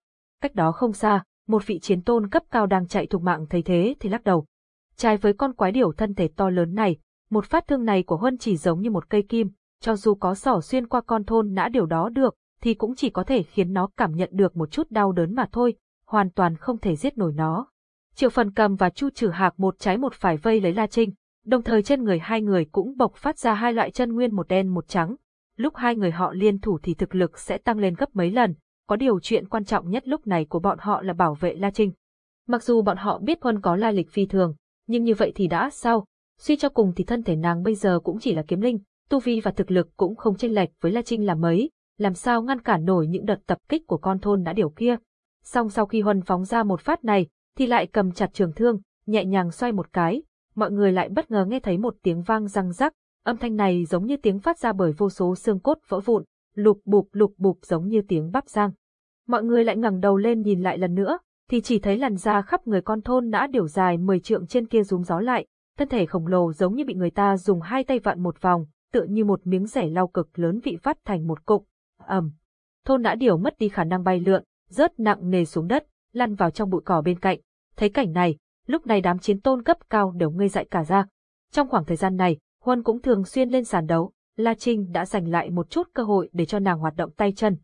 Cách đó không xa, một vị chiến tôn cấp cao đang chạy thục mạng thấy thế thì lắc đầu. Trái với con quái điểu thân thể to lớn này, một phát thương này của Huân chỉ giống như một cây kim, cho dù có sỏ xuyên qua con thôn nã điều đó được, thì cũng chỉ có thể khiến nó cảm nhận được một chút đau đớn mà thôi, hoàn toàn không thể giết nổi nó. Triệu phần cầm và chu trừ hạc một trái một phải vây lấy La Trinh, đồng thời trên người hai người cũng bộc phát ra hai loại chân nguyên một đen một trắng. Lúc hai người họ liên thủ thì thực lực sẽ tăng lên gấp mấy lần, có điều chuyện quan trọng nhất lúc này của bọn họ là bảo vệ La Trinh. Mặc dù bọn họ biết Huân có lai lịch phi thường, nhưng như vậy thì đã sao? Suy cho cùng thì thân thể nàng bây giờ cũng chỉ là kiếm linh, tu vi và thực lực cũng không chênh lệch với La Trinh là mấy, làm sao ngăn cản nổi những đợt tập kích của con thôn đã điều kia. Song sau khi Huân phóng ra một phát này, thì lại cầm chặt trường thương, nhẹ nhàng xoay một cái, mọi người lại bất ngờ nghe thấy một tiếng vang răng rắc, âm thanh này giống như tiếng phát ra bởi vô số xương cốt vỡ vụn, lục bụp lục bụp giống như tiếng bắp rang. Mọi người lại ngẩng đầu lên nhìn lại lần nữa, thì chỉ thấy làn da khắp người con thôn đã điều dài 10 trượng trên kia rúm gió lại, thân thể khổng lồ giống như bị người ta dùng hai tay vặn một vòng, tựa như một miếng rẻ lau cực lớn vị phát thành một cục. ầm, thôn đã điều mất đi khả năng bay lượn, rớt nặng nề xuống đất, lăn vào trong bụi cỏ bên cạnh. Thấy cảnh này, lúc này đám chiến tôn cấp cao đều ngây dại cả ra. Trong khoảng thời gian này, Huân cũng thường xuyên lên sàn đấu, La Trinh đã giành lại một chút cơ hội để cho nàng hoạt động tay chân.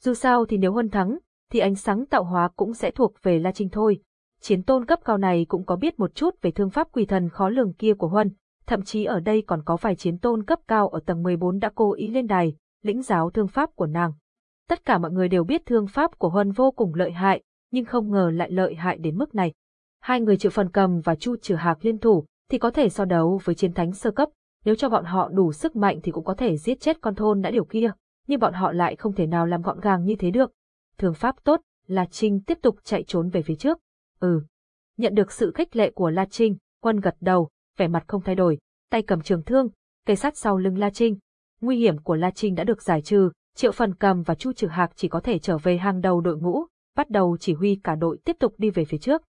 Dù sao thì nếu Huân thắng, thì ánh sáng tạo hóa cũng sẽ thuộc về La Trinh thôi. Chiến tôn cấp cao này cũng có biết một chút về thương pháp quỷ thần khó lường kia của Huân, thậm chí ở đây còn có vài chiến tôn cấp cao ở tầng 14 đã cố ý lên đài, lĩnh giáo thương pháp của nàng. Tất cả mọi người đều biết thương pháp của Huân vô cùng lợi hại, nhưng không ngờ lại lợi hại đến mức này. Hai người Triệu Phần Cầm và Chu Trừ Hạc liên thủ, thì có thể so đấu với chiến thánh sơ cấp, nếu cho bọn họ đủ sức mạnh thì cũng có thể giết chết con thôn đã điều kia, nhưng bọn họ lại không thể nào làm gọn gàng như thế được. Thương pháp tốt, La Trinh tiếp tục chạy trốn về phía trước. Ừ. Nhận được sự khích lệ của La Trinh, quân gật đầu, vẻ mặt không thay đổi, tay cầm trường thương, cây sắt sau lưng La Trinh. Nguy hiểm của La Trinh đã được giải trừ, Triệu Phần Cầm và Chu Trừ Hạc chỉ có thể trở về hàng đầu đội ngũ, bắt đầu chỉ huy cả đội tiếp tục đi về phía trước.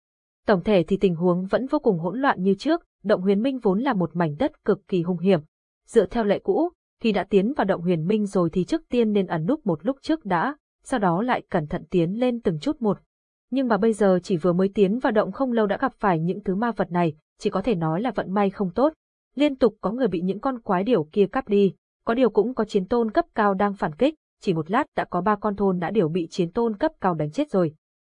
Tổng thể thì tình huống vẫn vô cùng hỗn loạn như trước, động huyền minh vốn là một mảnh đất cực kỳ hung hiểm. Dựa theo lệ cũ, khi đã tiến vào động huyền minh rồi thì trước tiên nên ẩn núp một lúc trước đã, sau đó lại cẩn thận tiến lên từng chút một. Nhưng mà bây giờ chỉ vừa mới tiến vào động không lâu đã gặp phải những thứ ma vật này, chỉ có thể nói là vận may không tốt. Liên tục có người bị những con quái điểu kia cắp đi, có điều cũng có chiến tôn cấp cao đang phản kích, chỉ một lát đã có ba con thôn đã điểu bị chiến tôn cấp cao đánh chết rồi.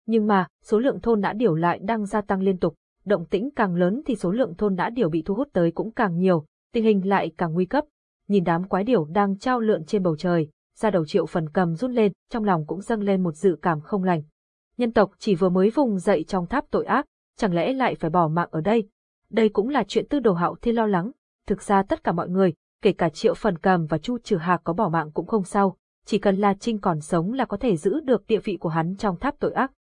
Nhưng mà, số lượng thôn đã điểu lại đang gia tăng liên tục, động tĩnh càng lớn thì số lượng thôn đã điểu bị thu hút tới cũng càng nhiều, tình hình lại càng nguy cấp. Nhìn đám quái điểu đang trao lượn trên bầu trời, ra đầu triệu phần cầm rút lên, trong lòng cũng dâng lên một dự cảm không lành. Nhân tộc chỉ vừa mới vùng dậy trong tháp tội ác, chẳng lẽ lại phải bỏ mạng ở đây? Đây cũng là chuyện tư đồ hạo thiên lo lắng. Thực ra tất cả mọi người, kể cả triệu phần cầm và chu trừ hạc có bỏ mạng cũng không sao, chỉ cần La Trinh còn sống là có thể giữ được địa vị của hắn trong tháp tội ác.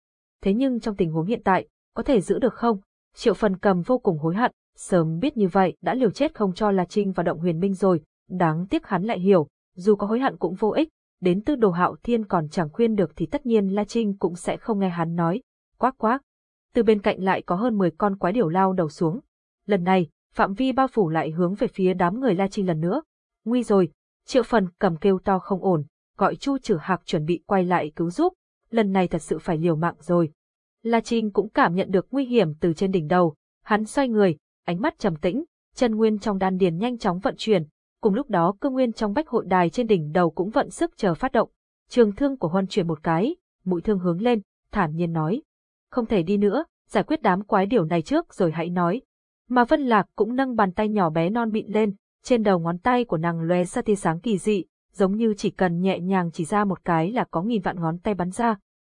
Thế nhưng trong tình huống hiện tại, có thể giữ được không? Triệu phần cầm vô cùng hối hận, sớm biết như vậy đã liều chết không cho La Trinh vào động huyền minh rồi, đáng tiếc hắn lại hiểu, dù có hối hận cũng vô ích, đến tư đồ hạo thiên còn chẳng khuyên được thì tất nhiên La Trinh cũng sẽ không nghe hắn nói, Quác quác, Từ bên cạnh lại có hơn 10 con quái điểu lao đầu xuống. Lần này, phạm vi bao phủ lại hướng về phía đám người La Trinh lần nữa. Nguy rồi, triệu phần cầm kêu to không ổn, gọi Chu Trử Hạc chuẩn bị quay lại cứu giúp, lần này thật sự phải liều mạng rồi. La Trinh cũng cảm nhận được nguy hiểm từ trên đỉnh đầu, hắn xoay người, ánh mắt trầm tĩnh, chân nguyên trong đan điền nhanh chóng vận chuyển, cùng lúc đó cơ nguyên trong bách hội đài trên đỉnh đầu cũng vận sức chờ phát động. Trường thương của Huân chuyển một cái, mũi thương hướng lên, thản nhiên nói: "Không thể đi nữa, giải quyết đám quái điều này trước rồi hãy nói." Mà Vân Lạc cũng nâng bàn tay nhỏ bé non mịn lên, trên đầu ngón tay của nàng lóe ra tia sáng kỳ dị, giống như chỉ cần nhẹ nhàng chỉ ra một cái là có nghìn vạn ngón tay bắn ra.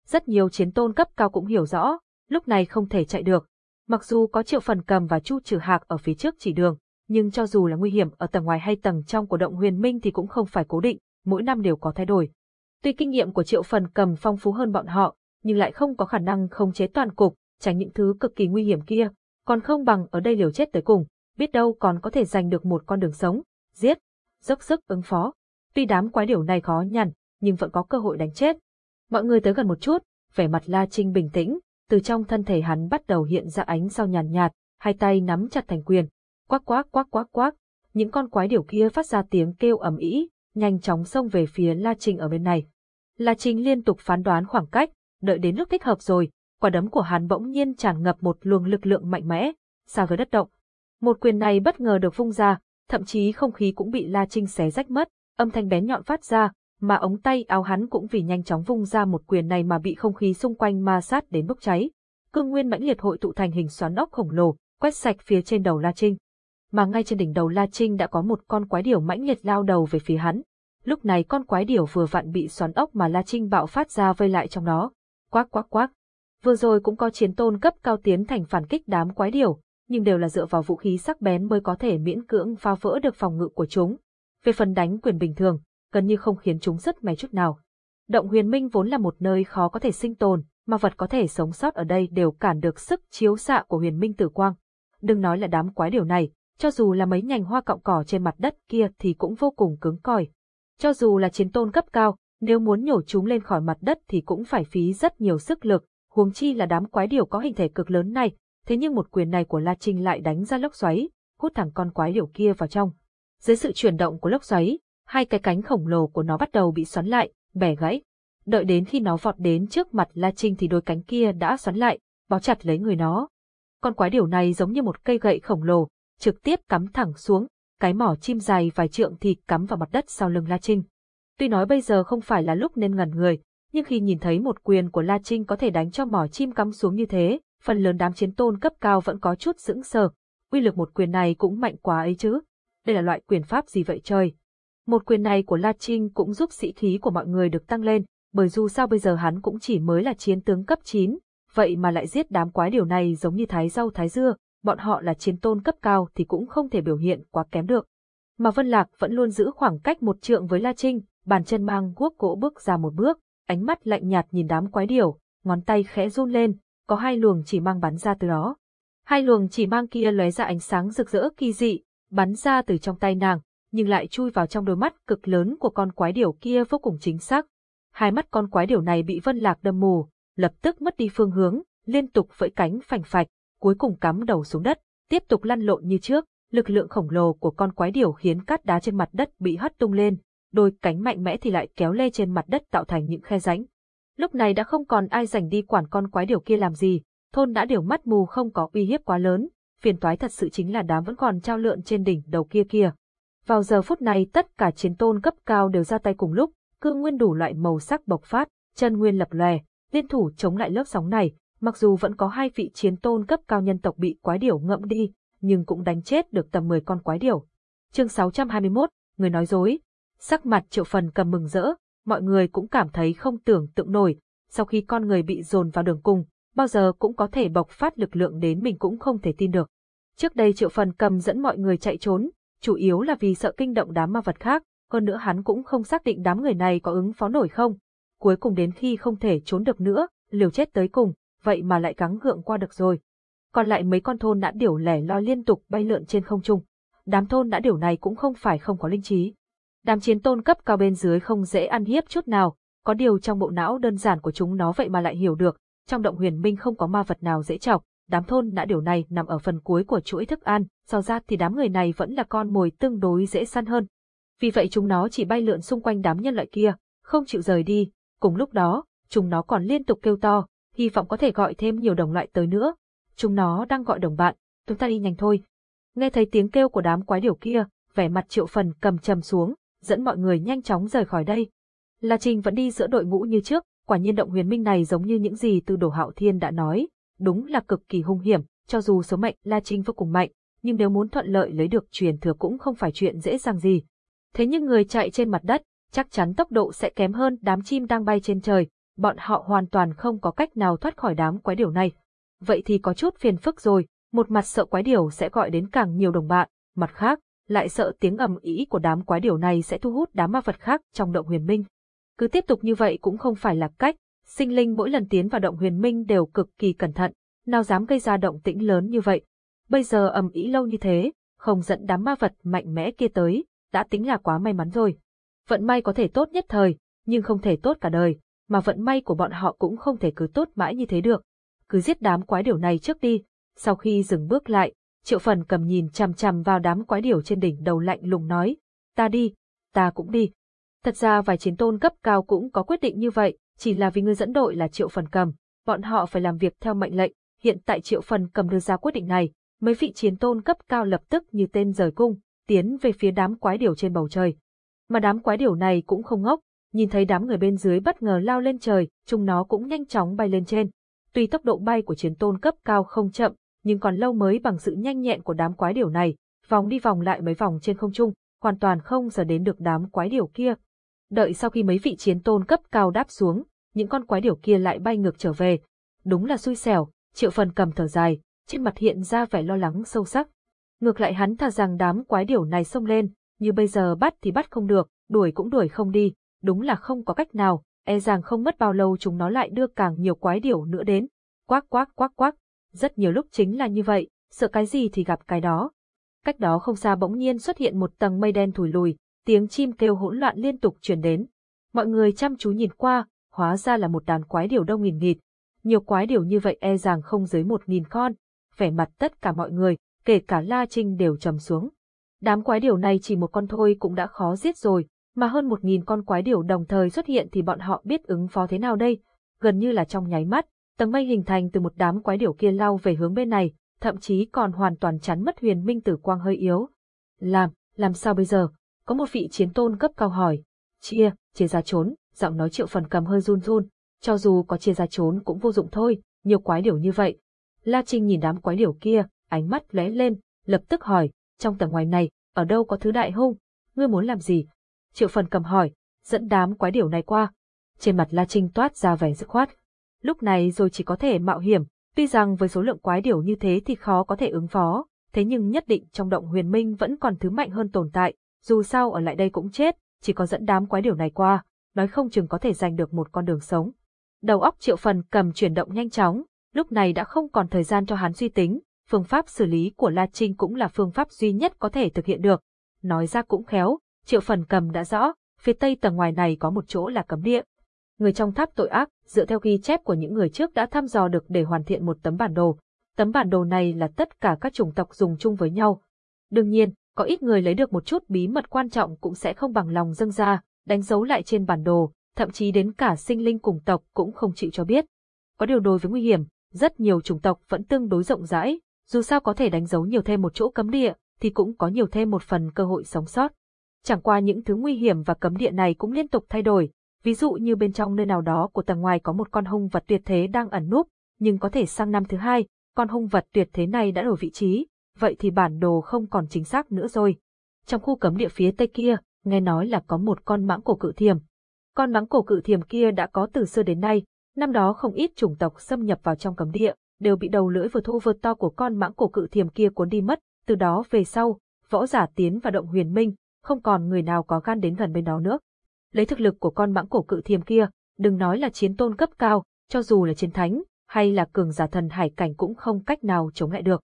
Rất nhiều chiến tôn cấp cao cũng hiểu rõ, lúc này không thể chạy được. Mặc dù có triệu phần cầm và chu trừ hạc ở phía trước chỉ đường, nhưng cho dù là nguy hiểm ở tầng ngoài hay tầng trong của động huyền minh thì cũng không phải cố định, mỗi năm đều có thay đổi. Tuy kinh nghiệm của triệu phần cầm phong phú hơn bọn họ, nhưng lại không có khả năng khống chế toàn cục, tránh những thứ cực kỳ nguy hiểm kia, còn không bằng ở đây liều chết tới cùng, biết đâu còn có thể giành được một con đường sống, giết, dốc sức ứng phó. Tuy đám quái điểu này khó nhằn, nhưng vẫn có cơ hội đánh chết. Mọi người tới gần một chút, vẻ mặt La Trinh bình tĩnh, từ trong thân thể hắn bắt đầu hiện ra ánh sao nhàn nhạt, nhạt, hai tay nắm chặt thành quyền. Quắc quắc quắc quắc quắc, những con quái điểu kia phát ra tiếng kêu ầm ĩ, nhanh chóng xông về phía La Trinh ở bên này. La Trinh liên tục phán đoán khoảng cách, đợi đến lúc thích hợp rồi, quả đấm của hắn bỗng nhiên tràn ngập một luồng lực lượng mạnh mẽ, xa với đất động. Một quyền này bất ngờ được vung ra, thậm chí không khí cũng bị La Trinh xé rách mất, âm thanh bén nhọn phát ra, mà ống tay áo hắn cũng vì nhanh chóng vung ra một quyền này mà bị không khí xung quanh ma sát đến bốc cháy. Cương nguyên mãnh liệt hội tụ thành hình xoắn ốc khổng lồ, quét sạch phía trên đầu La Trinh. Mà ngay trên đỉnh đầu La Trinh đã có một con quái điểu mãnh liệt lao đầu về phía hắn. Lúc này con quái điểu vừa vặn bị xoắn ốc mà La Trinh bạo phát ra vây lại trong đó. Quác quác quác. Vừa rồi cũng có chiến tôn cấp cao tiến thành phản kích đám quái điểu, nhưng đều là dựa vào vũ khí sắc bén mới có thể miễn cưỡng phá vỡ được phòng ngự của chúng. Về phần đánh quyền bình thường, gần như không khiến chúng rất mẻ chút nào. Động huyền minh vốn là một nơi khó có thể sinh tồn, mà vật có thể sống sót ở đây đều cản được sức chiếu xạ của huyền minh tử quang. Đừng nói là đám quái điều này, cho dù là mấy nhành hoa cọng cỏ trên mặt đất kia thì cũng vô cùng cứng cỏi. Cho dù là chiến tôn cấp cao, nếu muốn nhổ chúng lên khỏi mặt đất thì cũng phải phí rất nhiều sức lực, huống chi là đám quái điều có hình thể cực lớn này, thế nhưng một quyền này của La Trinh lại đánh ra lốc xoáy, hút thẳng con quái điểu kia vào trong. Dưới sự chuyển động của lốc xoáy, hai cái cánh khổng lồ của nó bắt đầu bị xoắn lại, bẻ gãy. Đợi đến khi nó vọt đến trước mặt La Trinh thì đôi cánh kia đã xoắn lại, bó chặt lấy người nó. Con quái điểu này giống như một cây gậy khổng lồ, trực tiếp cắm thẳng xuống, cái mỏ chim dài vài trượng thì cắm vào mặt đất sau lưng La Trinh. Tuy nói bây giờ không phải là lúc nên ngẩn người, nhưng khi nhìn thấy một quyền của La Trinh có thể đánh cho mỏ chim cắm xuống như thế, phần lớn đám chiến tôn cấp cao vẫn có chút sững sờ. Uy lực một quyền này cũng mạnh quá ấy chứ. Đây là loại quyền pháp gì vậy trời? Một quyền này của La Trinh cũng giúp sĩ khí của mọi người được tăng lên, bởi dù sao bây giờ hắn cũng chỉ mới là chiến tướng cấp 9, vậy mà lại giết đám quái điều này giống như thái rau thái dưa, bọn họ là chiến tôn cấp cao thì cũng không thể biểu hiện quá kém được. Mà Vân Lạc vẫn luôn giữ khoảng cách một trượng với La Trinh, bàn chân mang guốc gỗ bước ra một bước, ánh mắt lạnh nhạt nhìn đám quái điểu, ngón tay khẽ run lên, có hai luồng chỉ mang bắn ra từ đó. Hai luồng chỉ mang kia lóe ra ánh sáng rực rỡ kỳ dị, bắn ra từ trong tay nàng, nhưng lại chui vào trong đôi mắt cực lớn của con quái điểu kia vô cùng chính xác. Hai mắt con quái điểu này bị Vân Lạc đâm mù, lập tức mất đi phương hướng, liên tục vẫy cánh phành phạch, cuối cùng cắm đầu xuống đất, tiếp tục lăn lộn như trước, lực lượng khổng lồ của con quái điểu khiến cát đá trên mặt đất bị hất tung lên, đôi cánh mạnh mẽ thì lại kéo lê trên mặt đất tạo thành những khe rãnh. Lúc này đã không còn ai rảnh đi quản con quái điểu kia làm gì, thôn đã điều mắt mù không có uy hiếp quá lớn, phiền toái thật sự chính là đám vẫn còn trao lượn trên đỉnh đầu kia kia. Vào giờ phút này tất cả chiến tôn cấp cao đều ra tay cùng lúc, cương nguyên đủ loại màu sắc bộc phát, chân nguyên lập lòe, liên thủ chống lại lớp sóng này, mặc dù vẫn có hai vị chiến tôn cấp cao nhân tộc bị quái điểu ngậm đi, nhưng cũng đánh chết được tầm 10 con quái điểu. Chương 621, người nói dối. Sắc mặt Triệu Phần cầm mừng rỡ, mọi người cũng cảm thấy không tưởng tượng nổi, sau khi con người bị dồn vào đường cùng, bao giờ cũng có thể bộc phát lực lượng đến mình cũng không thể tin được. Trước đây Triệu Phần cầm dẫn mọi người chạy trốn, chủ yếu là vì sợ kinh động đám ma vật khác, hơn nữa hắn cũng không xác định đám người này có ứng phó nổi không. Cuối cùng đến khi không thể trốn được nữa, liều chết tới cùng, vậy mà lại gắng gượng qua được rồi. Còn lại mấy con thôn đã điểu lẻ loi liên tục bay lượn trên không trung. Đám thôn đã điểu này cũng không phải không có linh trí. Đám chiến tôn cấp cao bên dưới không dễ ăn hiếp chút nào, có điều trong bộ não đơn giản của chúng nó vậy mà lại hiểu được, trong động huyền minh không có ma vật nào dễ chọc, đám thôn đã điều này nằm ở phần cuối của chuỗi thức ăn, so ra thì đám người này vẫn là con mồi tương đối dễ săn hơn. Vì vậy chúng nó chỉ bay lượn xung quanh đám nhân loại kia, không chịu rời đi, cùng lúc đó, chúng nó còn liên tục kêu to, hy vọng có thể gọi thêm nhiều đồng loại tới nữa. Chúng nó đang gọi đồng bạn, chúng ta đi nhanh thôi. Nghe thấy tiếng kêu của đám quái điểu kia, vẻ mặt triệu phần cầm trầm xuống, dẫn mọi người nhanh chóng rời khỏi đây. La Trinh vẫn đi giữa đội ngũ như trước, quả nhiên động huyền minh này giống như những gì từ đổ hạo thiên đã nói, đúng là cực kỳ hung hiểm, cho dù số mệnh La Trinh vô cùng mạnh, nhưng nếu muốn thuận lợi lấy được truyền thừa cũng không phải chuyện dễ dàng gì. Thế nhưng người chạy trên mặt đất, chắc chắn tốc độ sẽ kém hơn đám chim đang bay trên trời, bọn họ hoàn toàn không có cách nào thoát khỏi đám quái điểu này. Vậy thì có chút phiền phức rồi, một mặt sợ quái điểu sẽ gọi đến càng nhiều đồng bạn, mặt khác, lại sợ tiếng ầm ĩ của đám quái điểu này sẽ thu hút đám ma vật khác trong động huyền minh. Cứ tiếp tục như vậy cũng không phải là cách, sinh linh mỗi lần tiến vào động huyền minh đều cực kỳ cẩn thận, nào dám gây ra động tĩnh lớn như vậy. Bây giờ ầm ĩ lâu như thế, không dẫn đám ma vật mạnh mẽ kia tới, đã tính là quá may mắn rồi. Vận may có thể tốt nhất thời, nhưng không thể tốt cả đời, mà vận may của bọn họ cũng không thể cứ tốt mãi như thế được. Cứ giết đám quái điểu này trước đi. Sau khi dừng bước lại, triệu phần cầm nhìn chằm chằm vào đám quái điểu trên đỉnh đầu lạnh lùng nói, ta đi, ta cũng đi. Thật ra vài chiến tôn cấp cao cũng có quyết định như vậy, chỉ là vì người dẫn đội là triệu phần cầm, bọn họ phải làm việc theo mệnh lệnh, hiện tại triệu phần cầm đưa ra quyết định này, mấy vị chiến tôn cấp cao lập tức như tên rời cung, tiến về phía đám quái điểu trên bầu trời. Mà đám quái điểu này cũng không ngốc, nhìn thấy đám người bên dưới bất ngờ lao lên trời, chúng nó cũng nhanh chóng bay lên trên. Tuy tốc độ bay của chiến tôn cấp cao không chậm, nhưng còn lâu mới bằng sự nhanh nhẹn của đám quái điểu này, vòng đi vòng lại mấy vòng trên không trung, hoàn toàn không giờ đến được đám quái điểu kia. Đợi sau khi mấy vị chiến tôn cấp cao đáp xuống, những con quái điểu kia lại bay ngược trở về. Đúng là xui xẻo, triệu phần cầm thở dài, trên mặt hiện ra vẻ lo lắng sâu sắc. Ngược lại hắn thà rằng đám quái điểu này xông lên, như bây giờ bắt thì bắt không được, đuổi cũng đuổi không đi, đúng là không có cách nào, e rằng không mất bao lâu chúng nó lại đưa càng nhiều quái điểu nữa đến. Quác quác quác quác, rất nhiều lúc chính là như vậy, sợ cái gì thì gặp cái đó. Cách đó không xa bỗng nhiên xuất hiện một tầng mây đen thủi lùi, tiếng chim kêu hỗn loạn liên tục truyền đến. Mọi người chăm chú nhìn qua, hóa ra là một đàn quái điểu đông nghìn nghịt. Nhiều quái điểu như vậy e rằng không dưới một nghìn con. Vẻ mặt tất cả mọi người, kể cả La Trinh đều trầm xuống. Đám quái điểu này chỉ một con thôi cũng đã khó giết rồi, mà hơn một nghìn con quái điểu đồng thời xuất hiện thì bọn họ biết ứng phó thế nào đây, gần như là trong nháy mắt, tầng mây hình thành từ một đám quái điểu kia lao về hướng bên này, thậm chí còn hoàn toàn chắn mất huyền minh tử quang hơi yếu. Làm, làm sao bây giờ? Có một vị chiến tôn cấp cao hỏi. Chia, chia ra trốn, giọng nói triệu phần cầm hơi run run, cho dù có chia ra trốn cũng vô dụng thôi, nhiều quái điểu như vậy. La Trinh nhìn đám quái điểu kia, ánh mắt lóe lên, lập tức hỏi, trong tầng ngoài này, ở đâu có thứ đại hung, ngươi muốn làm gì? Triệu phần cầm hỏi, dẫn đám quái điểu này qua. Trên mặt La Trinh toát ra vẻ dứt khoát. Lúc này rồi chỉ có thể mạo hiểm, tuy rằng với số lượng quái điểu như thế thì khó có thể ứng phó, thế nhưng nhất định trong động huyền minh vẫn còn thứ mạnh hơn tồn tại, dù sao ở lại đây cũng chết, chỉ có dẫn đám quái điểu này qua, nói không chừng có thể giành được một con đường sống. Đầu óc triệu phần cầm chuyển động nhanh chóng, lúc này đã không còn thời gian cho hắn suy tính, phương pháp xử lý của La Trinh cũng là phương pháp duy nhất có thể thực hiện được. Nói ra cũng khéo, triệu phần cầm đã rõ, phía tây tầng ngoài này có một chỗ là cấm địa. Người trong tháp tội ác, dựa theo ghi chép của những người trước đã thăm dò được để hoàn thiện một tấm bản đồ. Tấm bản đồ này là tất cả các chủng tộc dùng chung với nhau. Đương nhiên, có ít người lấy được một chút bí mật quan trọng cũng sẽ không bằng lòng dâng ra, đánh dấu lại trên bản đồ, thậm chí đến cả sinh linh cùng tộc cũng không chịu cho biết. Có điều đối với nguy hiểm, rất nhiều chủng tộc vẫn tương đối rộng rãi, dù sao có thể đánh dấu nhiều thêm một chỗ cấm địa, thì cũng có nhiều thêm một phần cơ hội sống sót. Chẳng qua những thứ nguy hiểm và cấm địa này cũng liên tục thay đổi, ví dụ như bên trong nơi nào đó của tầng ngoài có một con hung vật tuyệt thế đang ẩn núp, nhưng có thể sang năm thứ hai, con hung vật tuyệt thế này đã đổi vị trí, vậy thì bản đồ không còn chính xác nữa rồi. Trong khu cấm địa phía tây kia, nghe nói là có một con mãng cổ cự thiềm. Con mãng cổ cự thiềm kia đã có từ xưa đến nay, năm đó không ít chủng tộc xâm nhập vào trong cấm địa, đều bị đầu lưỡi vừa thô vừa to của con mãng cổ cự thiềm kia cuốn đi mất, từ đó về sau, võ giả tiến vào động huyền minh, không còn người nào có gan đến gần bên đó nữa. Lấy thực lực của con mãng cổ cự thiềm kia, đừng nói là chiến tôn cấp cao, cho dù là chiến thánh, hay là cường giả thần hải cảnh cũng không cách nào chống lại được.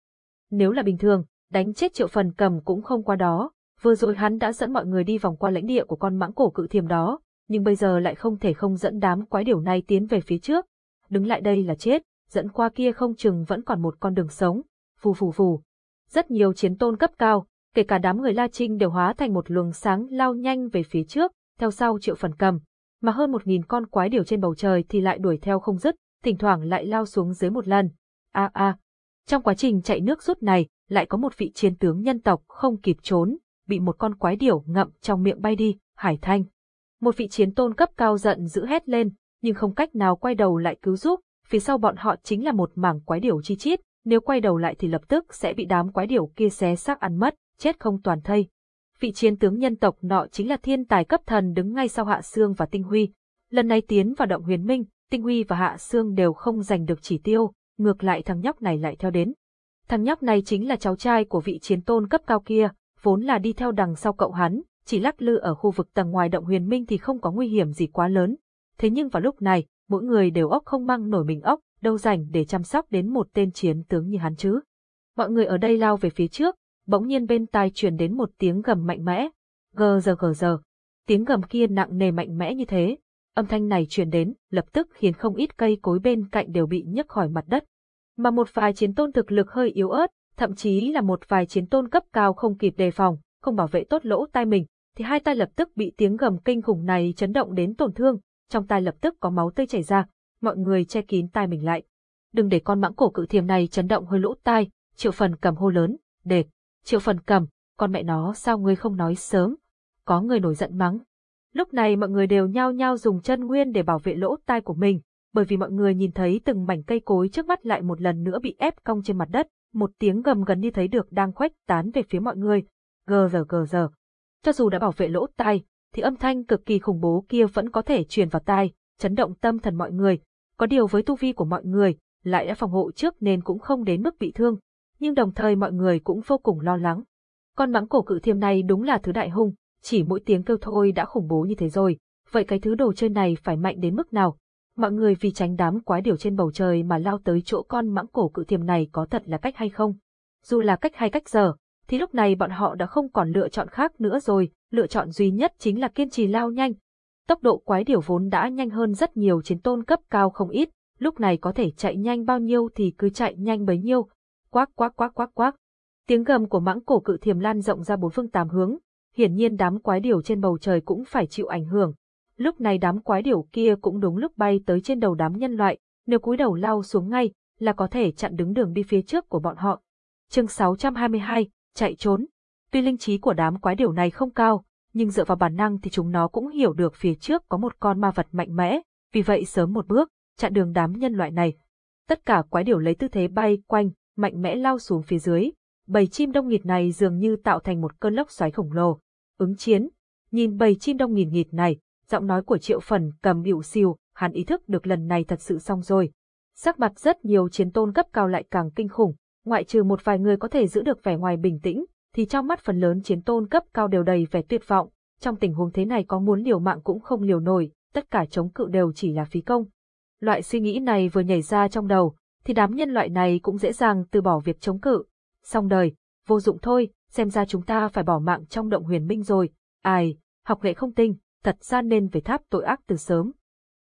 Nếu là bình thường, đánh chết triệu phần cầm cũng không qua đó, vừa rồi hắn đã dẫn mọi người đi vòng qua lãnh địa của con mãng cổ cự thiềm đó, nhưng bây giờ lại không thể không dẫn đám quái điểu này tiến về phía trước. Đứng lại đây là chết, dẫn qua kia không chừng vẫn còn một con đường sống. Phù phù phù. Rất nhiều chiến tôn cấp cao, kể cả đám người La Trinh đều hóa thành một luồng sáng lao nhanh về phía trước, theo sau triệu phần cầm. Mà hơn một nghìn con quái điểu trên bầu trời thì lại đuổi theo không dứt, thỉnh thoảng lại lao xuống dưới một lần. A a. Trong quá trình chạy nước rút này, lại có một vị chiến tướng nhân tộc không kịp trốn, bị một con quái điểu ngậm trong miệng bay đi, Hải Thanh. Một vị chiến tôn cấp cao giận dữ hét lên, nhưng không cách nào quay đầu lại cứu giúp, phía sau bọn họ chính là một mảng quái điểu chi chít, nếu quay đầu lại thì lập tức sẽ bị đám quái điểu kia xé xác ăn mất, chết không toàn thây. Vị chiến tướng nhân tộc nọ chính là thiên tài cấp thần đứng ngay sau Hạ Sương và Tinh Huy. Lần này tiến vào động huyền minh, Tinh Huy và Hạ Sương đều không giành được chỉ tiêu, ngược lại thằng nhóc này lại theo đến. Thằng nhóc này chính là cháu trai của vị chiến tôn cấp cao kia, vốn là đi theo đằng sau cậu hắn, chỉ lắc lư ở khu vực tầng ngoài động huyền minh thì không có nguy hiểm gì quá lớn. Thế nhưng vào lúc này, mỗi người đều ốc không mang nổi mình ốc, đâu dành để chăm sóc đến một tên chiến tướng như hắn chứ. Mọi người ở đây lao về phía trước, bỗng nhiên bên tai truyền đến một tiếng gầm mạnh mẽ. Gờ giờ gờ giờ. Tiếng gầm kia nặng nề mạnh mẽ như thế. Âm thanh này truyền đến, lập tức khiến không ít cây cối bên cạnh đều bị nhấc khỏi mặt đất. Mà một vài chiến tôn thực lực hơi yếu ớt, thậm chí là một vài chiến tôn cấp cao không kịp đề phòng, không bảo vệ tốt lỗ tai mình, thì hai tai lập tức bị tiếng gầm kinh khủng này chấn động đến tổn thương, trong tai lập tức có máu tươi chảy ra, mọi người che kín tai mình lại. Đừng để con mãng cổ cự thiềm này chấn động hơi lỗ tai, triệu phần cầm hô lớn, để, triệu phần cầm, con mẹ nó sao ngươi không nói sớm, có người nổi giận mắng. Lúc này mọi người đều nhao nhao dùng chân nguyên để bảo vệ lỗ tai của mình, bởi vì mọi người nhìn thấy từng mảnh cây cối trước mắt lại một lần nữa bị ép cong trên mặt đất, một tiếng gầm gần như thấy được đang khuếch tán về phía mọi người. Gờ giờ gờ giờ. Cho dù đã bảo vệ lỗ tai, thì âm thanh cực kỳ khủng bố kia vẫn có thể truyền vào tai, chấn động tâm thần mọi người. Có điều với tu vi của mọi người, lại đã phòng hộ trước nên cũng không đến mức bị thương. Nhưng đồng thời mọi người cũng vô cùng lo lắng. Con mãng cổ cự thiêm này đúng là thứ đại hung, chỉ mỗi tiếng kêu thôi đã khủng bố như thế rồi. Vậy cái thứ đồ chơi này phải mạnh đến mức nào? Mọi người vì tránh đám quái điều trên bầu trời mà lao tới chỗ con mãng cổ cự thiềm này có thật là cách hay không? Dù là cách hay cách giờ, thì lúc này bọn họ đã không còn lựa chọn khác nữa rồi, lựa chọn duy nhất chính là kiên trì lao nhanh. Tốc độ quái điểu vốn đã nhanh hơn rất nhiều chiến tôn cấp cao không ít, lúc này có thể chạy nhanh bao nhiêu thì cứ chạy nhanh bấy nhiêu. Quác quác quác quác quác. Tiếng gầm của mãng cổ cự thiềm lan rộng ra bốn phương tám hướng, hiển nhiên đám quái điểu trên bầu trời cũng phải chịu ảnh hưởng. Lúc này đám quái điểu kia cũng đúng lúc bay tới trên đầu đám nhân loại, nếu cúi đầu lao xuống ngay, là có thể chặn đứng đường đi phía trước của bọn họ. Chương 622, chạy trốn. Tuy linh trí của đám quái điểu này không cao, nhưng dựa vào bản năng thì chúng nó cũng hiểu được phía trước có một con ma vật mạnh mẽ, vì vậy sớm một bước, chặn đường đám nhân loại này. Tất cả quái điểu lấy tư thế bay quanh, mạnh mẽ lao xuống phía dưới. Bầy chim đông nghịt này dường như tạo thành một cơn lốc xoáy khổng lồ. Ứng chiến. Nhìn bầy chim đông nghìn nghịt này, giọng nói của triệu phần cầm biểu siêu, hắn ý thức được lần này thật sự xong rồi. Sắc mặt rất nhiều chiến tôn cấp cao lại càng kinh khủng, ngoại trừ một vài người có thể giữ được vẻ ngoài bình tĩnh, thì trong mắt phần lớn chiến tôn cấp cao đều đầy vẻ tuyệt vọng. Trong tình huống thế này có muốn liều mạng cũng không liều nổi, tất cả chống cự đều chỉ là phí công. Loại suy nghĩ này vừa nhảy ra trong đầu, thì đám nhân loại này cũng dễ dàng từ bỏ việc chống cự. Xong đời, vô dụng thôi, xem ra chúng ta phải bỏ mạng trong động huyền minh rồi. Ai, học nghệ không tinh, thật ra nên về tháp tội ác từ sớm.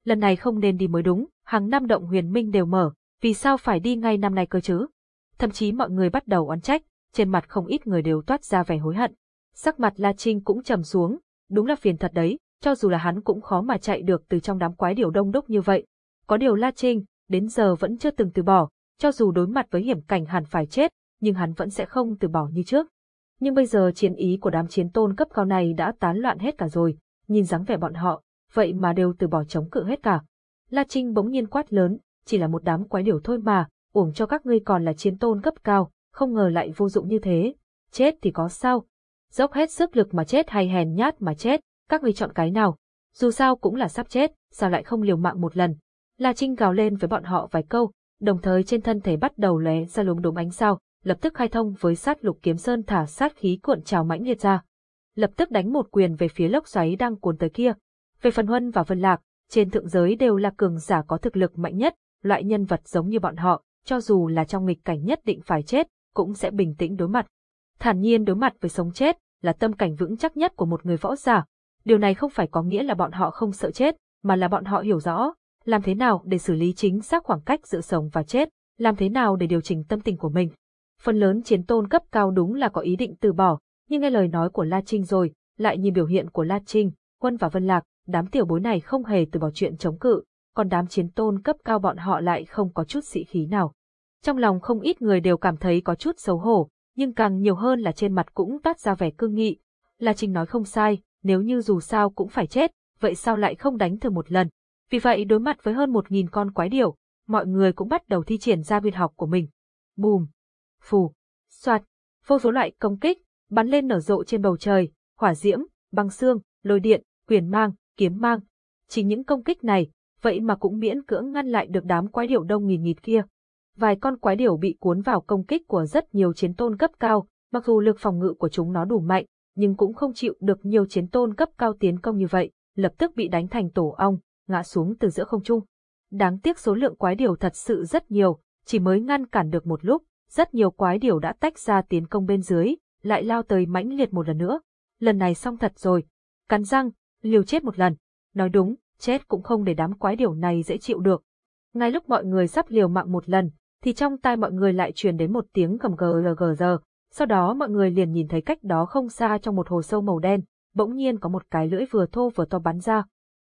Lần này không nên đi mới đúng, hàng năm động huyền minh đều mở, vì sao phải đi ngay năm nay cơ chứ? Thậm chí mọi người bắt đầu oán trách, trên mặt không ít người đều toát ra vẻ hối hận. Sắc mặt La Trinh cũng trầm xuống, đúng là phiền thật đấy, cho dù là hắn cũng khó mà chạy được từ trong đám quái điều đông đúc như vậy. Có điều La Trinh, đến giờ vẫn chưa từng từ bỏ, cho dù đối mặt với hiểm cảnh hẳn phải chết, nhưng hắn vẫn sẽ không từ bỏ như trước. Nhưng bây giờ chiến ý của đám chiến tôn cấp cao này đã tán loạn hết cả rồi, nhìn dáng vẻ bọn họ, vậy mà đều từ bỏ chống cự hết cả. La Trinh bỗng nhiên quát lớn, chỉ là một đám quái điểu thôi mà, uổng cho các ngươi còn là chiến tôn cấp cao, không ngờ lại vô dụng như thế. Chết thì có sao? Dốc hết sức lực mà chết hay hèn nhát mà chết, các ngươi chọn cái nào? Dù sao cũng là sắp chết, sao lại không liều mạng một lần? La Trinh gào lên với bọn họ vài câu, đồng thời trên thân thể bắt đầu lóe ra lúng đốm ánh sao, lập tức khai thông với sát lục kiếm sơn thả sát khí cuộn trào mãnh liệt ra. Lập tức đánh một quyền về phía lốc xoáy đang cuốn tới kia. Về phần Huân và Vân Lạc, trên thượng giới đều là cường giả có thực lực mạnh nhất, loại nhân vật giống như bọn họ, cho dù là trong nghịch cảnh nhất định phải chết, cũng sẽ bình tĩnh đối mặt. Thản nhiên đối mặt với sống chết, là tâm cảnh vững chắc nhất của một người võ giả. Điều này không phải có nghĩa là bọn họ không sợ chết, mà là bọn họ hiểu rõ, làm thế nào để xử lý chính xác khoảng cách giữa sống và chết, làm thế nào để điều chỉnh tâm tình của mình. Phần lớn chiến tôn cấp cao đúng là có ý định từ bỏ, nhưng nghe lời nói của La Trinh rồi, lại nhìn biểu hiện của La Trinh, Quân và Vân Lạc, đám tiểu bối này không hề từ bỏ chuyện chống cự, còn đám chiến tôn cấp cao bọn họ lại không có chút sĩ khí nào. Trong lòng không ít người đều cảm thấy có chút xấu hổ, nhưng càng nhiều hơn là trên mặt cũng toát ra vẻ cương nghị. La Trinh nói không sai, nếu như dù sao cũng phải chết, vậy sao lại không đánh thử một lần? Vì vậy đối mặt với hơn một nghìn con quái điểu, mọi người cũng bắt đầu thi triển ra biên học của mình. Bùm, phù, soạt, vô số loại công kích, bắn lên nở rộ trên bầu trời, hỏa diễm, băng xương, lôi điện, quyền mang, kiếm mang. Chỉ những công kích này, vậy mà cũng miễn cưỡng ngăn lại được đám quái điểu đông nghìn nghịt kia. Vài con quái điểu bị cuốn vào công kích của rất nhiều chiến tôn cấp cao, mặc dù lực phòng ngự của chúng nó đủ mạnh, nhưng cũng không chịu được nhiều chiến tôn cấp cao tiến công như vậy, lập tức bị đánh thành tổ ong, ngã xuống từ giữa không trung. Đáng tiếc số lượng quái điều thật sự rất nhiều, chỉ mới ngăn cản được một lúc, rất nhiều quái điều đã tách ra tiến công bên dưới, lại lao tới mãnh liệt một lần nữa. Lần này xong thật rồi. Cắn răng, liều chết một lần. Nói đúng, chết cũng không để đám quái điều này dễ chịu được. Ngay lúc mọi người sắp liều mạng một lần, thì trong tai mọi người lại truyền đến một tiếng gầm gờ gờ gờ giờ. Sau đó mọi người liền nhìn thấy cách đó không xa trong một hồ sâu màu đen, bỗng nhiên có một cái lưỡi vừa thô vừa to bắn ra.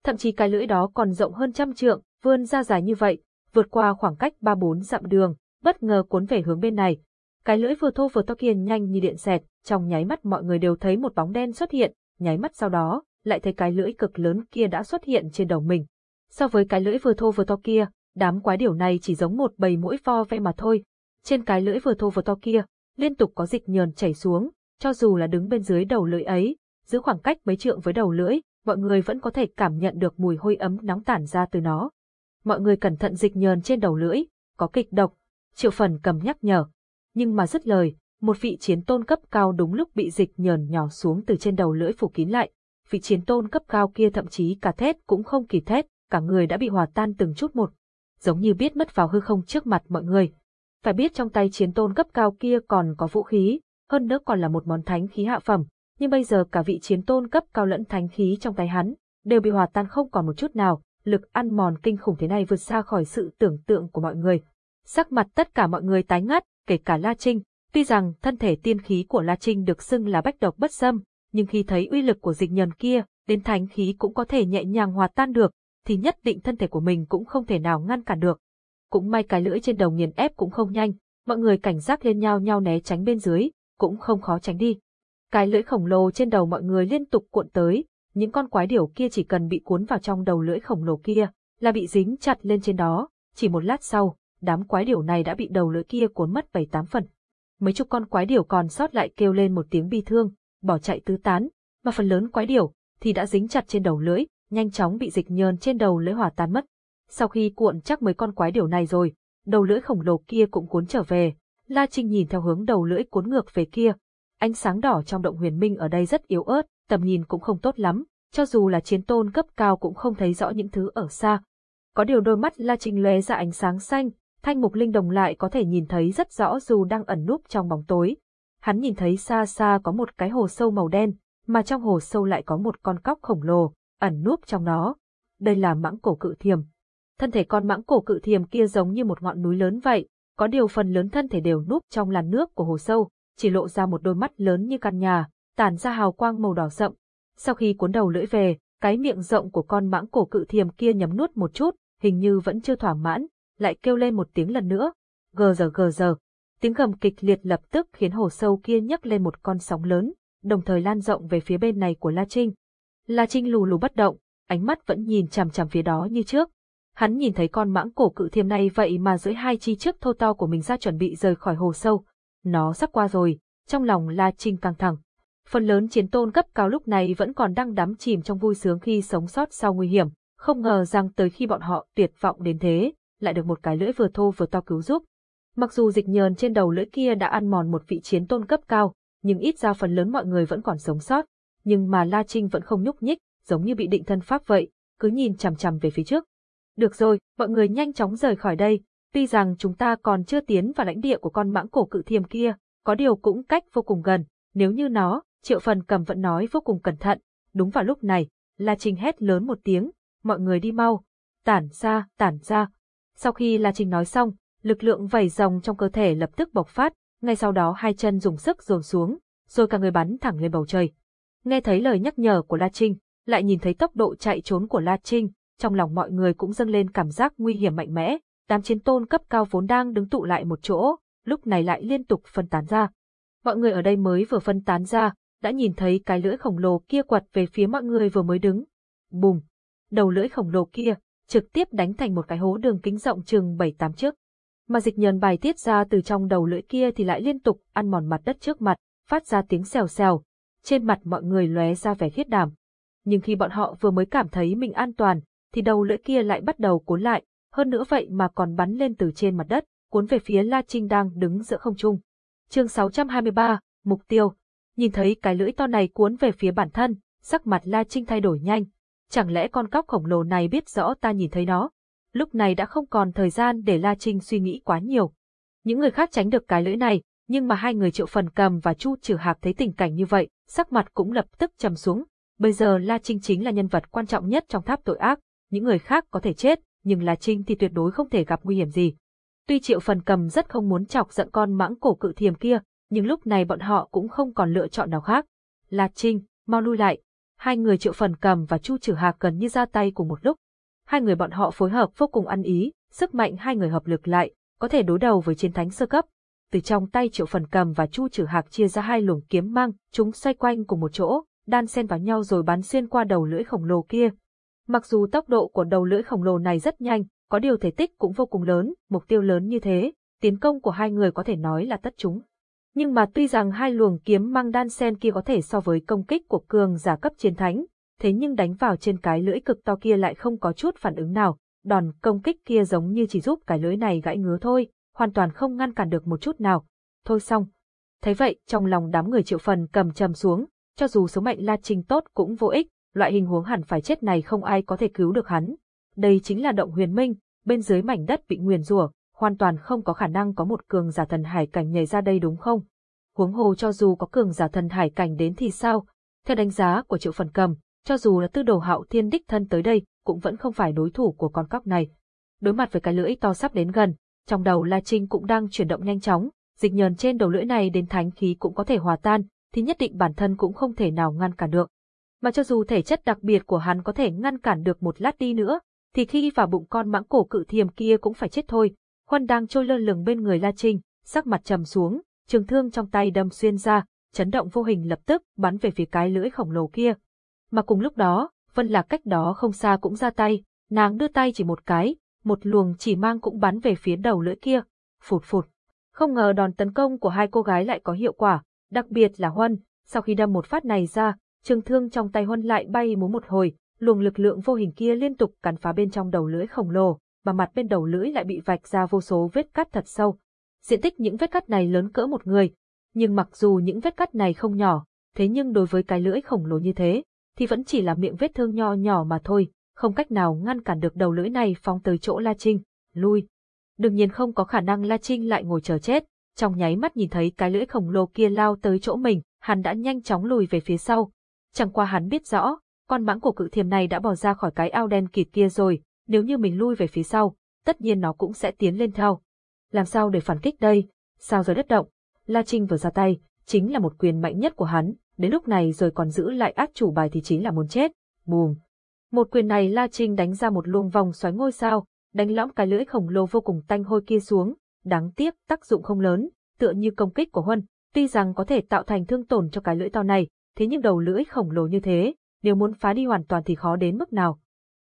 Thậm chí cái lưỡi đó còn rộng hơn trăm trượng, vươn ra dài như vậy, vượt qua khoảng cách ba bốn dặm đường, bất ngờ cuốn về hướng bên này. Cái lưỡi vừa thô vừa to kia nhanh như điện xẹt, trong nháy mắt mọi người đều thấy một bóng đen xuất hiện, nháy mắt sau đó, lại thấy cái lưỡi cực lớn kia đã xuất hiện trên đầu mình. So với cái lưỡi vừa thô vừa to kia, đám quái điểu này chỉ giống một bầy mũi vo ve mà thôi. Trên cái lưỡi vừa thô vừa to kia, liên tục có dịch nhờn chảy xuống, cho dù là đứng bên dưới đầu lưỡi ấy, giữ khoảng cách mấy trượng với đầu lưỡi, mọi người vẫn có thể cảm nhận được mùi hôi ấm nóng tản ra từ nó. Mọi người cẩn thận dịch nhờn trên đầu lưỡi, có kịch độc, triệu phần cầm nhắc nhở. Nhưng mà dứt lời, một vị chiến tôn cấp cao đúng lúc bị dịch nhờn nhỏ xuống từ trên đầu lưỡi phủ kín lại. Vị chiến tôn cấp cao kia thậm chí cả thét cũng không kỳ thét, cả người đã bị hòa tan từng chút một, giống như biết mất vào hư không trước mặt mọi người. Phải biết trong tay chiến tôn cấp cao kia còn có vũ khí, hơn nữa còn là một món thánh khí hạ phẩm, nhưng bây giờ cả vị chiến tôn cấp cao lẫn thánh khí trong tay hắn đều bị hòa tan không còn một chút nào, lực ăn mòn kinh khủng thế này vượt xa khỏi sự tưởng tượng của mọi người. Sắc mặt tất cả mọi người tái ngắt, kể cả La Trinh, Tuy rằng thân thể tiên khí của La Trinh được xưng là bách độc bất xâm, nhưng khi thấy uy lực của dịch nhờn kia, đến thánh khí cũng có thể nhẹ nhàng hòa tan được, thì nhất định thân thể của mình cũng không thể nào ngăn cản được. Cũng may cái lưỡi trên đầu nghiền ép cũng không nhanh, mọi người cảnh giác lên nhau nhau né tránh bên dưới, cũng không khó tránh đi. Cái lưỡi khổng lồ trên đầu mọi người liên tục cuộn tới, những con quái điểu kia chỉ cần bị cuốn vào trong đầu lưỡi khổng lồ kia, là bị dính chặt lên trên đó, chỉ một lát sau, đám quái điểu này đã bị đầu lưỡi kia cuốn mất bảy tám phần. Mấy chục con quái điểu còn sót lại kêu lên một tiếng bi thương, bỏ chạy tứ tán, mà phần lớn quái điểu thì đã dính chặt trên đầu lưỡi, nhanh chóng bị dịch nhờn trên đầu lưỡi hòa tan mất. Sau khi cuộn chắc mấy con quái điểu này rồi, đầu lưỡi khổng lồ kia cũng cuốn trở về. La Trinh nhìn theo hướng đầu lưỡi cuốn ngược về kia. Ánh sáng đỏ trong động huyền minh ở đây rất yếu ớt, tầm nhìn cũng không tốt lắm, cho dù là chiến tôn cấp cao cũng không thấy rõ những thứ ở xa. Có điều đôi mắt La Trinh lóe ra ánh sáng xanh, thanh mục linh đồng lại có thể nhìn thấy rất rõ dù đang ẩn núp trong bóng tối. Hắn nhìn thấy xa xa có một cái hồ sâu màu đen, mà trong hồ sâu lại có một con cóc khổng lồ, ẩn núp trong nó. Đây là mãng cổ cự thiềm. Thân thể con mãng cổ cự thiềm kia giống như một ngọn núi lớn vậy, có điều phần lớn thân thể đều núp trong làn nước của hồ sâu, chỉ lộ ra một đôi mắt lớn như căn nhà, tản ra hào quang màu đỏ sậm. Sau khi cuốn đầu lưỡi về, cái miệng rộng của con mãng cổ cự thiềm kia nhấm nuốt một chút, hình như vẫn chưa thỏa mãn, lại kêu lên một tiếng lần nữa. Gờ giờ gờ giờ. Tiếng gầm kịch liệt lập tức khiến hồ sâu kia nhấc lên một con sóng lớn, đồng thời lan rộng về phía bên này của La Trinh. La Trinh lù lù bất động, ánh mắt vẫn nhìn chằm chằm phía đó như trước. Hắn nhìn thấy con mãng cổ cự thiềm này vậy mà dưới hai chi trước thô to của mình ra chuẩn bị rời khỏi hồ sâu. Nó sắp qua rồi, trong lòng La Trinh căng thẳng. Phần lớn chiến tôn cấp cao lúc này vẫn còn đang đắm chìm trong vui sướng khi sống sót sau nguy hiểm, không ngờ rằng tới khi bọn họ tuyệt vọng đến thế, lại được một cái lưỡi vừa thô vừa to cứu giúp. Mặc dù dịch nhờn trên đầu lưỡi kia đã ăn mòn một vị chiến tôn cấp cao, nhưng ít ra phần lớn mọi người vẫn còn sống sót. Nhưng mà La Trinh vẫn không nhúc nhích, giống như bị định thân pháp vậy, cứ nhìn chằm chằm về phía trước. Được rồi, mọi người nhanh chóng rời khỏi đây, tuy rằng chúng ta còn chưa tiến vào lãnh địa của con mãng cổ cự thiềm kia, có điều cũng cách vô cùng gần, nếu như nó, triệu phần cầm vẫn nói vô cùng cẩn thận. Đúng vào lúc này, La Trình hét lớn một tiếng, mọi người đi mau, tản ra, tản ra. Sau khi La Trình nói xong, lực lượng vẩy rồng trong cơ thể lập tức bộc phát, ngay sau đó hai chân dùng sức dồn xuống, rồi cả người bắn thẳng lên bầu trời. Nghe thấy lời nhắc nhở của La Trinh, lại nhìn thấy tốc độ chạy trốn của La Trinh, trong lòng mọi người cũng dâng lên cảm giác nguy hiểm mạnh mẽ, đám chiến tôn cấp cao vốn đang đứng tụ lại một chỗ, lúc này lại liên tục phân tán ra. Mọi người ở đây mới vừa phân tán ra, đã nhìn thấy cái lưỡi khổng lồ kia quật về phía mọi người vừa mới đứng. Bùm! Đầu lưỡi khổng lồ kia, trực tiếp đánh thành một cái hố đường kính rộng chừng 7-8 trước. Mà dịch nhờn bài tiết ra từ trong đầu lưỡi kia thì lại liên tục ăn mòn mặt đất trước mặt, phát ra tiếng xèo xèo. Trên mặt mọi người lóe ra vẻ khiết đảm. Nhưng khi bọn họ vừa mới cảm thấy mình an toàn, thì đầu lưỡi kia lại bắt đầu cuốn lại, hơn nữa vậy mà còn bắn lên từ trên mặt đất, cuốn về phía La Trinh đang đứng giữa không trung. Chương 623, mục tiêu. Nhìn thấy cái lưỡi to này cuốn về phía bản thân, sắc mặt La Trinh thay đổi nhanh, Chẳng lẽ con cóc khổng lồ này biết rõ ta nhìn thấy nó? Lúc này đã không còn thời gian để La Trinh suy nghĩ quá nhiều. Những người khác tránh được cái lưỡi này, nhưng mà hai người triệu phần cầm và Chu trừ hạc thấy tình cảnh như vậy, sắc mặt cũng lập tức trầm xuống. Bây giờ La Trinh chính là nhân vật quan trọng nhất trong tháp tội ác, những người khác có thể chết, nhưng là Trinh thì tuyệt đối không thể gặp nguy hiểm gì. Tuy triệu phần cầm rất không muốn chọc giận con mãng cổ cự thiềm kia, nhưng lúc này bọn họ cũng không còn lựa chọn nào khác. La Trinh, mau lui lại, hai người triệu phần cầm và chu trừ hạc gần như ra tay cùng một lúc. Hai người bọn họ phối hợp vô cùng ăn ý, sức mạnh hai người hợp lực lại, có thể đối đầu với chiến thánh sơ cấp. Từ trong tay triệu phần cầm và chu trừ hạc chia ra hai luồng kiếm mang, chúng xoay quanh cùng một chỗ, đan xen vào nhau rồi bắn xuyên qua đầu lưỡi khổng lồ kia. Mặc dù tốc độ của đầu lưỡi khổng lồ này rất nhanh, có điều thể tích cũng vô cùng lớn, mục tiêu lớn như thế, tiến công của hai người có thể nói là tất chúng. Nhưng mà tuy rằng hai luồng kiếm mang đan sen kia có thể so với công kích của cường giả cấp chiến thánh, thế nhưng đánh vào trên cái lưỡi cực to kia lại không có chút phản ứng nào, đòn công kích kia giống như chỉ giúp cái lưỡi này gãy ngứa thôi, hoàn toàn không ngăn cản được một chút nào. Thôi xong. Thấy vậy, trong lòng đám người triệu phần cầm trầm xuống, cho dù số mệnh La Trinh tốt cũng vô ích, loại hình huống hẳn phải chết này không ai có thể cứu được hắn. Đây chính là động huyền minh, bên dưới mảnh đất bị nguyền rủa, hoàn toàn không có khả năng có một cường giả thần hải cảnh nhảy ra đây đúng không? Huống hồ cho dù có cường giả thần hải cảnh đến thì sao? Theo đánh giá của triệu phần cầm, cho dù là tư đồ hạo thiên đích thân tới đây, cũng vẫn không phải đối thủ của con cóc này. Đối mặt với cái lưỡi to sắp đến gần, trong đầu La Trinh cũng đang chuyển động nhanh chóng, dịch nhờn trên đầu lưỡi này đến thánh khí cũng có thể hòa tan, thì nhất định bản thân cũng không thể nào ngăn cản được. Mà cho dù thể chất đặc biệt của hắn có thể ngăn cản được một lát đi nữa, thì khi vào bụng con mãng cổ cự thiềm kia cũng phải chết thôi. Huân đang trôi lơ lửng bên người La Trinh, sắc mặt trầm xuống, trường thương trong tay đâm xuyên ra, chấn động vô hình lập tức bắn về phía cái lưỡi khổng lồ kia. Mà cùng lúc đó, Vân Lạc cách đó không xa cũng ra tay, nàng đưa tay chỉ một cái, một luồng chỉ mang cũng bắn về phía đầu lưỡi kia. Phụt phụt. Không ngờ đòn tấn công của hai cô gái lại có hiệu quả, đặc biệt là Huân, sau khi đâm một phát này ra, trường thương trong tay Huân lại bay múa một hồi, luồng lực lượng vô hình kia liên tục cắn phá bên trong đầu lưỡi khổng lồ, mà mặt bên đầu lưỡi lại bị vạch ra vô số vết cắt thật sâu. Diện tích những vết cắt này lớn cỡ một người, nhưng mặc dù những vết cắt này không nhỏ, thế nhưng đối với cái lưỡi khổng lồ như thế, thì vẫn chỉ là miệng vết thương nho nhỏ mà thôi, không cách nào ngăn cản được đầu lưỡi này phóng tới chỗ La Trinh, lui. Đương nhiên không có khả năng La Trinh lại ngồi chờ chết, trong nháy mắt nhìn thấy cái lưỡi khổng lồ kia lao tới chỗ mình, hắn đã nhanh chóng lùi về phía sau. Chẳng qua hắn biết rõ, con mãng của cự thiềm này đã bỏ ra khỏi cái ao đen kịt kia rồi, nếu như mình lui về phía sau, tất nhiên nó cũng sẽ tiến lên theo. Làm sao để phản kích đây? Sao rồi đất động? La Trinh vừa ra tay, chính là một quyền mạnh nhất của hắn, đến lúc này rồi còn giữ lại ác chủ bài thì chính là muốn chết. Bùm! Một quyền này La Trinh đánh ra một luồng vòng xoáy ngôi sao, đánh lõm cái lưỡi khổng lồ vô cùng tanh hôi kia xuống, đáng tiếc tác dụng không lớn, tựa như công kích của Huân, tuy rằng có thể tạo thành thương tổn cho cái lưỡi to này, thế nhưng đầu lưỡi khổng lồ như thế, nếu muốn phá đi hoàn toàn thì khó đến mức nào.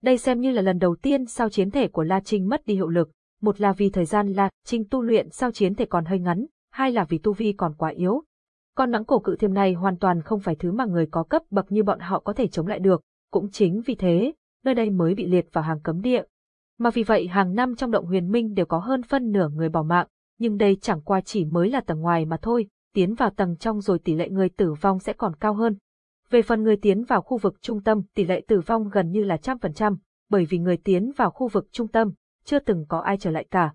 Đây xem như là lần đầu tiên sao chiến thể của La Trinh mất đi hiệu lực, một là vì thời gian La Trinh tu luyện sao chiến thể còn hơi ngắn, hai là vì tu vi còn quá yếu. Con nắng cổ cự thiềm này hoàn toàn không phải thứ mà người có cấp bậc như bọn họ có thể chống lại được, cũng chính vì thế, nơi đây mới bị liệt vào hàng cấm địa. Mà vì vậy hàng năm trong động huyền minh đều có hơn phân nửa người bỏ mạng, nhưng đây chẳng qua chỉ mới là tầng ngoài mà thôi, tiến vào tầng trong rồi tỷ lệ người tử vong sẽ còn cao hơn. Về phần người tiến vào khu vực trung tâm, tỷ lệ tử vong gần như là trăm phần trăm, bởi vì người tiến vào khu vực trung tâm, chưa từng có ai trở lại cả.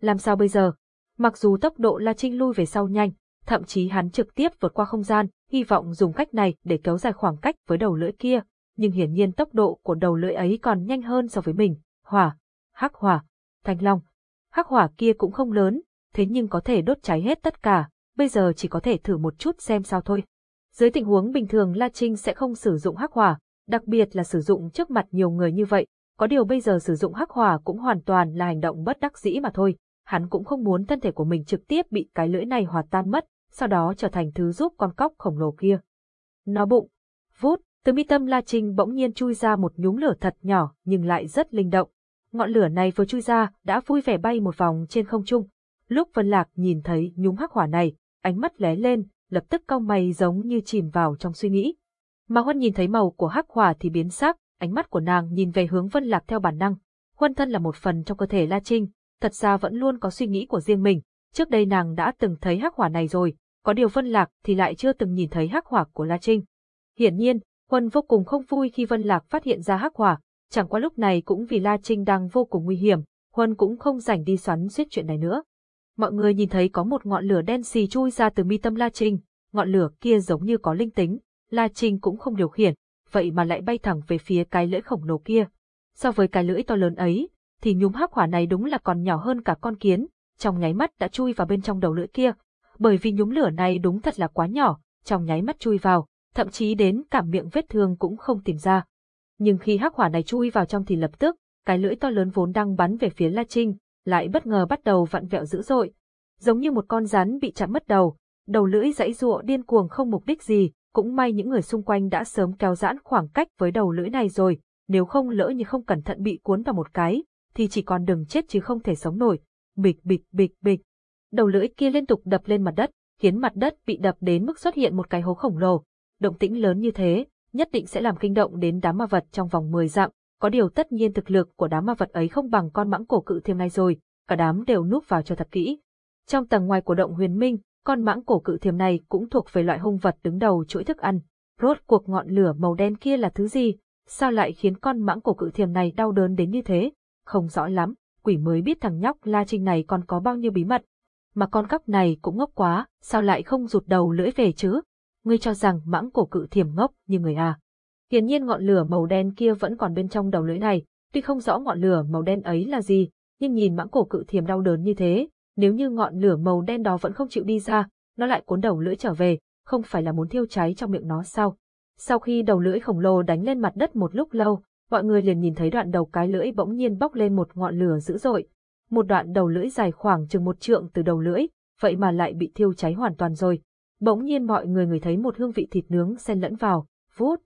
Làm sao bây giờ? Mặc dù tốc độ La Trinh lui về sau nhanh, thậm chí hắn trực tiếp vượt qua không gian, hy vọng dùng cách này để kéo dài khoảng cách với đầu lưỡi kia, nhưng hiển nhiên tốc độ của đầu lưỡi ấy còn nhanh hơn so với mình. Hỏa, hắc hỏa, thanh long. Hắc hỏa kia cũng không lớn, thế nhưng có thể đốt cháy hết tất cả, bây giờ chỉ có thể thử một chút xem sao thôi. Dưới tình huống bình thường La Trinh sẽ không sử dụng hắc hỏa, đặc biệt là sử dụng trước mặt nhiều người như vậy, có điều bây giờ sử dụng hắc hỏa cũng hoàn toàn là hành động bất đắc dĩ mà thôi, hắn cũng không muốn thân thể của mình trực tiếp bị cái lưỡi này hòa tan mất, sau đó trở thành thứ giúp con cóc khổng lồ kia. Nó bụng, vút, từ mi tâm La Trinh bỗng nhiên chui ra một nhúm lửa thật nhỏ nhưng lại rất linh động. Ngọn lửa này vừa chui ra đã vui vẻ bay một vòng trên không trung. Lúc Vân Lạc nhìn thấy nhúm hắc hỏa này, ánh mắt lé lên, lập tức cau mày giống như chìm vào trong suy nghĩ. Mà Huân nhìn thấy màu của hắc hỏa thì biến sắc, ánh mắt của nàng nhìn về hướng Vân Lạc theo bản năng. Huân thân là một phần trong cơ thể La Trinh, thật ra vẫn luôn có suy nghĩ của riêng mình. Trước đây nàng đã từng thấy hắc hỏa này rồi, có điều Vân Lạc thì lại chưa từng nhìn thấy hắc hỏa của La Trinh. Hiển nhiên, Huân vô cùng không vui khi Vân Lạc phát hiện ra hắc hỏa, chẳng qua lúc này cũng vì La Trinh đang vô cùng nguy hiểm, Huân cũng không rảnh đi xoắn xuýt chuyện này nữa. Mọi người nhìn thấy có một ngọn lửa đen xì chui ra từ mi tâm La Trinh, ngọn lửa kia giống như có linh tính, La Trinh cũng không điều khiển, vậy mà lại bay thẳng về phía cái lưỡi khổng lồ kia. So với cái lưỡi to lớn ấy, thì nhúm hắc hỏa này đúng là còn nhỏ hơn cả con kiến, trong nháy mắt đã chui vào bên trong đầu lưỡi kia. Bởi vì nhúm lửa này đúng thật là quá nhỏ, trong nháy mắt chui vào, thậm chí đến cả miệng vết thương cũng không tìm ra. Nhưng khi hắc hỏa này chui vào trong thì lập tức, cái lưỡi to lớn vốn đang bắn về phía La Trinh, lại bất ngờ bắt đầu vặn vẹo dữ dội. Giống như một con rắn bị chạm mất đầu, đầu lưỡi dãy giụa, điên cuồng không mục đích gì, cũng may những người xung quanh đã sớm kéo giãn khoảng cách với đầu lưỡi này rồi, nếu không lỡ như không cẩn thận bị cuốn vào một cái, thì chỉ còn đừng chết chứ không thể sống nổi. Bịch bịch bịch bịch. Đầu lưỡi kia liên tục đập lên mặt đất, khiến mặt đất bị đập đến mức xuất hiện một cái hố khổng lồ. Động tĩnh lớn như thế, nhất định sẽ làm kinh động đến đám ma vật trong vòng 10 dặm, có điều tất nhiên thực lực của đám ma vật ấy không bằng con mãng cổ cự thiêm này rồi, cả đám đều núp vào cho thật kỹ. Trong tầng ngoài của động huyền minh, con mãng cổ cự thiềm này cũng thuộc về loại hung vật đứng đầu chuỗi thức ăn. Rốt cuộc ngọn lửa màu đen kia là thứ gì? Sao lại khiến con mãng cổ cự thiềm này đau đớn đến như thế? Không rõ lắm, quỷ mới biết thằng nhóc La Trinh này còn có bao nhiêu bí mật. Mà con cóc này cũng ngốc quá, sao lại không rụt đầu lưỡi về chứ? Ngươi cho rằng mãng cổ cự thiềm ngốc như người à? Hiển nhiên ngọn lửa màu đen kia vẫn còn bên trong đầu lưỡi này, tuy không rõ ngọn lửa màu đen ấy là gì, nhưng nhìn mãng cổ cự thiềm đau đớn như thế, Nếu như ngọn lửa màu đen đó vẫn không chịu đi ra, nó lại cuốn đầu lưỡi trở về, không phải là muốn thiêu cháy trong miệng nó sao? Sau khi đầu lưỡi khổng lồ đánh lên mặt đất một lúc lâu, mọi người liền nhìn thấy đoạn đầu cái lưỡi bỗng nhiên bốc lên một ngọn lửa dữ dội. Một đoạn đầu lưỡi dài khoảng chừng một trượng từ đầu lưỡi, vậy mà lại bị thiêu cháy hoàn toàn rồi. Bỗng nhiên mọi người người thấy một hương vị thịt nướng xen lẫn vào, vút.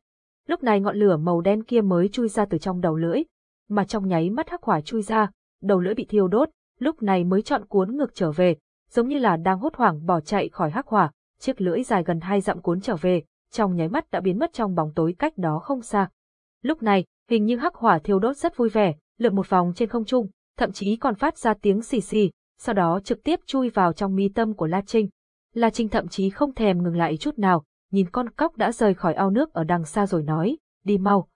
Lúc này ngọn lửa màu đen kia mới chui ra từ trong đầu lưỡi, mà trong nháy mắt hắc hỏa chui ra, đầu lưỡi bị thiêu đốt, lúc này mới chọn cuốn ngược trở về, giống như là đang hốt hoảng bỏ chạy khỏi hắc hỏa, chiếc lưỡi dài gần hai dặm cuốn trở về, trong nháy mắt đã biến mất trong bóng tối cách đó không xa. Lúc này, hình như hắc hỏa thiêu đốt rất vui vẻ, lượn một vòng trên không trung, thậm chí còn phát ra tiếng xì xì, sau đó trực tiếp chui vào trong mi tâm của La Trinh. La Trinh thậm chí không thèm ngừng lại chút nào, nhìn con cóc đã rời khỏi ao nước ở đằng xa rồi nói, đi mau.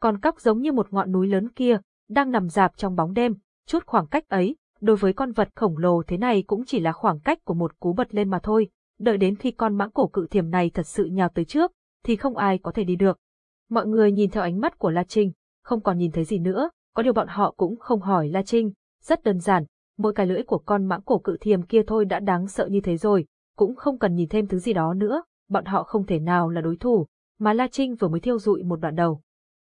Con cóc giống như một ngọn núi lớn kia, đang nằm dạp trong bóng đêm, chút khoảng cách ấy, đối với con vật khổng lồ thế này cũng chỉ là khoảng cách của một cú bật lên mà thôi, đợi đến khi con mãng cổ cự thiềm này thật sự nhào tới trước, thì không ai có thể đi được. Mọi người nhìn theo ánh mắt của La Trinh, không còn nhìn thấy gì nữa, có điều bọn họ cũng không hỏi La Trinh, rất đơn giản, mỗi cái lưỡi của con mãng cổ cự thiềm kia thôi đã đáng sợ như thế rồi, cũng không cần nhìn thêm thứ gì đó nữa, bọn họ không thể nào là đối thủ, mà La Trinh vừa mới thiêu dụi một đoạn đầu.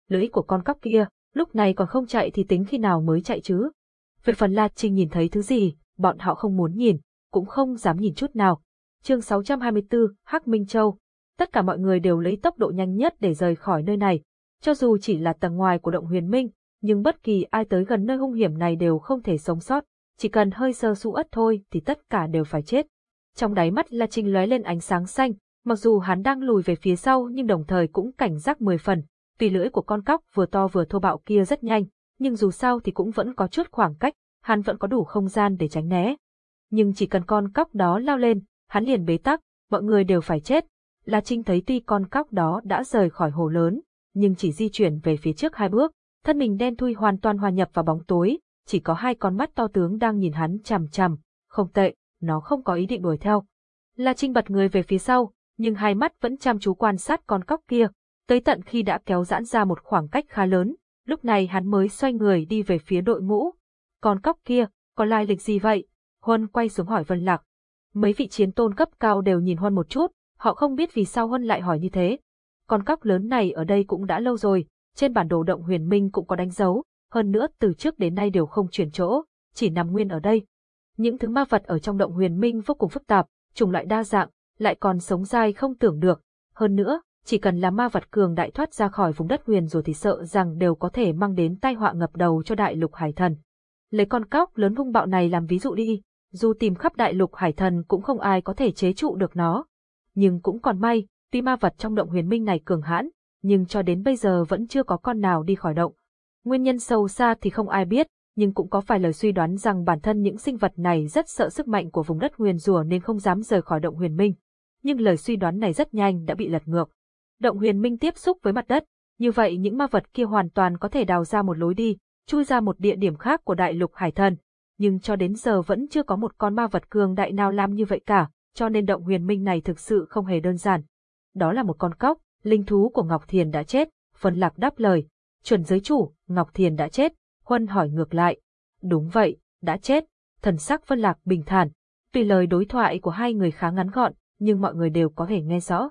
Lưỡi của con cóc kia, lúc này còn không chạy thì tính khi nào mới chạy chứ. Về phần La Trinh nhìn thấy thứ gì, bọn họ không muốn nhìn, cũng không dám nhìn chút nào. chương 624, Hắc Minh Châu. Tất cả mọi người đều lấy tốc độ nhanh nhất để rời khỏi nơi này. Cho dù chỉ là tầng ngoài của động huyền minh, nhưng bất kỳ ai tới gần nơi hung hiểm này đều không thể sống sót. Chỉ cần hơi sơ suất thôi thì tất cả đều phải chết. Trong đáy mắt La Trinh lóe lên ánh sáng xanh, mặc dù hắn đang lùi về phía sau nhưng đồng thời cũng cảnh giác mười phần. tùy lưỡi của con cóc vừa to vừa thô bạo kia rất nhanh, nhưng dù sao thì cũng vẫn có chút khoảng cách, hắn vẫn có đủ không gian để tránh né. Nhưng chỉ cần con cóc đó lao lên, hắn liền bế tắc, mọi người đều phải chết. La Trinh thấy tuy con cóc đó đã rời khỏi hồ lớn, nhưng chỉ di chuyển về phía trước hai bước, thân mình đen thui hoàn toàn hòa nhập vào bóng tối, chỉ có hai con mắt to tướng đang nhìn hắn chằm chằm, không tệ, nó không có ý định đuổi theo. La Trinh bật người về phía sau, nhưng hai mắt vẫn chăm chú quan sát con cóc kia, tới tận khi đã kéo giãn ra một khoảng cách khá lớn, lúc này hắn mới xoay người đi về phía đội ngũ. Con cóc kia, có lai lịch gì vậy? Huân quay xuống hỏi Vân Lạc. Mấy vị chiến tôn cấp cao đều nhìn Huân một chút, họ không biết vì sao Huân lại hỏi như thế. Con cóc lớn này ở đây cũng đã lâu rồi, trên bản đồ động huyền minh cũng có đánh dấu, hơn nữa từ trước đến nay đều không chuyển chỗ, chỉ nằm nguyên ở đây. Những thứ ma vật ở trong động huyền minh vô cùng phức tạp, chủng loại đa dạng, lại còn sống dai không tưởng được. Hơn nữa, chỉ cần là ma vật cường đại thoát ra khỏi vùng đất huyền rồi thì sợ rằng đều có thể mang đến tai họa ngập đầu cho đại lục hải thần. Lấy con cóc lớn hung bạo này làm ví dụ đi, dù tìm khắp đại lục hải thần cũng không ai có thể chế trụ được nó. Nhưng cũng còn may, tuy ma vật trong động huyền minh này cường hãn, nhưng cho đến bây giờ vẫn chưa có con nào đi khỏi động. Nguyên nhân sâu xa thì không ai biết, nhưng cũng có phải lời suy đoán rằng bản thân những sinh vật này rất sợ sức mạnh của vùng đất huyền rùa nên không dám rời khỏi động huyền minh. Nhưng lời suy đoán này rất nhanh đã bị lật ngược. Động huyền minh tiếp xúc với mặt đất, như vậy những ma vật kia hoàn toàn có thể đào ra một lối đi, chui ra một địa điểm khác của đại lục hải thần. Nhưng cho đến giờ vẫn chưa có một con ma vật cường đại nào làm như vậy cả, cho nên động huyền minh này thực sự không hề đơn giản. Đó là một con cóc, linh thú của Ngọc Thiền đã chết, Vân Lạc đáp lời. Chuẩn giới chủ, Ngọc Thiền đã chết, Huân hỏi ngược lại. Đúng vậy, đã chết, thần sắc Vân Lạc bình thản. Tuy lời đối thoại của hai người khá ngắn gọn, nhưng mọi người đều có thể nghe rõ.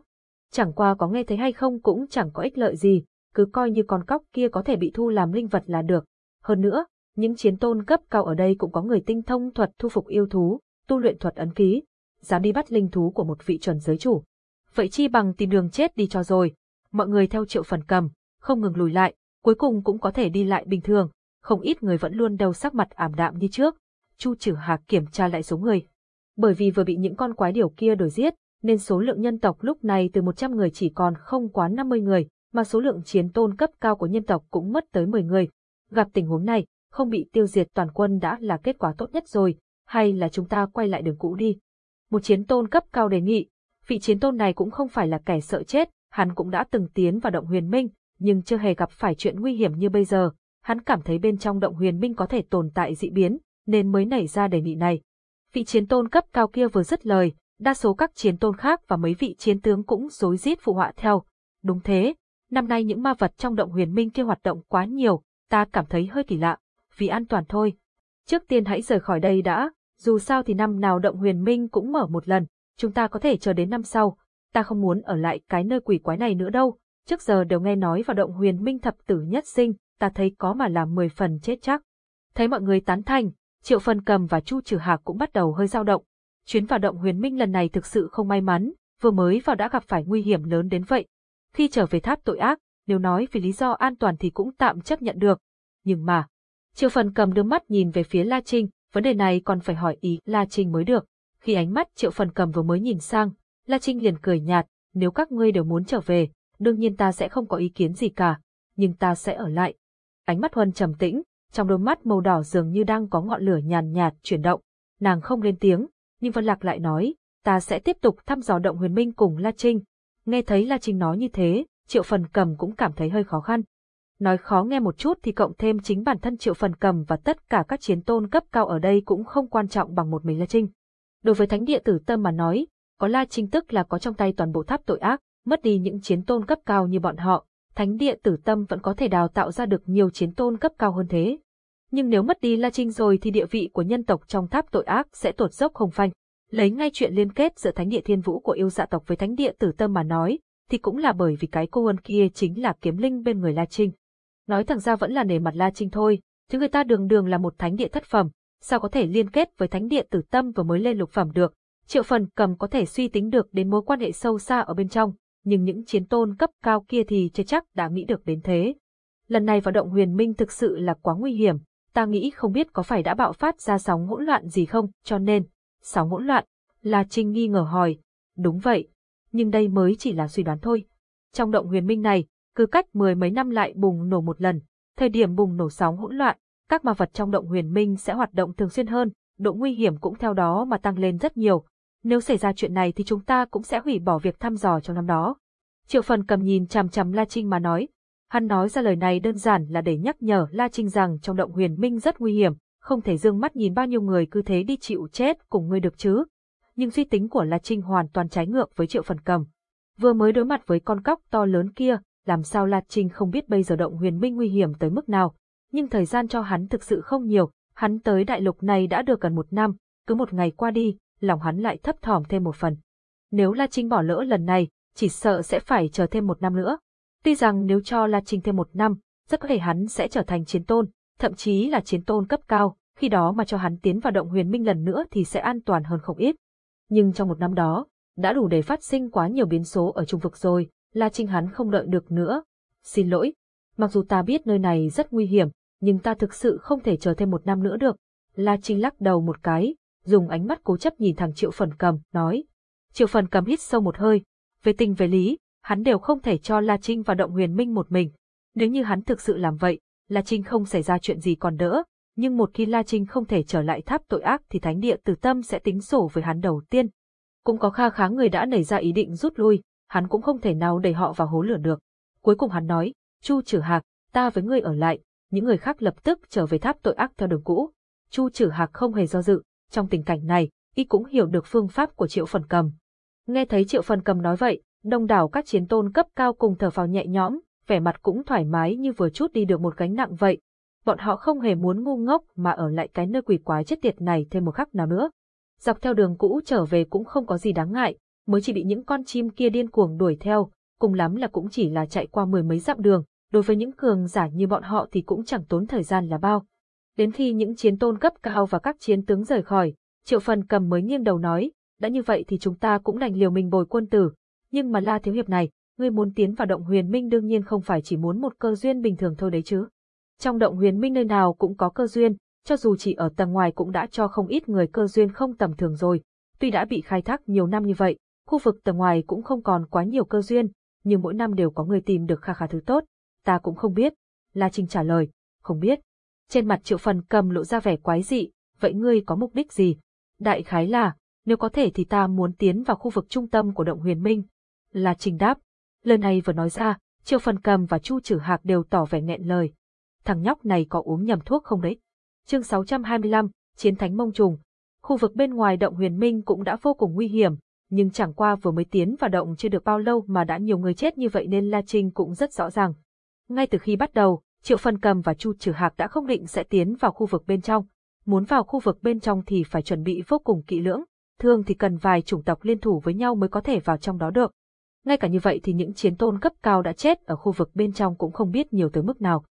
Chẳng qua có nghe thấy hay không cũng chẳng có ích lợi gì, cứ coi như con cóc kia có thể bị thu làm linh vật là được. Hơn nữa, những chiến tôn cấp cao ở đây cũng có người tinh thông thuật thu phục yêu thú, tu luyện thuật ấn ký, dám đi bắt linh thú của một vị chuẩn giới chủ. Vậy chi bằng tìm đường chết đi cho rồi. Mọi người theo triệu phần cầm, không ngừng lùi lại, cuối cùng cũng có thể đi lại bình thường. Không ít người vẫn luôn đeo sắc mặt ảm đạm như trước. Chu trừ Hạc kiểm tra lại số người. Bởi vì vừa bị những con quái điều kia đuổi giết, nên số lượng nhân tộc lúc này từ 100 người chỉ còn không quá 50 người, mà số lượng chiến tôn cấp cao của nhân tộc cũng mất tới 10 người. Gặp tình huống này, không bị tiêu diệt toàn quân đã là kết quả tốt nhất rồi, hay là chúng ta quay lại đường cũ đi. Một chiến tôn cấp cao đề nghị, vị chiến tôn này cũng không phải là kẻ sợ chết, hắn cũng đã từng tiến vào động huyền minh, nhưng chưa hề gặp phải chuyện nguy hiểm như bây giờ. Hắn cảm thấy bên trong động huyền minh có thể tồn tại dị biến, nên mới nảy ra đề nghị này. Vị chiến tôn cấp cao kia vừa dứt lời, đa số các chiến tôn khác và mấy vị chiến tướng cũng rối rít phụ họa theo. Đúng thế, năm nay những ma vật trong động huyền minh kia hoạt động quá nhiều, ta cảm thấy hơi kỳ lạ, vì an toàn thôi. Trước tiên hãy rời khỏi đây đã, dù sao thì năm nào động huyền minh cũng mở một lần, chúng ta có thể chờ đến năm sau. Ta không muốn ở lại cái nơi quỷ quái này nữa đâu, trước giờ đều nghe nói vào động huyền minh thập tử nhất sinh, ta thấy có mà làm mười phần chết chắc. Thấy mọi người tán thành, Triệu Phần Cầm và Chu Trừ Hạc cũng bắt đầu hơi dao động. Chuyến vào động huyền minh lần này thực sự không may mắn, vừa mới vào đã gặp phải nguy hiểm lớn đến vậy. Khi trở về tháp tội ác, nếu nói vì lý do an toàn thì cũng tạm chấp nhận được. Nhưng mà, Triệu Phần Cầm đưa mắt nhìn về phía La Trinh, vấn đề này còn phải hỏi ý La Trinh mới được. Khi ánh mắt Triệu Phần Cầm vừa mới nhìn sang, La Trinh liền cười nhạt, nếu các ngươi đều muốn trở về, đương nhiên ta sẽ không có ý kiến gì cả, nhưng ta sẽ ở lại. Ánh mắt Huân trầm tĩnh, trong đôi mắt màu đỏ dường như đang có ngọn lửa nhàn nhạt chuyển động. Nàng không lên tiếng, nhưng Vân Lạc lại nói, ta sẽ tiếp tục thăm dò động huyền minh cùng La Trinh. Nghe thấy La Trinh nói như thế, Triệu Phần Cầm cũng cảm thấy hơi khó khăn. Nói khó nghe một chút thì cộng thêm chính bản thân Triệu Phần Cầm và tất cả các chiến tôn cấp cao ở đây cũng không quan trọng bằng một mình La Trinh. Đối với thánh địa tử tâm mà nói, có La Trinh tức là có trong tay toàn bộ tháp tội ác, mất đi những chiến tôn cấp cao như bọn họ, thánh địa tử tâm vẫn có thể đào tạo ra được nhiều chiến tôn cấp cao hơn thế. Nhưng nếu mất đi La Trinh rồi thì địa vị của nhân tộc trong tháp tội ác sẽ tột dốc không phanh. Lấy ngay chuyện liên kết giữa thánh địa thiên vũ của yêu dạ tộc với thánh địa tử tâm mà nói, thì cũng là bởi vì cái cô ân kia chính là kiếm linh bên người La Trinh. Nói thẳng ra vẫn là nề mặt La Trinh thôi, chứ người ta đường đường là một thánh địa thất phẩm, sao có thể liên kết với thánh địa tử tâm và mới lên lục phẩm được. Triệu phần cầm có thể suy tính được đến mối quan hệ sâu xa ở bên trong, nhưng những chiến tôn cấp cao kia thì chưa chắc đã nghĩ được đến thế. Lần này vào động huyền minh thực sự là quá nguy hiểm, ta nghĩ không biết có phải đã bạo phát ra sóng hỗn loạn gì không, cho nên, sóng hỗn loạn, La Trinh nghi ngờ hỏi, đúng vậy, nhưng đây mới chỉ là suy đoán thôi. Trong động huyền minh này, cứ cách mười mấy năm lại bùng nổ một lần, thời điểm bùng nổ sóng hỗn loạn, các ma vật trong động huyền minh sẽ hoạt động thường xuyên hơn, độ nguy hiểm cũng theo đó mà tăng lên rất nhiều. Nếu xảy ra chuyện này thì chúng ta cũng sẽ hủy bỏ việc thăm dò trong năm đó. Triệu phần cầm nhìn chằm chằm La Trinh mà nói. Hắn nói ra lời này đơn giản là để nhắc nhở La Trinh rằng trong động huyền minh rất nguy hiểm, không thể dương mắt nhìn bao nhiêu người cứ thế đi chịu chết cùng ngươi được chứ. Nhưng suy tính của La Trinh hoàn toàn trái ngược với triệu phần cầm. Vừa mới đối mặt với con cóc to lớn kia, làm sao La Trinh không biết bây giờ động huyền minh nguy hiểm tới mức nào. Nhưng thời gian cho hắn thực sự không nhiều, hắn tới đại lục này đã được gần một năm, cứ một ngày qua đi, lòng hắn lại thấp thỏm thêm một phần. Nếu La Trinh bỏ lỡ lần này, chỉ sợ sẽ phải chờ thêm một năm nữa. Tuy rằng nếu cho La Trinh thêm một năm, rất có thể hắn sẽ trở thành chiến tôn, thậm chí là chiến tôn cấp cao, khi đó mà cho hắn tiến vào động huyền minh lần nữa thì sẽ an toàn hơn không ít. Nhưng trong một năm đó, đã đủ để phát sinh quá nhiều biến số ở trung vực rồi, La Trinh hắn không đợi được nữa. Xin lỗi, mặc dù ta biết nơi này rất nguy hiểm, nhưng ta thực sự không thể chờ thêm một năm nữa được. La Trinh lắc đầu một cái, dùng ánh mắt cố chấp nhìn thằng Triệu Phần Cầm, nói. Triệu Phần Cầm hít sâu một hơi. Về tình về lý, hắn đều không thể cho La Trinh và động huyền minh một mình. Nếu như hắn thực sự làm vậy, La Trinh không xảy ra chuyện gì còn đỡ. Nhưng một khi La Trinh không thể trở lại tháp tội ác thì thánh địa tử tâm sẽ tính sổ với hắn đầu tiên. Cũng có kha khá người đã nảy ra ý định rút lui, hắn cũng không thể nào đẩy họ vào hố lửa được. Cuối cùng hắn nói, Chu Trử Hạc, ta với ngươi ở lại, những người khác lập tức trở về tháp tội ác theo đường cũ. Chu Trử Hạc không hề do dự, trong tình cảnh này, y cũng hiểu được phương pháp của Triệu Phần Cầm. Nghe thấy Triệu Phần Cầm nói vậy, đông đảo các chiến tôn cấp cao cùng thở phào nhẹ nhõm, vẻ mặt cũng thoải mái như vừa chút đi được một gánh nặng vậy. Bọn họ không hề muốn ngu ngốc mà ở lại cái nơi quỷ quái chết tiệt này thêm một khắc nào nữa. Dọc theo đường cũ trở về cũng không có gì đáng ngại, mới chỉ bị những con chim kia điên cuồng đuổi theo, cùng lắm là cũng chỉ là chạy qua mười mấy dặm đường, đối với những cường giả như bọn họ thì cũng chẳng tốn thời gian là bao. Đến khi những chiến tôn cấp cao và các chiến tướng rời khỏi, Triệu Phần cầm mới nghiêng đầu nói, đã như vậy thì chúng ta cũng đành liều mình bồi quân tử. Nhưng mà La Thiếu Hiệp này, ngươi muốn tiến vào động huyền minh đương nhiên không phải chỉ muốn một cơ duyên bình thường thôi đấy chứ. Trong động huyền minh nơi nào cũng có cơ duyên, cho dù chỉ ở tầng ngoài cũng đã cho không ít người cơ duyên không tầm thường rồi. Tuy đã bị khai thác nhiều năm như vậy, khu vực tầng ngoài cũng không còn quá nhiều cơ duyên, nhưng mỗi năm đều có người tìm được kha khá thứ tốt. Ta cũng không biết. La Trinh trả lời, không biết. Trên mặt triệu phần cầm lộ ra vẻ quái dị, vậy ngươi có mục đích gì? Đại khái là, nếu có thể thì ta muốn tiến vào khu vực trung tâm của động huyền minh. Là trình đáp. Lời này vừa nói ra, triệu phần cầm và chu trừ hạc đều tỏ vẻ nghẹn lời. Thằng nhóc này có uống nhầm thuốc không đấy? chương 625, Chiến thánh mông trùng. Khu vực bên ngoài động huyền minh cũng đã vô cùng nguy hiểm, nhưng chẳng qua vừa mới tiến vào động chưa được bao lâu mà đã nhiều người chết như vậy nên La Trinh cũng rất rõ ràng. Ngay từ khi bắt đầu, Triệu phần Cầm và Chu Trử Hạc đã không định sẽ tiến vào khu vực bên trong. Muốn vào khu vực bên trong thì phải chuẩn bị vô cùng kỹ lưỡng, thường thì cần vài chủng tộc liên thủ với nhau mới có thể vào trong đó được. Ngay cả như vậy thì những chiến tôn cấp cao đã chết ở khu vực bên trong cũng không biết nhiều tới mức nào.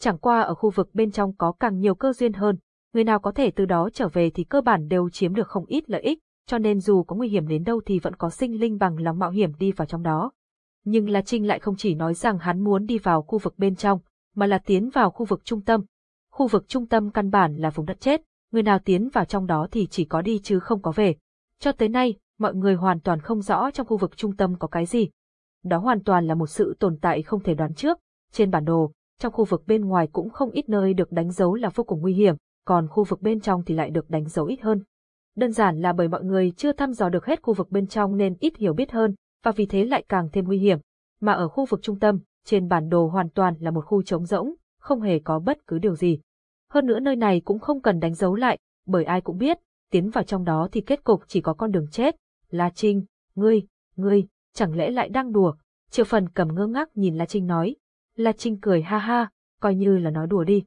Chẳng qua ở khu vực bên trong có càng nhiều cơ duyên hơn, người nào có thể từ đó trở về thì cơ bản đều chiếm được không ít lợi ích, cho nên dù có nguy hiểm đến đâu thì vẫn có sinh linh bằng lòng mạo hiểm đi vào trong đó. Nhưng La Trinh lại không chỉ nói rằng hắn muốn đi vào khu vực bên trong, mà là tiến vào khu vực trung tâm. Khu vực trung tâm căn bản là vùng đất chết, người nào tiến vào trong đó thì chỉ có đi chứ không có về. Cho tới nay, mọi người hoàn toàn không rõ trong khu vực trung tâm có cái gì. Đó hoàn toàn là một sự tồn tại không thể đoán trước. Trên bản đồ, trong khu vực bên ngoài cũng không ít nơi được đánh dấu là vô cùng nguy hiểm, còn khu vực bên trong thì lại được đánh dấu ít hơn. Đơn giản là bởi mọi người chưa thăm dò được hết khu vực bên trong nên ít hiểu biết hơn, và vì thế lại càng thêm nguy hiểm. Mà ở khu vực trung tâm, trên bản đồ hoàn toàn là một khu trống rỗng, không hề có bất cứ điều gì. Hơn nữa nơi này cũng không cần đánh dấu lại, bởi ai cũng biết, tiến vào trong đó thì kết cục chỉ có con đường chết. La Trinh, ngươi, ngươi, chẳng lẽ lại đang đùa? Triệu phần cầm ngơ ngác nhìn La Trinh nói. La Trinh cười ha ha, coi như là nói đùa đi.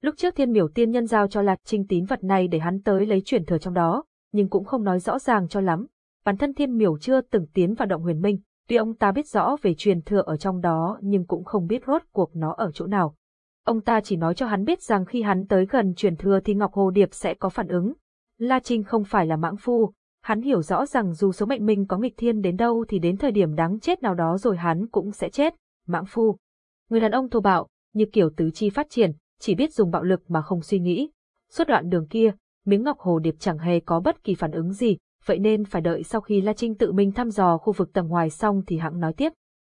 Lúc trước thiên miểu tiên nhân giao cho La Trinh tín vật này để hắn tới lấy chuyển thừa trong đó, nhưng cũng không nói rõ ràng cho lắm. Bản thân thiên miểu chưa từng tiến vào động huyền minh, tuy ông ta biết rõ về truyền thừa ở trong đó nhưng cũng không biết rốt cuộc nó ở chỗ nào. Ông ta chỉ nói cho hắn biết rằng khi hắn tới gần truyền thừa thì Ngọc Hồ Điệp sẽ có phản ứng. La Trinh không phải là mãng phu, hắn hiểu rõ rằng dù số mệnh mình có nghịch thiên đến đâu thì đến thời điểm đáng chết nào đó rồi hắn cũng sẽ chết, mãng phu. Người đàn ông thô bạo, như kiểu tứ chi phát triển, chỉ biết dùng bạo lực mà không suy nghĩ. Suốt đoạn đường kia, miếng ngọc hồ điệp chẳng hề có bất kỳ phản ứng gì, vậy nên phải đợi sau khi La Trinh tự mình thăm dò khu vực tầng ngoài xong thì hãng nói tiếp.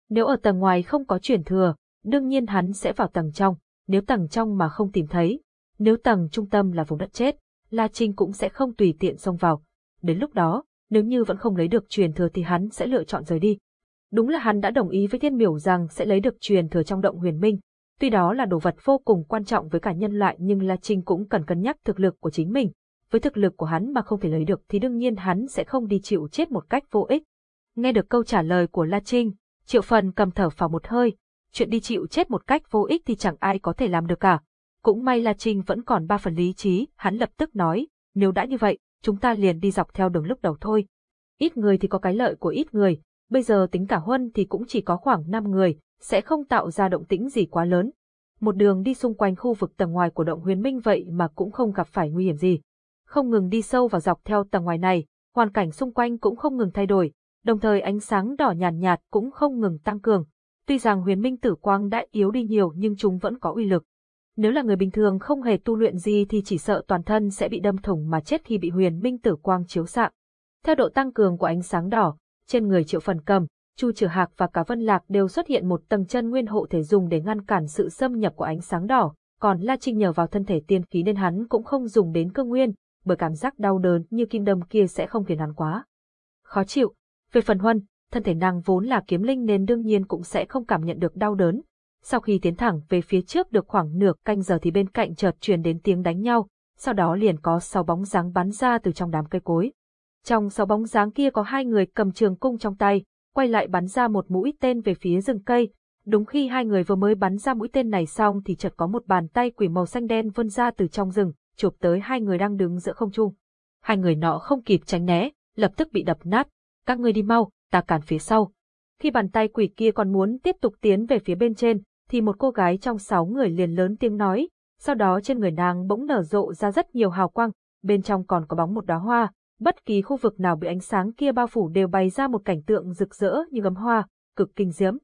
Nếu ở tầng ngoài không có chuyển thừa, đương nhiên hắn sẽ vào tầng trong, nếu tầng trong mà không tìm thấy, nếu tầng trung tâm là vùng đất chết, La Trinh cũng sẽ không tùy tiện xông vào. Đến lúc đó, nếu như vẫn không lấy được truyền thừa thì hắn sẽ lựa chọn rời đi. Đúng là hắn đã đồng ý với thiên miểu rằng sẽ lấy được truyền thừa trong động huyền minh. Tuy đó là đồ vật vô cùng quan trọng với cả nhân loại nhưng La Trinh cũng cần cân nhắc thực lực của chính mình. Với thực lực của hắn mà không thể lấy được thì đương nhiên hắn sẽ không đi chịu chết một cách vô ích. Nghe được câu trả lời của La Trinh, Triệu Phần cầm thở phào một hơi, chuyện đi chịu chết một cách vô ích thì chẳng ai có thể làm được cả. Cũng may La Trinh vẫn còn ba phần lý trí, hắn lập tức nói, nếu đã như vậy, chúng ta liền đi dọc theo đường lúc đầu thôi. Ít người thì có cái lợi của ít người, bây giờ tính cả Huân thì cũng chỉ có khoảng 5 người, sẽ không tạo ra động tĩnh gì quá lớn. Một đường đi xung quanh khu vực tầng ngoài của động huyền minh vậy mà cũng không gặp phải nguy hiểm gì. Không ngừng đi sâu vào dọc theo tầng ngoài này, hoàn cảnh xung quanh cũng không ngừng thay đổi, đồng thời ánh sáng đỏ nhàn nhạt, nhạt cũng không ngừng tăng cường. Tuy rằng huyền minh tử quang đã yếu đi nhiều nhưng chúng vẫn có uy lực. Nếu là người bình thường không hề tu luyện gì thì chỉ sợ toàn thân sẽ bị đâm thủng mà chết khi bị huyền minh tử quang chiếu xạ. Theo độ tăng cường của ánh sáng đỏ, trên người triệu phần cầm, Chu Trừ Hạc và cả Vân Lạc đều xuất hiện một tầng chân nguyên hộ thể dùng để ngăn cản sự xâm nhập của ánh sáng đỏ, còn La Trinh nhờ vào thân thể tiên khí nên hắn cũng không dùng đến cơ nguyên, bởi cảm giác đau đớn như kim đâm kia sẽ không khiến hắn quá. Khó chịu. Về phần Huân, thân thể nàng vốn là kiếm linh nên đương nhiên cũng sẽ không cảm nhận được đau đớn. Sau khi tiến thẳng về phía trước được khoảng nửa canh giờ thì bên cạnh chợt truyền đến tiếng đánh nhau, sau đó liền có sáu bóng dáng bắn ra từ trong đám cây cối. Trong sáu bóng dáng kia có hai người cầm trường cung trong tay, quay lại bắn ra một mũi tên về phía rừng cây. Đúng khi hai người vừa mới bắn ra mũi tên này xong thì chợt có một bàn tay quỷ màu xanh đen vươn ra từ trong rừng, chụp tới hai người đang đứng giữa không trung. Hai người nọ không kịp tránh né, lập tức bị đập nát. Các ngươi đi mau, ta cản phía sau. Khi bàn tay quỷ kia còn muốn tiếp tục tiến về phía bên trên, thì một cô gái trong sáu người liền lớn tiếng nói, sau đó trên người nàng bỗng nở rộ ra rất nhiều hào quang, bên trong còn có bóng một đóa hoa, bất kỳ khu vực nào bị ánh sáng kia bao phủ đều bày ra một cảnh tượng rực rỡ như gấm hoa, cực kinh diễm.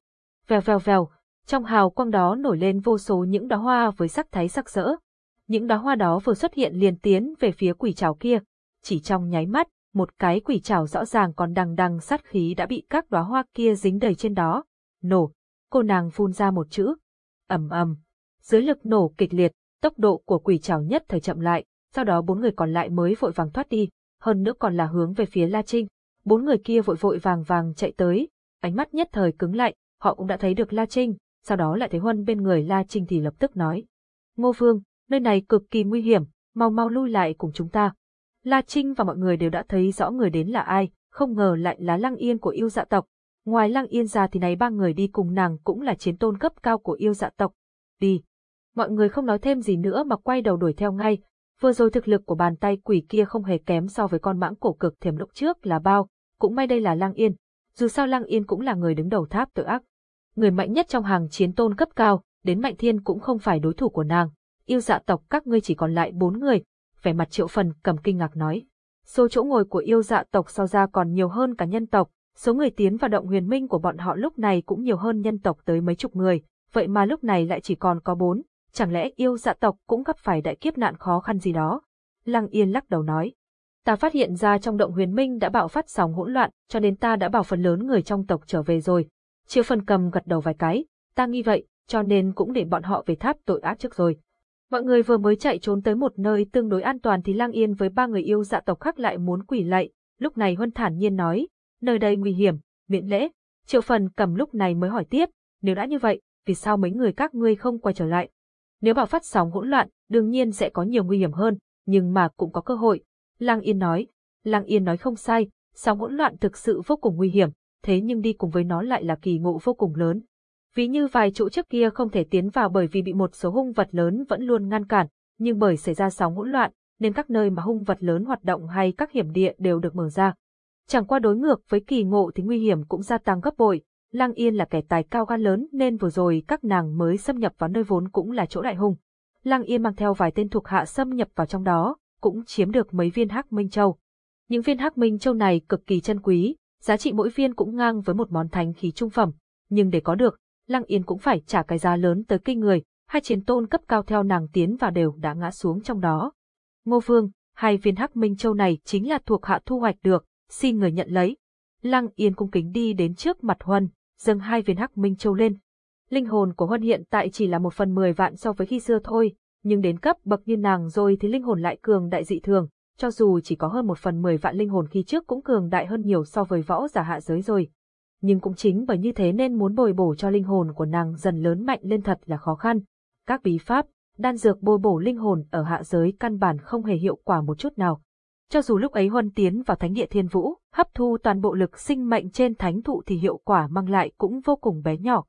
Vèo vèo vèo, trong hào quang đó nổi lên vô số những đóa hoa với sắc thái sắc rỡ. Những đóa hoa đó vừa xuất hiện liền tiến về phía quỷ trảo kia, chỉ trong nháy mắt, một cái quỷ trảo rõ ràng còn đằng đằng sát khí đã bị các đóa hoa kia dính đầy trên đó. Nổ, cô nàng phun ra một chữ. ầm ầm. Dưới lực nổ kịch liệt, tốc độ của quỷ trảo nhất thời chậm lại, sau đó bốn người còn lại mới vội vàng thoát đi, hơn nữa còn là hướng về phía La Trinh. Bốn người kia vội vội vàng vàng chạy tới, ánh mắt nhất thời cứng lại, họ cũng đã thấy được La Trinh, sau đó lại thấy Huân bên người La Trinh thì lập tức nói. Ngô Vương, nơi này cực kỳ nguy hiểm, mau mau lui lại cùng chúng ta. La Trinh và mọi người đều đã thấy rõ người đến là ai, không ngờ lại là Lăng Yên của yêu dạ tộc. Ngoài Lăng Yên ra thì này ba người đi cùng nàng cũng là chiến tôn cấp cao của yêu dạ tộc. Đi. Mọi người không nói thêm gì nữa mà quay đầu đuổi theo ngay. Vừa rồi thực lực của bàn tay quỷ kia không hề kém so với con mãng cổ cực thiểm lúc trước là bao, cũng may đây là Lăng Yên. Dù sao Lăng Yên cũng là người đứng đầu tháp tự ác. Người mạnh nhất trong hàng chiến tôn cấp cao, đến Mạnh Thiên cũng không phải đối thủ của nàng. Yêu dạ tộc các ngươi chỉ còn lại bốn người, vẻ mặt triệu phần cầm kinh ngạc nói. Số chỗ ngồi của yêu dạ tộc so ra còn nhiều hơn cả nhân tộc, số người tiến vào động huyền minh của bọn họ lúc này cũng nhiều hơn nhân tộc tới mấy chục người, vậy mà lúc này lại chỉ còn có bốn, chẳng lẽ yêu dạ tộc cũng gặp phải đại kiếp nạn khó khăn gì đó? Lăng Yên lắc đầu nói. Ta phát hiện ra trong động huyền minh đã bạo phát sóng hỗn loạn, cho nên ta đã bảo phần lớn người trong tộc trở về rồi. Triệu phần cầm gật đầu vài cái, ta nghi vậy, cho nên cũng để bọn họ về tháp tội ác trước rồi. Mọi người vừa mới chạy trốn tới một nơi tương đối an toàn thì Lang Yên với ba người yêu dạ tộc khác lại muốn quỷ lạy, lúc này Huân thản nhiên nói, nơi đây nguy hiểm, miễn lễ. Triệu phần cầm lúc này mới hỏi tiếp, nếu đã như vậy, vì sao mấy người các ngươi không quay trở lại? Nếu bảo phát sóng hỗn loạn, đương nhiên sẽ có nhiều nguy hiểm hơn, nhưng mà cũng có cơ hội. Lang Yên nói, Lang Yên nói không sai, sóng hỗn loạn thực sự vô cùng nguy hiểm, thế nhưng đi cùng với nó lại là kỳ ngộ vô cùng lớn. Ví như vài chỗ trước kia không thể tiến vào bởi vì bị một số hung vật lớn vẫn luôn ngăn cản, nhưng bởi xảy ra sóng hỗn loạn, nên các nơi mà hung vật lớn hoạt động hay các hiểm địa đều được mở ra. Chẳng qua đối ngược với kỳ ngộ thì nguy hiểm cũng gia tăng gấp bội. Lăng Yên là kẻ tài cao gan lớn nên vừa rồi các nàng mới xâm nhập vào nơi vốn cũng là chỗ đại hùng. Lăng Yên mang theo vài tên thuộc hạ xâm nhập vào trong đó, cũng chiếm được mấy viên hắc minh châu. Những viên hắc minh châu này cực kỳ chân quý, giá trị mỗi viên cũng ngang với một món thánh khí trung phẩm, nhưng để có được, Lăng Yên cũng phải trả cái giá lớn tới kinh người, hai chiến tôn cấp cao theo nàng tiến vào đều đã ngã xuống trong đó. Ngô Vương, hai viên hắc minh châu này chính là thuộc hạ thu hoạch được, xin người nhận lấy. Lăng Yên cung kính đi đến trước mặt Huân, dâng hai viên hắc minh châu lên. Linh hồn của Huân hiện tại chỉ là một phần mười vạn so với khi xưa thôi, nhưng đến cấp bậc như nàng rồi thì linh hồn lại cường đại dị thường, cho dù chỉ có hơn một phần mười vạn linh hồn khi trước cũng cường đại hơn nhiều so với võ giả hạ giới rồi nhưng cũng chính bởi như thế nên muốn bồi bổ cho linh hồn của nàng dần lớn mạnh lên thật là khó khăn. Các bí pháp, đan dược bồi bổ linh hồn ở hạ giới căn bản không hề hiệu quả một chút nào. Cho dù lúc ấy huân tiến vào thánh địa thiên vũ, hấp thu toàn bộ lực sinh mệnh trên thánh thụ thì hiệu quả mang lại cũng vô cùng bé nhỏ.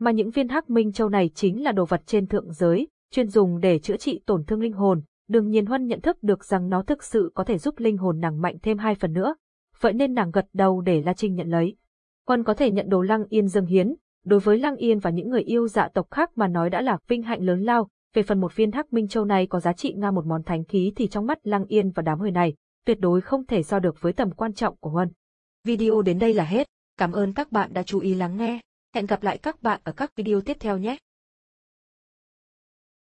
Mà những viên hắc minh châu này chính là đồ vật trên thượng giới, chuyên dùng để chữa trị tổn thương linh hồn, đương nhiên huân nhận thức được rằng nó thực sự có thể giúp linh hồn nàng mạnh thêm hai phần nữa. Vậy nên nàng gật đầu để La Trinh nhận lấy. Huân có thể nhận đồ Lăng Yên dâng hiến, đối với Lăng Yên và những người yêu dạ tộc khác mà nói đã là vinh hạnh lớn lao, về phần một viên Hắc Minh Châu này có giá trị ngang một món thánh khí thì trong mắt Lăng Yên và đám người này, tuyệt đối không thể so được với tầm quan trọng của Huân. Video đến đây là hết, cảm ơn các bạn đã chú ý lắng nghe. Hẹn gặp lại các bạn ở các video tiếp theo nhé.